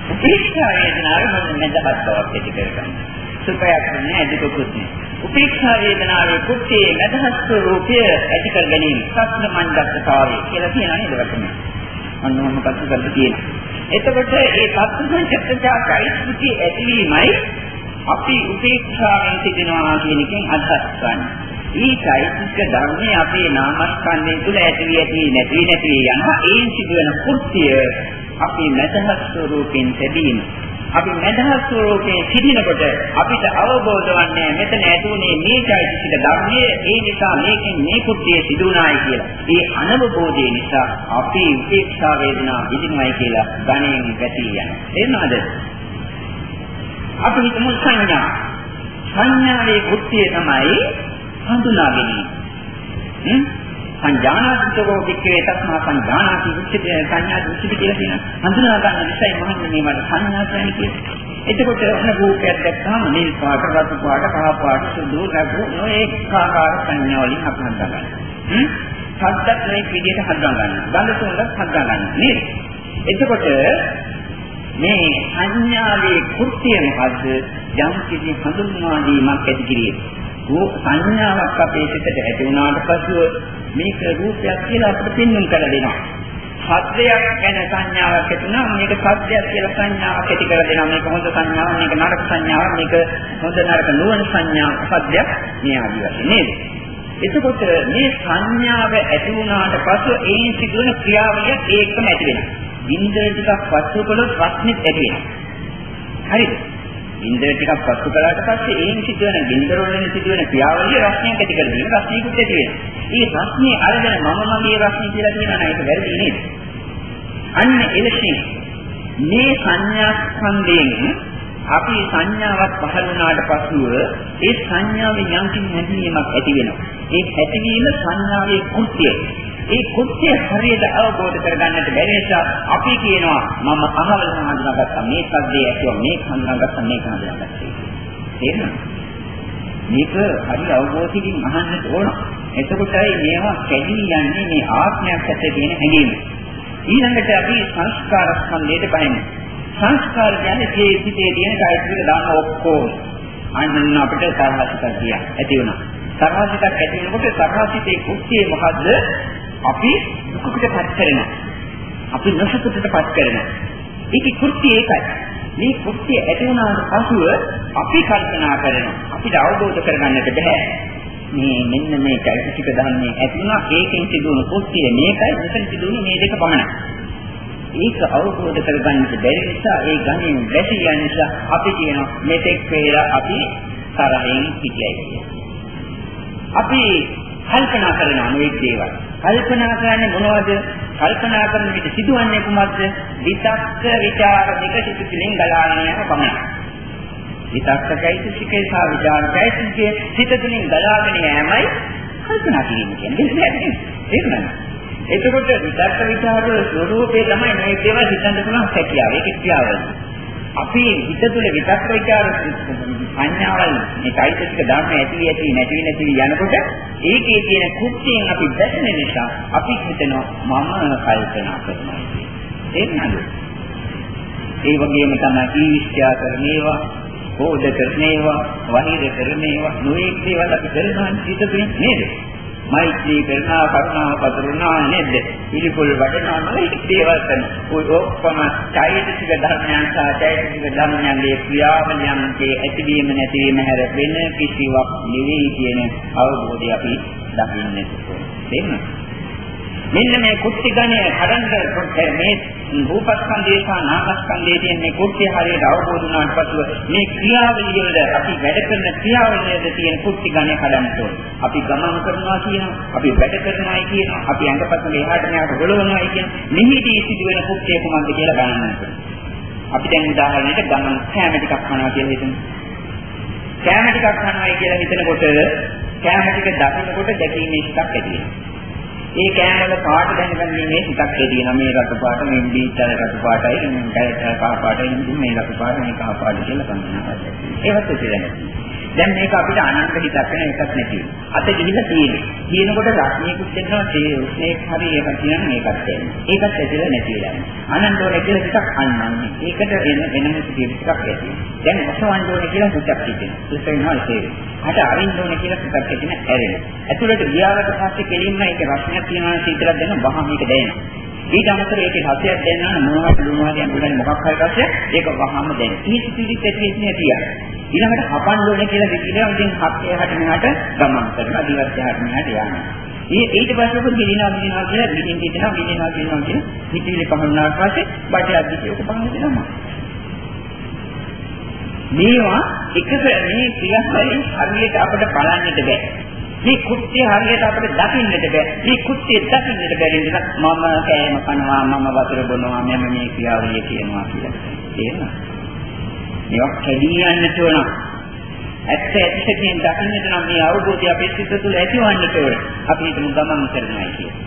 උපේක්ෂා වේදනාවේ මොන මෙදපත් බවක් ඇති කරගන්න. සුඛයක් නෑ දුකකුත් නෑ. උපේක්ෂා වේදනාවේ කුත්තේ මදහස් ස්වરૂපය ඇති කර ගැනීම ප්‍රශ්න මණ්ඩලතාවය කියලා කියන නේද වචනේ. අන්න ඔන්න පස්සේ කරලා තියෙනවා. එතකොට මේ පස්සංචත්තජායි කුටි ඇතිවීමයි අපි උපේක්ෂාවෙන් සිදෙනවා කියන එකෙන් අදහස් ගන්න. ඊටයි සිත් ධර්මයේ අපේ නාමස්කන්ධය තුළ ඇති වී ඇති නැති නැති යනවා. ඒන් සිදුවන කෘත්‍ය අපේ මදහස් ස්වરૂපෙන් ලැබීම. අපි මනහත් ස්වરૂපයේ සිටිනකොට අපිට අවබෝධ වන්නේ මෙතන ඇතුනේ මේ চৈতසික ධර්මයේ ඒ නිසා මේකෙන් මේ කුද්ධිය සිදුුණායි කියලා. ඒ අනවබෝධය නිසා අපි උපේක්ෂා වේදනා විඳිනවයි කියලා ධනෙන් ගැටී යනවා. එනවාද? අපි හිතමු සංඥා. සංඥාවේ කුද්ධිය තමයි හඳුනා ගැනීම. සංජානාතිකෝ වික්‍රේ තස්මා සංජානාති උච්චිතේ සංඥා උච්චිත කියලා කියන හඳුනා ගන්න විසයි මහන්නේ මේවට සංඥා කියන්නේ. එතකොට ඔන්න රූපයක් දැක්කම නිල් පාට, රතු පාට, කහ පාට, සුදු, රතු නොඑක ආකාර සංඥා වලින් අපි හඳුනා ගන්නවා. සද්දත් මේ විදිහට හඳුනා ගන්නවා. ගඳ සුවඳත් හඳුනා ගන්නවා. නේද? එතකොට මේ සංඥාවේ කෘත්‍යය මොකද්ද? යම් කිසි හඳුන්වා දීමක් ඇති කිරීම. රූප සංඥාවක් අපේ සිතට ඇති වුණාට පසුව මේක රූපයක් කියලා අපිට පෙන්වන්න කර දෙනවා. සත්‍යයක් ගැන සංඥාවක් ඇති වුණා මේක සත්‍යයක් කියලා සංඥාවක් ඇති කර දෙනවා. මේක හොඳ සංඥාවක්, මේක නරක සංඥාවක්, මේක හොඳ නරක නුවණ සංඥාවක් සත්‍යයක් මේ ආදි වශයෙන් නේද? එතකොට මේ සංඥාව ඇති වුණාට පසු ඒ සිදුවන ක්‍රියාවලිය ඒකම ඇති වෙනවා. ඉන්ද්‍ර ටිකක් පස්සු කළොත් රස්නෙත් ඇති වෙනවා. හරිද? ඉන්ද්‍ර ටිකක් පස්සු කළාට පස්සේ ඒන් සිදුවන ගින්දර වලින් සිදුවන ක්‍රියාවලිය රස්නයක් ඇති කර දෙන රස්නයකුත් ඇති වෙනවා. මේ රස්නේ අරගෙන මම මගේ රස්නේ කියලා කියනවා නේද? ඒක වැරදි නේද? අන්න එලෙසින් මේ සංඥා ස්කන්ධයෙන් අපි සංඥාවක් පහළ වුණාට පසුව ඒ සංඥාවේ යම් කිසි හැඟීමක් ඇති වෙනවා. ඒ ඇතිවීම සංඥාවේ කෘත්‍යය. ඒ කෘත්‍ය හරියට අවබෝධ කරගන්නට බැරි නිසා අපි කියනවා මම අහවල හඳුනාගත්තා මේ සද්දේ ඇතුව මේක හඳුනාගත්තා මේක හඳුනාගත්තා. තේරෙනවද? මේක හරි අවබෝධයකින් අහන්නට ඕන. එතකොටයි මේවා කැදී යන්නේ මේ ආත්මයක් ඇත්තේ තියෙන හැඟීම. ඊළඟට අපි සංස්කාර ස්කන්ධයට බලමු. සංස්කාර කියන්නේ මේ සිිතේ තියෙන කායික දාන ඔක්කොම. අන්න අපිට තරහසිතක් ගියා. ඇති වුණා. තරහසිතක් ඇති වෙනකොට තරහසිතේ කුක්තිය මොකද්ද? අපි දුකකටපත් කරනවා. අපි නොසතුටටපත් කරනවා. ඒකේ කෘත්‍යය ඒකයි. මේ කෘත්‍යය ඇති වුණාට පසුව අපි කල්පනා කරනවා. අපිට අවබෝධ කරගන්නට බෑ. මේ මෙන්න මේ চৈতසික ධර්මයේ ඇති වුණා ඒකෙන් සිදුවන කෘත්‍යය මේකයි මෙතන සිදුවන්නේ මේ දෙක පමණයි. ඒක අවබෝධ කරගන්නට බැරි නිසා ඒ ගණයෙන් වැටි යන නිසා අපි කියනවා මෙතෙක් වේලා අපි තරහින් හිටියයි. අපි කල්පනා කරනවා මේ දේවල්. කල්පනා කරන්නේ මොනවද? කල්පනා කරන විට සිදුවන්නේ කුමක්ද? විතක්ක ਵਿਚාර දෙක සිතුලින් ගලාගෙන යන පමණයි. විතක්කයි සිතේ සහ විචාරයි සිතේ සිතුලින් ගලාගෙන යෑමයි කල්පනා කිරීම කියන්නේ. ඒක නේද? එතකොට විතක්ක ਵਿਚාර ස්වરૂපේ තමයි මේ දේවල් හිතන්න පුළුවන් හැකියාව. ඒක ක්‍රියාවලිය. අපේ හිත තුළ විතක් විචාර සංඥාවල් මේ চৈতසික ධර්ම ඇති ඇති නැති නැති යනකොට ඒකේ තියෙන කුක්තියෙන් අපි දැකෙන නිසා අපි හිතනවා මම කල්පනා කරනවා. එන්නද ඒ වගේම තමයි ඊර්ෂ්‍යා කරණේවා හෝද කරණේවා වෛර කරණේවා නොඑක් දේවල් අපි කරනවා හිත තුළින් නේද? මෛත්‍රී කරනවා කරුණාව පතුරනවා නේද? පිළිකුල් වඩනවා නොඑක දේවල් කරන. ඔය ඔක්කොම චෛතසික ධර්මයන් සහ චෛතසික ධර්මයන්ගේ ක්‍රියාවලියන්ගේ ඇතිවීම නැතිවීම හැර වෙන කිසිවක් නෙවෙයි කියන අවබෝධය අපි දකින්නට ඕනේ. මෙන්න මේ කුට්ටි ගණය හදන්න මේ රූපස්කන්ධය සහ නාමස්කන්ධයේ තියෙන මේ කුට්ටි හරියට අවබෝධ වුණාට පසුව මේ ක්‍රියාවලිය වල අපි වැඩ කරන ක්‍රියාවලියද තියෙන කුට්ටි ගණය හදන්න ඕනේ. අපි ගමන් කරනවා කියනවා, අපි වැඩ කරනවායි කියනවා, අපි අංගපතන එහාට මෙහාට ගොලවනවායි කියන නිහිතී සිදුවෙන කුට්ටිය කොහොමද කියලා ගණන් කරනවා. අපි දැන් උදාහරණයකට ගමන් කෑම ටිකක් කනවා කියලා හිතමු. කෑම ටිකක් කනවායි කියලා හිතනකොට කෑම ටික දකිනකොට දැකීමේ එකක් ඇති වෙනවා. ඒ කෑම වල පාට දැනගන්නේ හිතක් හේදිනා මේ රතු පාට මේ බීචර රතු පාටයි මේ කැලට කහ පාටයි මේ රතු පාට මේ කහ පාට කියලා කන්දනවා. ඒවත් ඉතිරෙන්නේ. දැන් මේක අපිට අනන්ත හිතක් වෙන එකක් නැති. අත ගිහිල්ලා තියෙන්නේ. කියනකොට රස්නියකුත් දෙනවා තේ උස්නේක් හරි එකක් කියනවා මේකත් තියෙනවා. ඒකත් ඇදලා නැති වෙලා යනවා. අනන්ත ඕනේ කියලා ටිකක් අන්නන්නේ. ඒකට එන එනම ටිකක් ඇති. දැන් ඔසවන්න ඕනේ කියලා ටිකක් හිතෙනවා. ඒක වෙනවා ඒක. අට අරින්න ඕනේ කියලා ටිකක් හිතෙන ඇරෙන. ඇතුළට ගියාට පස්සේ කෙලින්ම ඒක රස්නයක් තියෙනවා සීතලක් දෙනවා වහම මේක දැනෙනවා. ඊට අමතරව ඒකේ රසයක් දැනනවා මොනවද ලුණුවාද යන මොකක් හරි රසයක් ඒක වහම දැනෙනවා. ඊට පිළිත් ඇති වෙන්නේ නැතිය. ඊළඟට හපන්න ඕනේ කියලා විදිහට ඉතින් හත්ය හට මෙහාට ගමන් කරනවා දිවස් යහට මෙහාට යනවා. ඒ ඊට පස්සේ ඔබ ගිලිනවා ගිලිනවා කියලා ගිලින් හිටිනවා ගිලිනවා ගිලිනවා කියන හිතවිලි පහළනාට පස්සේ බඩේ අධිකේ ඔක පහළ වෙනවා. මේවා එකක මේ ක්‍රියාවලින් හරියට අපිට බලන්නට බෑ. මේ කුත්‍ය හරියට අපිට දකින්නට බෑ. මේ කුත්‍ය දකින්නට බැරි නිසා මම කෑම කනවා මම වතුර බොනවා මම මේ ක්‍රියාවලිය කියනවා කියලා. තේරෙනවද? මේවා කැඩී යන්නට ඕන. ඇත්ත ඇත්තකින් දකින්නට නම් මේ අවබෝධය අපේ සිත තුළ ඇතිවන්නට ඕන. අපි හිතමු ගමන් කරනවා කියලා.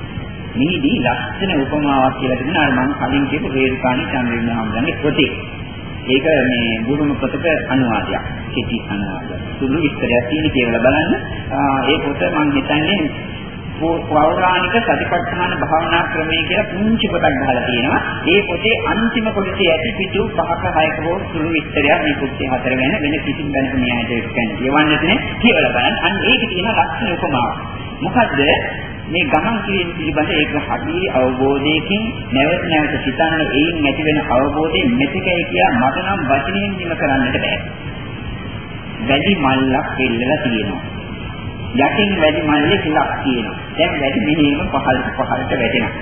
මේදී ලක්ෂණ උපමාවක් කියලා දෙනවා අර මම කලින් කියපු වේල්කාණි චන්ද්‍රවිමහාමගන්නේ පොතේ. ඒක මේ බුදුම පොතක අනුවාදයක්. කෙටි අනුවාදයක්. සුළු විස්තරයක් තියෙන කියලා බලන්න. ඒ පොත මම හිතන්නේ පෞරාණික සතිපට්ඨාන භාවනා ක්‍රමය කියලා පුංචි පොතක් ගහලා තියෙනවා. ඒ පොතේ අන්තිම කොටසේ ඇති පිටු පහක හයක හෝ සුළු විස්තරයක් මේ පොතේ හතර ගැන වෙන කිසිම දැනක මෙයාට කියන්නේ. කියවන්නට නේ කියලා බලන්න. අන්න ඒකේ තියෙන ලක්ෂණ උපමාව. මොකද්ද මේ ගමන් කිරීම පිළිබඳ ඒක හරි අවබෝධයකින් නැවත නැවත සිතන්න එයින් ඇති වෙන අවබෝධයෙන් මෙතකයි කියා මට නම් වචනයෙන් නිම කරන්නට බෑ. වැඩි මල්ලක් දෙල්ලලා තියෙනවා. යටින් වැඩි මල්ලේ කිලක් තියෙනවා. දැන් වැඩි මෙහෙම පහළට පහළට වැටෙනවා.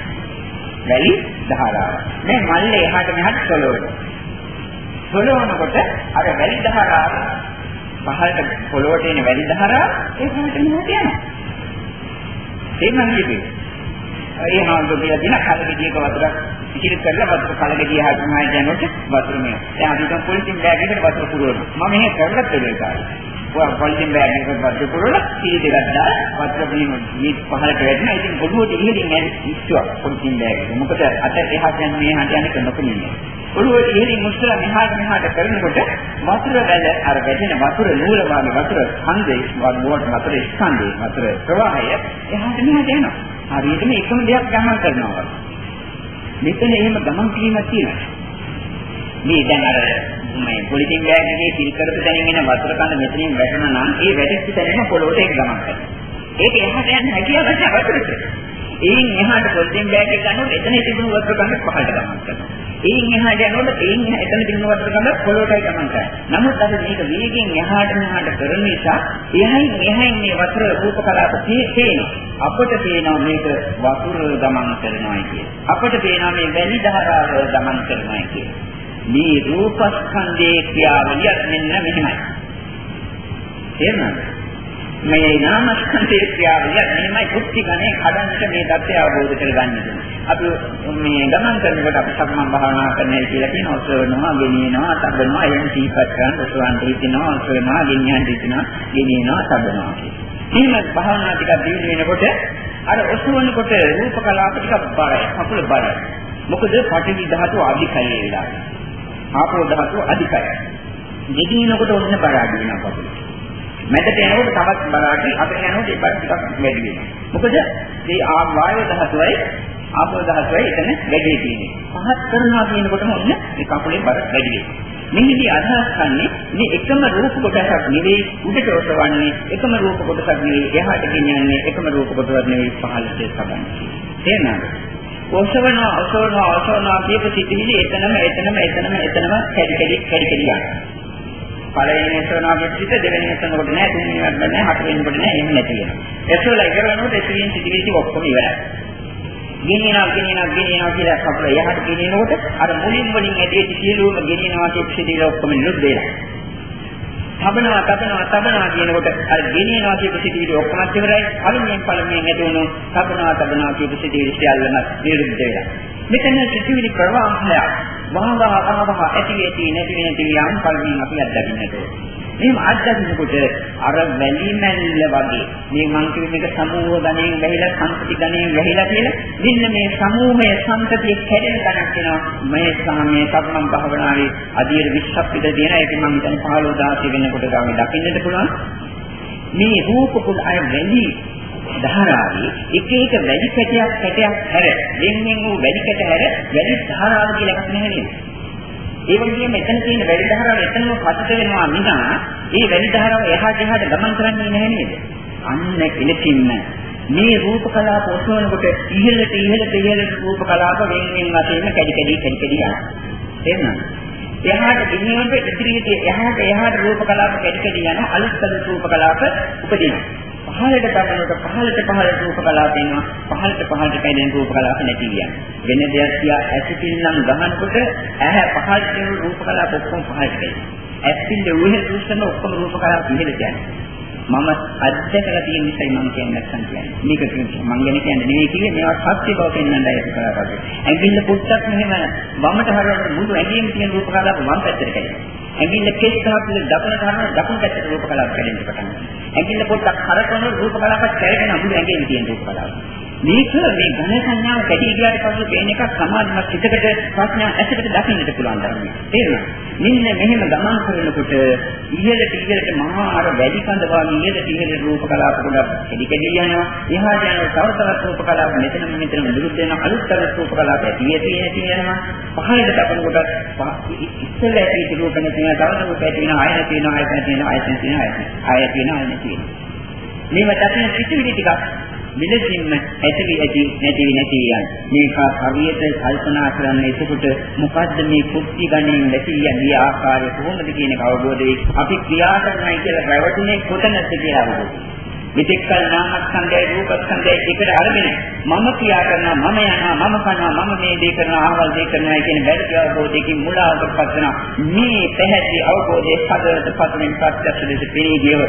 වැලි ධාරාව. මේ මල්ලේ එහාට මෙහාට සොලවනවා. සොලවනකොට අර වැලි ධාරාව පහළට පොළොවට එන වැලි ධාරාව එහාට මෙහාට යනවා. ඒ මම කිව්වේ. ඒ හාමුදුරුවෝ කියලා දින කලගෙඩියක වතුරක් ඉතිරි කරලා වතුර කලගෙඩිය හදනවා කියනකොට වතුර මේ. දැන් අපි දැන් පොලිසියෙන් බෑග් එකට වතුර පුරවනවා. මම එහෙ කරලත් ඒ කාලේ. ඔය පොලිසියෙන් බෑග් එකට වතුර පුරවලා කී දෙකක් දාලා වතුර බීම මේ පහලට වැටෙනවා. ඉතින් පොඩුවට ඉහළින් ඇරි ඉස්සුවා පොලිසියෙන් බෑග් එක. මොකද අත එහාට යන මෙහාට යන නොපෙනෙන්නේ. ඔළුවට ඉහළින් මුස්සලා මෙහාට මෙහාට කරනකොට වතුර වැල අර වැටෙන වතුර නූල වගේ වතුර ඡන්දේ වතුර වතුර ස්කන්ධේ වතුර ප්‍රවාහය එහාට මෙහාට යනවා. හරියටම එකම දෙයක් ගමන් කරනවා වගේ. මෙතන එහෙම ගමන් කිරීමක් තියෙනවා. මේ දැන් අර මේ පොලිතින් බෑග් එකේ පිල් කරපු තැනින් එන වතුර කන මෙතනින් වැටෙනා නම් ඒ වැටෙච්ච තැනම පොළොවට ඒක ගමන් කරනවා. ඒක එහාට යන්න හැකියාවක් නැහැ වතුරට. එයින් එහාට පොලිතින් බෑග් එක ගන්නකොට එතන තිබුණු වතුර ගන්න පහළට ගමන් කරනවා. එයින් එහාට යනකොට එයින් එතන තිබුණු වතුර ගන්න පොළොටයි ගමන් කරන්නේ. නමුත් අද මේක වේගෙන් එහාට මෙහාට කරන නිසා එහයින් එහයින් මේ වතුර රූප කලාප තියෙනවා. අපට පේනවා මේක වතුර ගමන් කරනවා කියන්නේ. අපට පේනවා මේ වැලි ධාරාව ගමන් කරනවා කියන්නේ. මේ රූපස්කන්ධයේ ක්‍රියාවලිය මෙන්න මෙහෙමයි. තේරුණාද? මේ නාමස්කන්ධයේ ක්‍රියාවලිය මෙහෙමයි කුක්ටි ගණේ හදන්නට මේ தත්ත්වය අවබෝධ කරගන්න අපි මේ ගමන් කරනකොට අපි සම්මන් භාවනා කරන්නයි කියලා කියන ඔසවනවා, ගෙනියනවා, තබනවා, එහෙම සීපත් කරන ඔසවන්න හිතෙනවා, ඔසවනවා, ගෙනියන්න හිතෙනවා, ගෙනියනවා, තබනවා කියන. එහෙම භාවනා ටිකක් දිනු වෙනකොට අර ඔසවනකොට රූප කලාප ටිකක් බරයි, කකුල බරයි. මොකද පටිවි ධාතු අධිකයි වෙලා. ආපෝ ධාතු අධිකයි. ගෙනියනකොට ඔන්න බර අඩු වෙනවා කකුල. මැදට යනකොට තවත් බලාටි අපිට යනකොට ඒ බර ටිකක් වැඩි වෙනවා. මොකද මේ ආ වායු ධාතුවයි ආපෝ ධාතුවයි එතන වැඩි තියෙන්නේ. පහත් කරනවා කියනකොටම ඔන්න ඒ කකුලේ බර වැඩි වෙනවා. මෙහිදී අදහස් ගන්නේ මේ එකම රූප කොටසක් නෙවෙයි උඩට ඔසවන්නේ එකම රූප කොටසක් නෙවෙයි එහාට ගෙනියන්නේ එකම රූප කොටසක් නෙවෙයි පහළට සබන්නේ. තේරුණාද? ඔසවනවා ඔසවනවා ඔසවනවා කියපු සිටිවිලි එතනම එතනම එතනම එතනම කැඩි කැඩි කැඩි කැඩි යනවා. පළවෙනි එසවනාගේ පිට දෙවෙනි එසවනකොට නෑ තුන්වෙනි වට නෑ හතරවෙනිකොට නෑ එහෙම නැති වෙනවා. එසවලා ඉවර වෙනකොට එසවින් සිටිවිලි ඔක්කොම ඉවරයි. ගෙනියනවා ගෙනියනවා ගෙනියනවා කියලා කපල යහට ගෙනියනකොට අර මුලින් වලින් ඇදෙච්ච සියලුම ගෙනියනවා කියන සිටිවිලි ඔක්කොම නිරුද්ධ වෙනවා. තබනවා තබනවා තබනවා කියනකොට අර ගෙනියනවා කියපු සිටිවිලි ඔක්කොම ඉවරයි. අලුමිනියම් පළමුවෙන් ඇදුණු තබනවා තබනවා කියපු සිටිවිලි සියල්ලම නිරුද්ධ වෙනවා. මෙතන සිටිවිලි ප්‍රවාහයක් වහවහ වහවහ ඇති ඇති නැති නැති යම් කල්මින් අපි අත්දකින්නට එහෙම අත්දකින්නකොට අර වැලි මැල්ල වගේ මේ මං කියන එක සමූහ ගණයෙන් වැහිලා සම්පති ගණයෙන් වැහිලා කියලා මෙන්න මේ සමූහය සම්පතිය කැඩෙන තැනක් වෙනවා මේ සාමයේ සම්මන් භාවනාවේ අධීර 20ක් විතර තියෙන ඒක මම හිතන්නේ 15 16 වෙනකොට ගාමේ දකින්නට පුළුවන් මේ රූප කුල අය වැලි ධාරාවේ එක එක වැඩි කැටයක් කැටයක් හැර දෙන්නෙන් වූ වැඩි කැට හැර වැඩි ධාරාව කියලා එකක් නැහැ නේද? ඒ වගේම මෙතන තියෙන වැඩි ධාරාව එතනම පතිත වෙනවා මිනා ඒ වැඩි ධාරාව එහාට එහාට ගමන් කරන්නේ නැහැ නේද? අන්න එලෙසින්ම මේ රූප කලාප ඔසවනකොට ඉහළට ඉහළට ඉහළට රූප කලාප වෙන වෙන වශයෙන් කැඩි කැඩි කැඩි කැඩි යනවා. තේරුණාද? එහාට ගෙනියනකොට ඉදිරියට එහාට එහාට රූප කලාප කැඩි කැඩි යන අලුත් අලුත් රූප කලාප උපදිනවා. පහළට බලනකොට පහළට පහළට රූප කලාප එනවා පහළට පහළට කැඩෙන රූප කලාප නැති කියන්නේ වෙන දෙයක් තියා ඇසිටින්නම් ගහනකොට ඇහැ පහළට තියෙන රූප කලාප ඔක්කොම පහළට කැඩෙනවා ඇස්පිල්ල උහෙ දුස්සන ඔක්කොම රූප කලාප ඉහළට යනවා මම අධ්‍යයනලා තියෙන නිසා මම කියන්නේ නැත්නම් කියන්නේ. මේක මම ගැන කියන්නේ නෙවෙයි කිව්වේ මේවා සත්‍ය බව පෙන්වන්නයි ඒක කරා ඇඟිල්ල පුත්තක් මෙහෙම වමට හරවන්න මුළු ඇඟිල්ලේ තියෙන රූප කලාප වම් පැත්තට කැඩෙනවා. ඇඟිල්ල කෙස් ගහපු දකුණ ගන්න දකුණු පැත්තට රූප කලාවක් කැඩෙන්න පටන් ගන්නවා. ඇඟිල්ල පොඩ්ඩක් හරකන රූප කලාවක් කැරගෙන අමුතු ඇඟිල්ල තියෙන රූප කලාවක්. මේක මේ ඝන සංඥාව කැටි ගියාට පස්සේ පේන එකක් සමාධිමත් හිතකට ප්‍රඥා ඇසකට දකින්නට පුළුවන් ධර්මයක්. තේරුණා? මෙන්න මෙහෙම ගමන් කරනකොට ඉහළට ඉහළට මහා අර වැඩි කඳ වගේ ඉහළට ඉහළට රූප කලාප ගොඩක් එඩි කෙඩි යනවා. එහාට යන තව තවත් රූප කලාප මෙතනම මෙතනම නිරුද්ධ වෙන අලුත් අලුත් රූප කලාප ඇති ඇති ඇති යනවා. පහළට දකිනකොට ඉස්සෙල්ලා ඇති රූප නැති වෙනවා. තව රූප ඇති වෙනවා. ආයත තියෙනවා. ආයත තියෙනවා. ආයත තියෙනවා. ආයත තියෙනවා. ආයත තියෙනවා. මේව දකින සිතුවිලි ටිකක් මෙලෙසින්ම ඇතිවි ඇති නැතිවි නැති යන මේක හරියට කල්පනා කරන්න එතකොට මොකද්ද මේ කුක්ටි ගණන් නැති යන්නේ ආකාරය කොහොමද කියන එක අවබෝධ වෙයි අපි ක්‍රියා කරනයි කියලා රැවටුනේ කොතනද කියලා අවබෝධ මෙතෙක් කල නාමස්කන්ධයයි රූපස්කන්ධයයි එකට අරගෙන මම ක්‍රියා කරනවා මම යනවා මම කරනවා මම මේ දේ කරනවා අහවල් දේ කරනවා කියන වැරදි අවබෝධයකින් මුලාවටපත් වෙනවා මේ පැහැදිලි අවබෝධයේ පදවත පදමින් ප්‍රත්‍යක්ෂ ලෙස පෙනී ගියව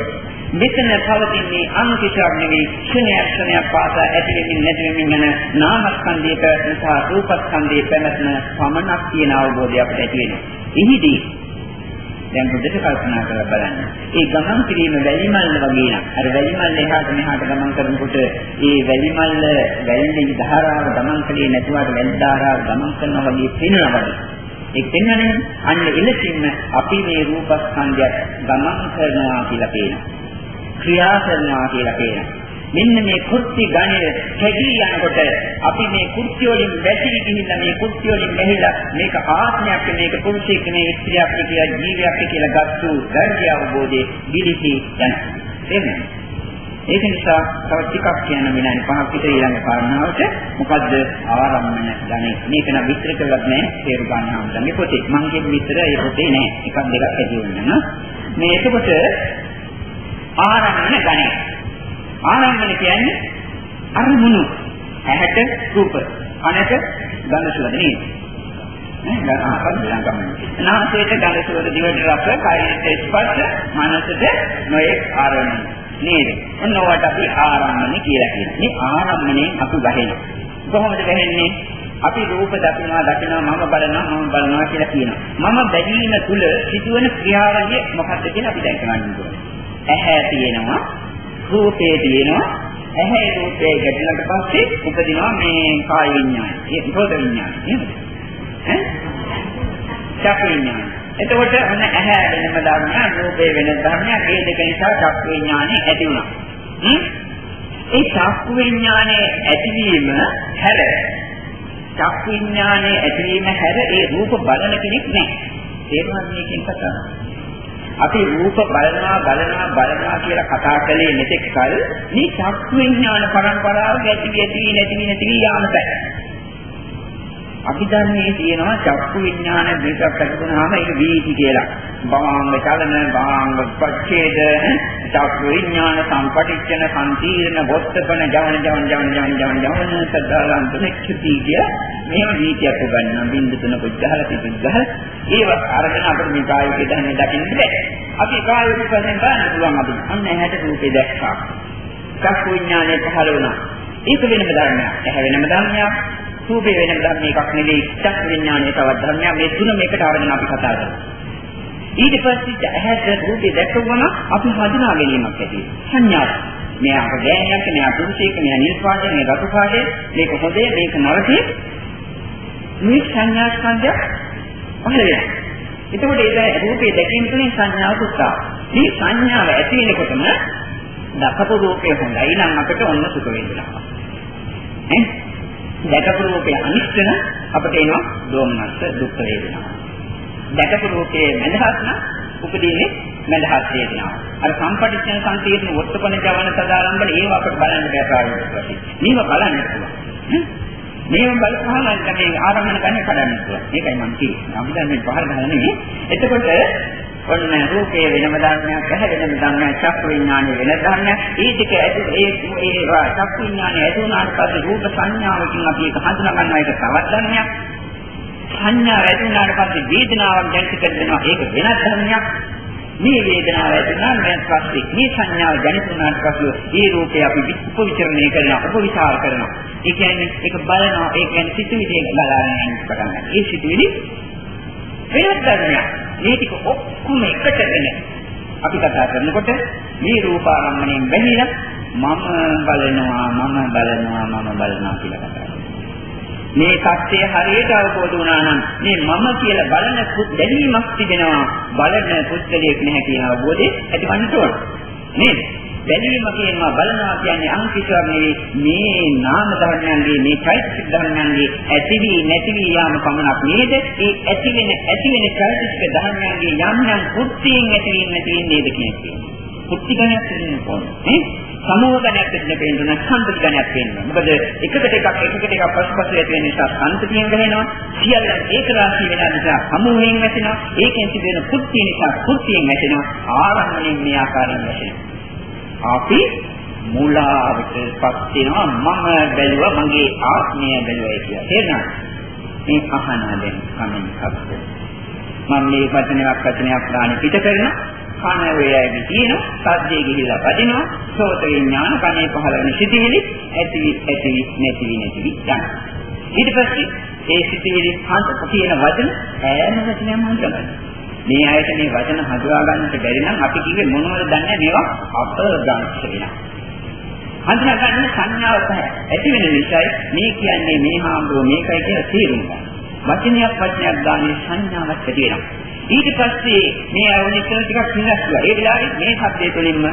මෙතන පවතින්නේ අන්තිශාවක් නෙවෙයි ක්ෂණයක් ක්ෂණයක් පාසා ඇති වෙමින් නැති වෙමින් යන නාමස්කන්ධයක නිසා රූපස්කන්ධයේ පැවැත්ම පමණක් කියන අවබෝධය අපිට ඇති වෙනවා. එහිදී දැන් හොඳට කල්පනා කරලා බලන්න. ඒ ගමන් කිරීම වැලිමල්ල වගේ නක්. අර වැලිමල්ල එහාට මෙහාට ගමන් කරනකොට ඒ වැලිමල්ල වැල්ලේ ධාරාව ගමන් කලේ නැතුවට වැල් ධාරාව ගමන් කරනවා වගේ පේනවා වගේ. ඒ කියන්නේ අන්න එලෙසින්ම අපි මේ රූපස්කන්ධය ගමන් කරනවා කියලා පේනවා. ක්‍රියා කරනවා කියලා කියනවා. මෙන්න මේ කුර්ති ගණය හැදී යනකොට අපි මේ කුර්ති වලින් වැටි ගිහිල්ලා මේ කුර්ති වලින් මෙහිලා මේක ආත්මයක් මේක පුරුෂයෙක් මේ ස්ත්‍රියක් කියලා ජීවියක් කියලා ගත්තු ධර්ම අවබෝධයේ දිලිසි යන. එන්නේ ඒක නිසා තව ටිකක් කියන්න විනාඩි 5ක් විතර ඊළඟ කාරණාවට. මොකද්ද ආරම්භන ගණේ මේක නම් විස්තර කරලත් නැහැ තේරු ගන්න හම්බුනේ පොතේ. මම කියන විතර ඒ පොතේ නෑ. එකක් දෙකක් ඇති වෙනවා මේ එතකොට ආරම්භන ගණය. ආරම්භන කියන්නේ අරමුණු. ඇහැට රූප, කනට ගන්ධ සුවඳ නේද? නේ ආපදිනා ගමන. නාසයට ගන්ධ සුවඳ දිවට රස, කයට ස්පර්ශ, මනසට නොයෙක් ආරම්භන. නේද? ඔන්න ඔයාට අපි ආරම්භන කියලා කියනවා. මේ ආරම්භනේ අපි ගහනවා. කොහොමද ගහන්නේ? අපි රූප දකිනවා දකිනවා මම බලනවා මම බලනවා කියලා කියනවා. මම බැලීම තුල සිදුවන ක්‍රියාවලිය මොකක්ද කියලා අපි දැන් කරන්න ඕනේ. ඇහැ තියෙනවා රූපේ තියෙනවා ඇහැ රූපේ ගැටෙනට පස්සේ උපදිනවා මේ කාය විඥානය. ඒ රෝධ විඥානය. නේද? ඈ? චක්ක විඥානය. එතකොට ඔන්න ඇහැ වෙනම ධර්මයක් රූපේ වෙන ධර්මයක් ඒ දෙක නිසා චක්ක විඥානය ඇති වුණා. හ්ම්? ඒ චක්ක විඥානයේ ඇතිවීම හැර චක්ක විඥානයේ ඇතිවීම හැර ඒ රූප බලන කෙනෙක් නැහැ. තේරුණාද මේකෙන් කතාව? අපි රූප බලනවා බලනවා බලනවා කියලා කතා කළේ මෙතෙක් කල මේ චක්කු විඥාන පරම්පරාව ගැටි ගැටි නැති නැති යාම බෑ. අභිධර්මයේ තියෙනවා චක්කු විඥාන දෙකක් ඇතිවෙනාම ඒක වීති කියලා. භාංග චලන භාංග පච්ඡේද චක්කු විඥාන සම්පටිච්ඡන සම්තිරණ වොත්තපන ජවන ජවන ජවන ජවන ජවන ජවන සදාලන්තනෙක්ති කිය මේව වීතියක් උගන්වන බින්දු තුන පුජ්ජහල පිටුජ්ජහල ඒව අරගෙන අපිට මේ කායික දැනෙන්න දකින්න බෑ. අපි කායික වශයෙන් බලන්න පුළුවන් අපි. අන්න ඇහැට රූපේ දැක්කා. චක්කු විඥානය පහළ වුණා. ඒක වෙනම ධර්මයක්. ඇහැ වෙනම ධර්මයක්. රූපේ වෙනම ධර්ම එකක් නෙවෙයි. චක්කු විඥානය තවත් ධර්මයක්. මේ තුන මේකට අරගෙන අපි කතා කරනවා. ඊට පස්සේ ඇහැට රූපේ දැක්කම අපි හඳුනා ගැනීමක් ඇති සංඥාවක්. මෙයා ගෑණියක් මෙයා පුරුෂයෙක් මෙයා නිල් පාටය මේ රතු පාටය මේක හොඳේ මේක නරකේ මේ සංඥා ස්කන්ධය පහළ වෙනවා. එතකොට ඒක රූපේ දැකීම තුළින් සංඥාව උත්සාහ. මේ සංඥාව ඇති වෙනකොටම දකපු රූපේ හොඳයි නම් අපිට ඔන්න සුඛ වේදනාවක්. ඈ දැකපු රූපේ අනිත්‍ය නම් අපිට එනවා දෝමනස්ස දුක් වේදනාවක්. දැකපු රූපේ මඳහත් නම් උපදීනේ මඳහත් වේදනාවක්. අර සම්පටිච්ඡන සංකීර්ණ වොත්තපන ජවන සදාරම්බල ඒව අපිට බලන්න බෑ ප්‍රායෝගික වශයෙන්. මේව බලන්න පුළුවන්. මේව බලපහම මේ ආරම්භන ගන්න කඩන්න පුළුවන්. මේකයි මම කියන්නේ. අපි දැන් මේ පහල ගන්න නෙවෙයි. එතකොට ඔන්න රූපේ වෙනම ධර්මයක්, ඇහැ වෙනම ධර්මයක්, චක්ක විඥානය වෙන ධර්මයක්. ඒ දෙක ඇති ඒ ඒ චක්ක විඥානය ඇති වුණාට පස්සේ රූප සංඥාවකින් අපි ඒක හඳුනා ගන්නවා ඒක තවත් ධර්මයක්. සංඥාව ඇති වුණාට පස්සේ වේදනාවක් දැනිට කරනවා ඒක වෙනත් ධර්මයක්. මේ වේදනාව ඇතිවෙනා මම පස්සේ මේ සංඥාව දැනෙන්නාට පස්සේ මේ රූපේ අපි උපවිචරණය කරනවා උපවිචාර කරනවා. ඒ කියන්නේ ඒක බලනවා. ඒ කියන්නේ සිතුවිලි බලාගෙන යන්න පටන් ගන්නවා. ඒ සිතුවිලි වෙනත් ධර්මයක්. මේ ටික ඔක්කොම එකටගෙන අපි කතා කරනකොට මේ රූපාරම්මණයෙන් බැහැලා මම බලනවා මම බලනවා මම බලනවා කියලා කතා මේ සත්‍යය හරියට අවබෝධ වුණා නම් මේ මම කියලා බලන දැනීමක් තිබෙනවා. බලන පුද්ගලයෙක් නැහැ කියන අවබෝධය ඇතිවන්න ඕන. නේද? බැලීම කියනවා බලනවා කියන්නේ අංකිතව මේ නාම ධර්මයන්ගේ මේ චෛතසික ධර්මයන්ගේ ඇතිවි නැතිවි යාම පමණක් නේද ඒ ඇති වෙන ඇති වෙන චෛතසික ධර්මයන්ගේ යම් යම් කුත්තියෙන් ඇතිවීම තියෙන්නේද කියන එක. කුත්ති ගණයක් තියෙන්න ඕනේ. සමෝහ ගණයක් දෙන්න බැඳුන සම්පති ගණයක් වෙනවා. මොකද එකකට එකක් එකකට එකක් පසුපස ඇති වෙන නිසා සම්පතියෙන් ගහනවා. සියල්ල ඒක රාශිය වෙන නිසා සමෝහයෙන් වැටෙනවා. ඒකෙන් සිදුවෙන කුත්තිය නිසා කුත්තියෙන් වැටෙනවා. ආරම්භණයෙන් මේ ආකාරයෙන් වැටෙනවා. අපි මූලාවටපත් වෙනවා මම බැලුවා මගේ ආත්මය බැලුවා කියලා. තේරෙනවද? මේ අහන දැන් කමෙන් හබ්ද. මම මේ වචනයක් වචනයක් දාන පිට කරන කන වේයයි කියන සද්දේ ගිහිලා පදිනවා සෝත විඥාන කනේ පහළ වෙන සිටිවිලි ඇතිවි ඇතිවි නැතිවි නැතිවි යන ඊට පස්සේ ඒ සිටිවිලි හඳ කියන වචන ඈම වචනයක්ම හඳුනගන්න මේ අයට මේ වචන හඳුනා ගන්නට බැරි නම් අපි කිව්වේ මොනවද දන්නේ මේවා අපග්‍රන්ථ වෙනවා. හඳුනා ගන්න සංඥාව තමයි. ඇති වෙන නිසායි මේ කියන්නේ මේ හාමුදුරුවෝ මේකයි කියලා තේරුම් ගන්න. වචනයක් වචනයක් ගානේ සංඥාවක් ඇති වෙනවා. ඊට පස්සේ මේ අයෝනික ටිකක් හිනස්සුවා. ඒ වෙලාවේ මේ සත්‍යය තුළින්ම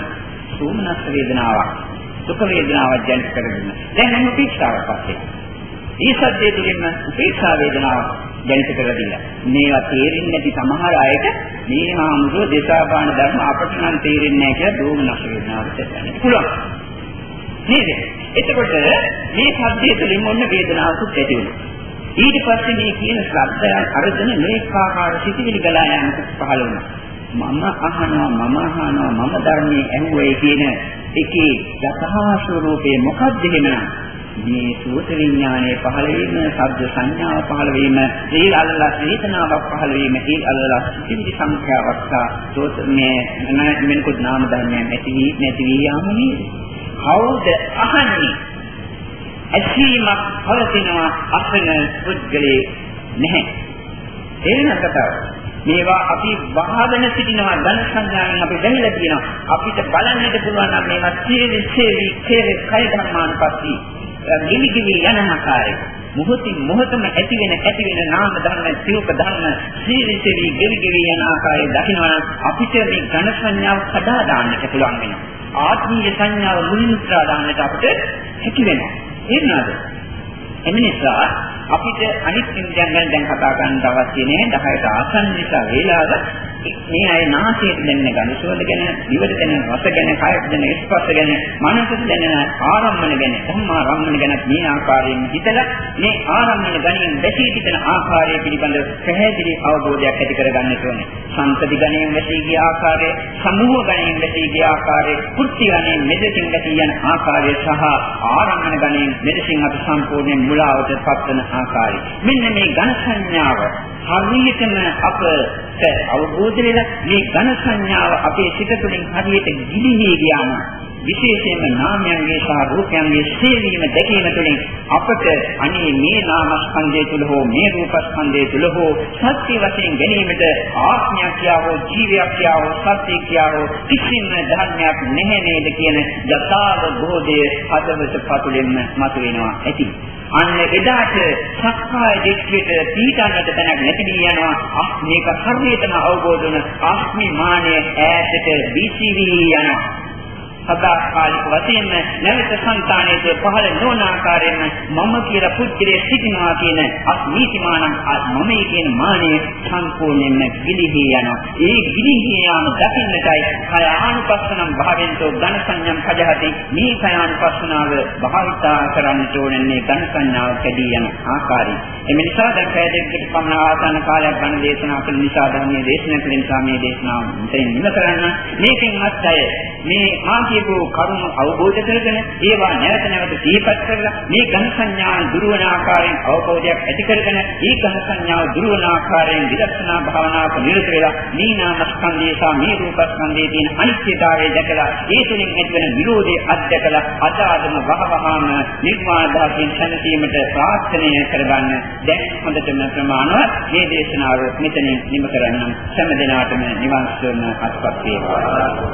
සෝමනස් වේදනාවක් දුක වේදනාවක් ජනිත කරගන්න. දැන් නම් උපේක්ෂාවක් පස්සේ. මේ සත්‍යය තුළින්ම උපේක්ෂා වේදනාවක් ජනිත කරලා දීලා. මේවා තේරෙන්නේ නැති සමහර අයට මේ ආමුදෝ දේශාපාන ධර්ම අපට නම් තේරෙන්නේ නැහැ කියලා දෝමනස් වේදනාවට දෙන්න පුළුවන්. නේද? එතකොට මේ සද්දේ තුළින් මොන වේදනාවකුත් ඇති වෙනවා. ඊට පස්සේ මේ කියන ශබ්දය අරගෙන මේකාකාර සිතිවිලි ගලා යන පහළ වෙනවා. මම අහනවා මම අහනවා මම ධර්මයේ ඇහුවේ කියන එකේ යථා ස්වરૂපේ මොකක්ද එහෙමනම් මේ සෝත විඥානයේ පහළ වීම, ශබ්ද සංඥාව පහළ වීම, ඒ අල්ලලා චේතනාවක් පහළ වීම, ඒ අල්ලලා සිතිවිලි සංඛ්‍යාවක් සහ සෝත මේ මෙන්කුත් නාම ධර්මයන් ඇති වී නැති වී යාම නේද? කවුද අහන්නේ? ඇසීමක් පවතිනවා අසන පුද්ගලයේ නැහැ. එන කතාව. මේවා අපි වහගෙන සිටිනවා ධන සංඥාවෙන් අපි බැහැලා තියෙනවා. අපිට බලන්නට පුළුවන් නම් මේවා සීලි සීලි කේරේ කය ධර්මානුපස්සී ගිනි ගිනි යන ආකාරය. මොහොතින් මොහොතම ඇති වෙන ඇති වෙන නාම ධර්ම සිව්ක ධර්ම සීරිසෙවි ගෙවි ගෙවි යන ආකාරය දකිනවා අපිට මේ ඝන සංඥාව කඩා දාන්නට පුළුවන් වෙනවා. ආත්මීය සංඥාව මුලින්ම දාන්නට අපිට හැකි වෙනවා. එන්නද එම නිසා අපිට අනිත් ඉන්ද්‍රයන් ගැන දැන් කතා කරන්න අවශ්‍ය නැහැ. 10ට ආසන්න නිසා වේලාව මේ අය නාසයට දැනෙන ගඳසුවඳ ගැන, දිවට දැනෙන රස ගැන, කයට දැනෙන ස්පර්ශ ගැන, මනසට දැනෙන ආරම්මන ගැන, ධම්මාරම්මන ගැන මේ ආකාරයෙන් හිතලා මේ ආරම්මන ගණයෙන් දැසී සිටින ආකාරය පිළිබඳව පැහැදිලි අවබෝධයක් ඇති කරගන්න ඕනේ. සංතති ගණයෙන් දැසී ගිය ආකාරය, සමූහ ගණයෙන් දැසී ගිය ආකාරය, කුර්ති ගණයෙන් මෙදෙසින් දැසී යන ආකාරය සහ ආරම්මන ගණයෙන් මෙදෙසින් අපි සම්පූර්ණයෙන් මුලාවට පත්වන ආකාරය. මෙන්න මේ ඝන සංඥාව හරියටම අපට අවබෝධ වෙලා මේ ඝන සංඥාව අපේ සිත තුළින් හරියට ගිලිහි ගියාම විශේෂයෙන්ම නාමයන්ගේ සහ රූපයන්ගේ සේවීම දැකීම තුළින් අපට අනේ මේ නාමස්කන්ධය තුල හෝ මේ රූපස්කන්ධය තුල හෝ සත්‍ය වශයෙන් ගැනීමට ආත්මයක් කියාවෝ ජීවයක් කියාවෝ සත්‍ය කියාවෝ කිසිම ධර්මයක් නැහැ නේද කියන යථාබෝධය හදවත පතුලෙන්ම මතුවෙනවා ඇති. අන්න එදාට සක්කාය දිට්ඨියට පීඩන්නට තැනක් නැති වී යනවා. අස් මේක හරියටම අවබෝධ වන අස්මිමානය ඈතට විසිරී යනවා. සදාකාලික වශයෙන්ම නැවත సంతානයේ පහළ නොවන ආකාරයෙන්ම මම කියලා පුද්ගලයේ සිටිනවා කියන අස්මීතිමාන මමයි කියන මානය සම්පූර්ණයෙන්ම ගිලිහි යනවා. ඒ ගිලිහි යාම දකින්නටයි කය ආනුපස්සනම් භාවෙන්තෝ ඝන සංඥම් පජහති මේ කය ආනුපස්සනාව භාවිතා කරන්නට ඕනන්නේ ඝන සංඥාව කැඩී යන ආකාරය. එම නිසා දැන් පැය දෙකකට පමණ ආසන්න කාලයක් ගන්න දේශනා කළ නිසා ධර්මයේ දේශනා කළ නිසා මේ දේශනාව මෙතෙන් නිම කරන්න මේකෙන් අත්ය මේ මාගේ කියපු කරුණු අවබෝධ කරගෙන ඒවා නැවත නැවත සිහිපත් කරලා මේ ඝන සංඥා දුරවන ආකාරයෙන් අවබෝධයක් ඇති කරගෙන ඒ ඝන සංඥාව දුරවන ආකාරයෙන් විදර්ශනා භාවනාවක නිරත වෙලා මේ නාමස්කන්ධය සහ මේ රූපස්කන්ධයේ තියෙන අනිත්‍යතාවය දැකලා ඒ තුලින් ඇතිවන විරෝධය අත්දකලා අදාදම වහවහාම නිර්වාණ ධාතුවෙන් සැනසීමට ප්‍රාර්ථනය කරගන්න දැන් හොඳටම ප්‍රමාණවත් මේ දේශනාව මෙතනින් නිම කරන්නම්. හැම දිනාටම නිවන් සුවන අත්පත් වේවා.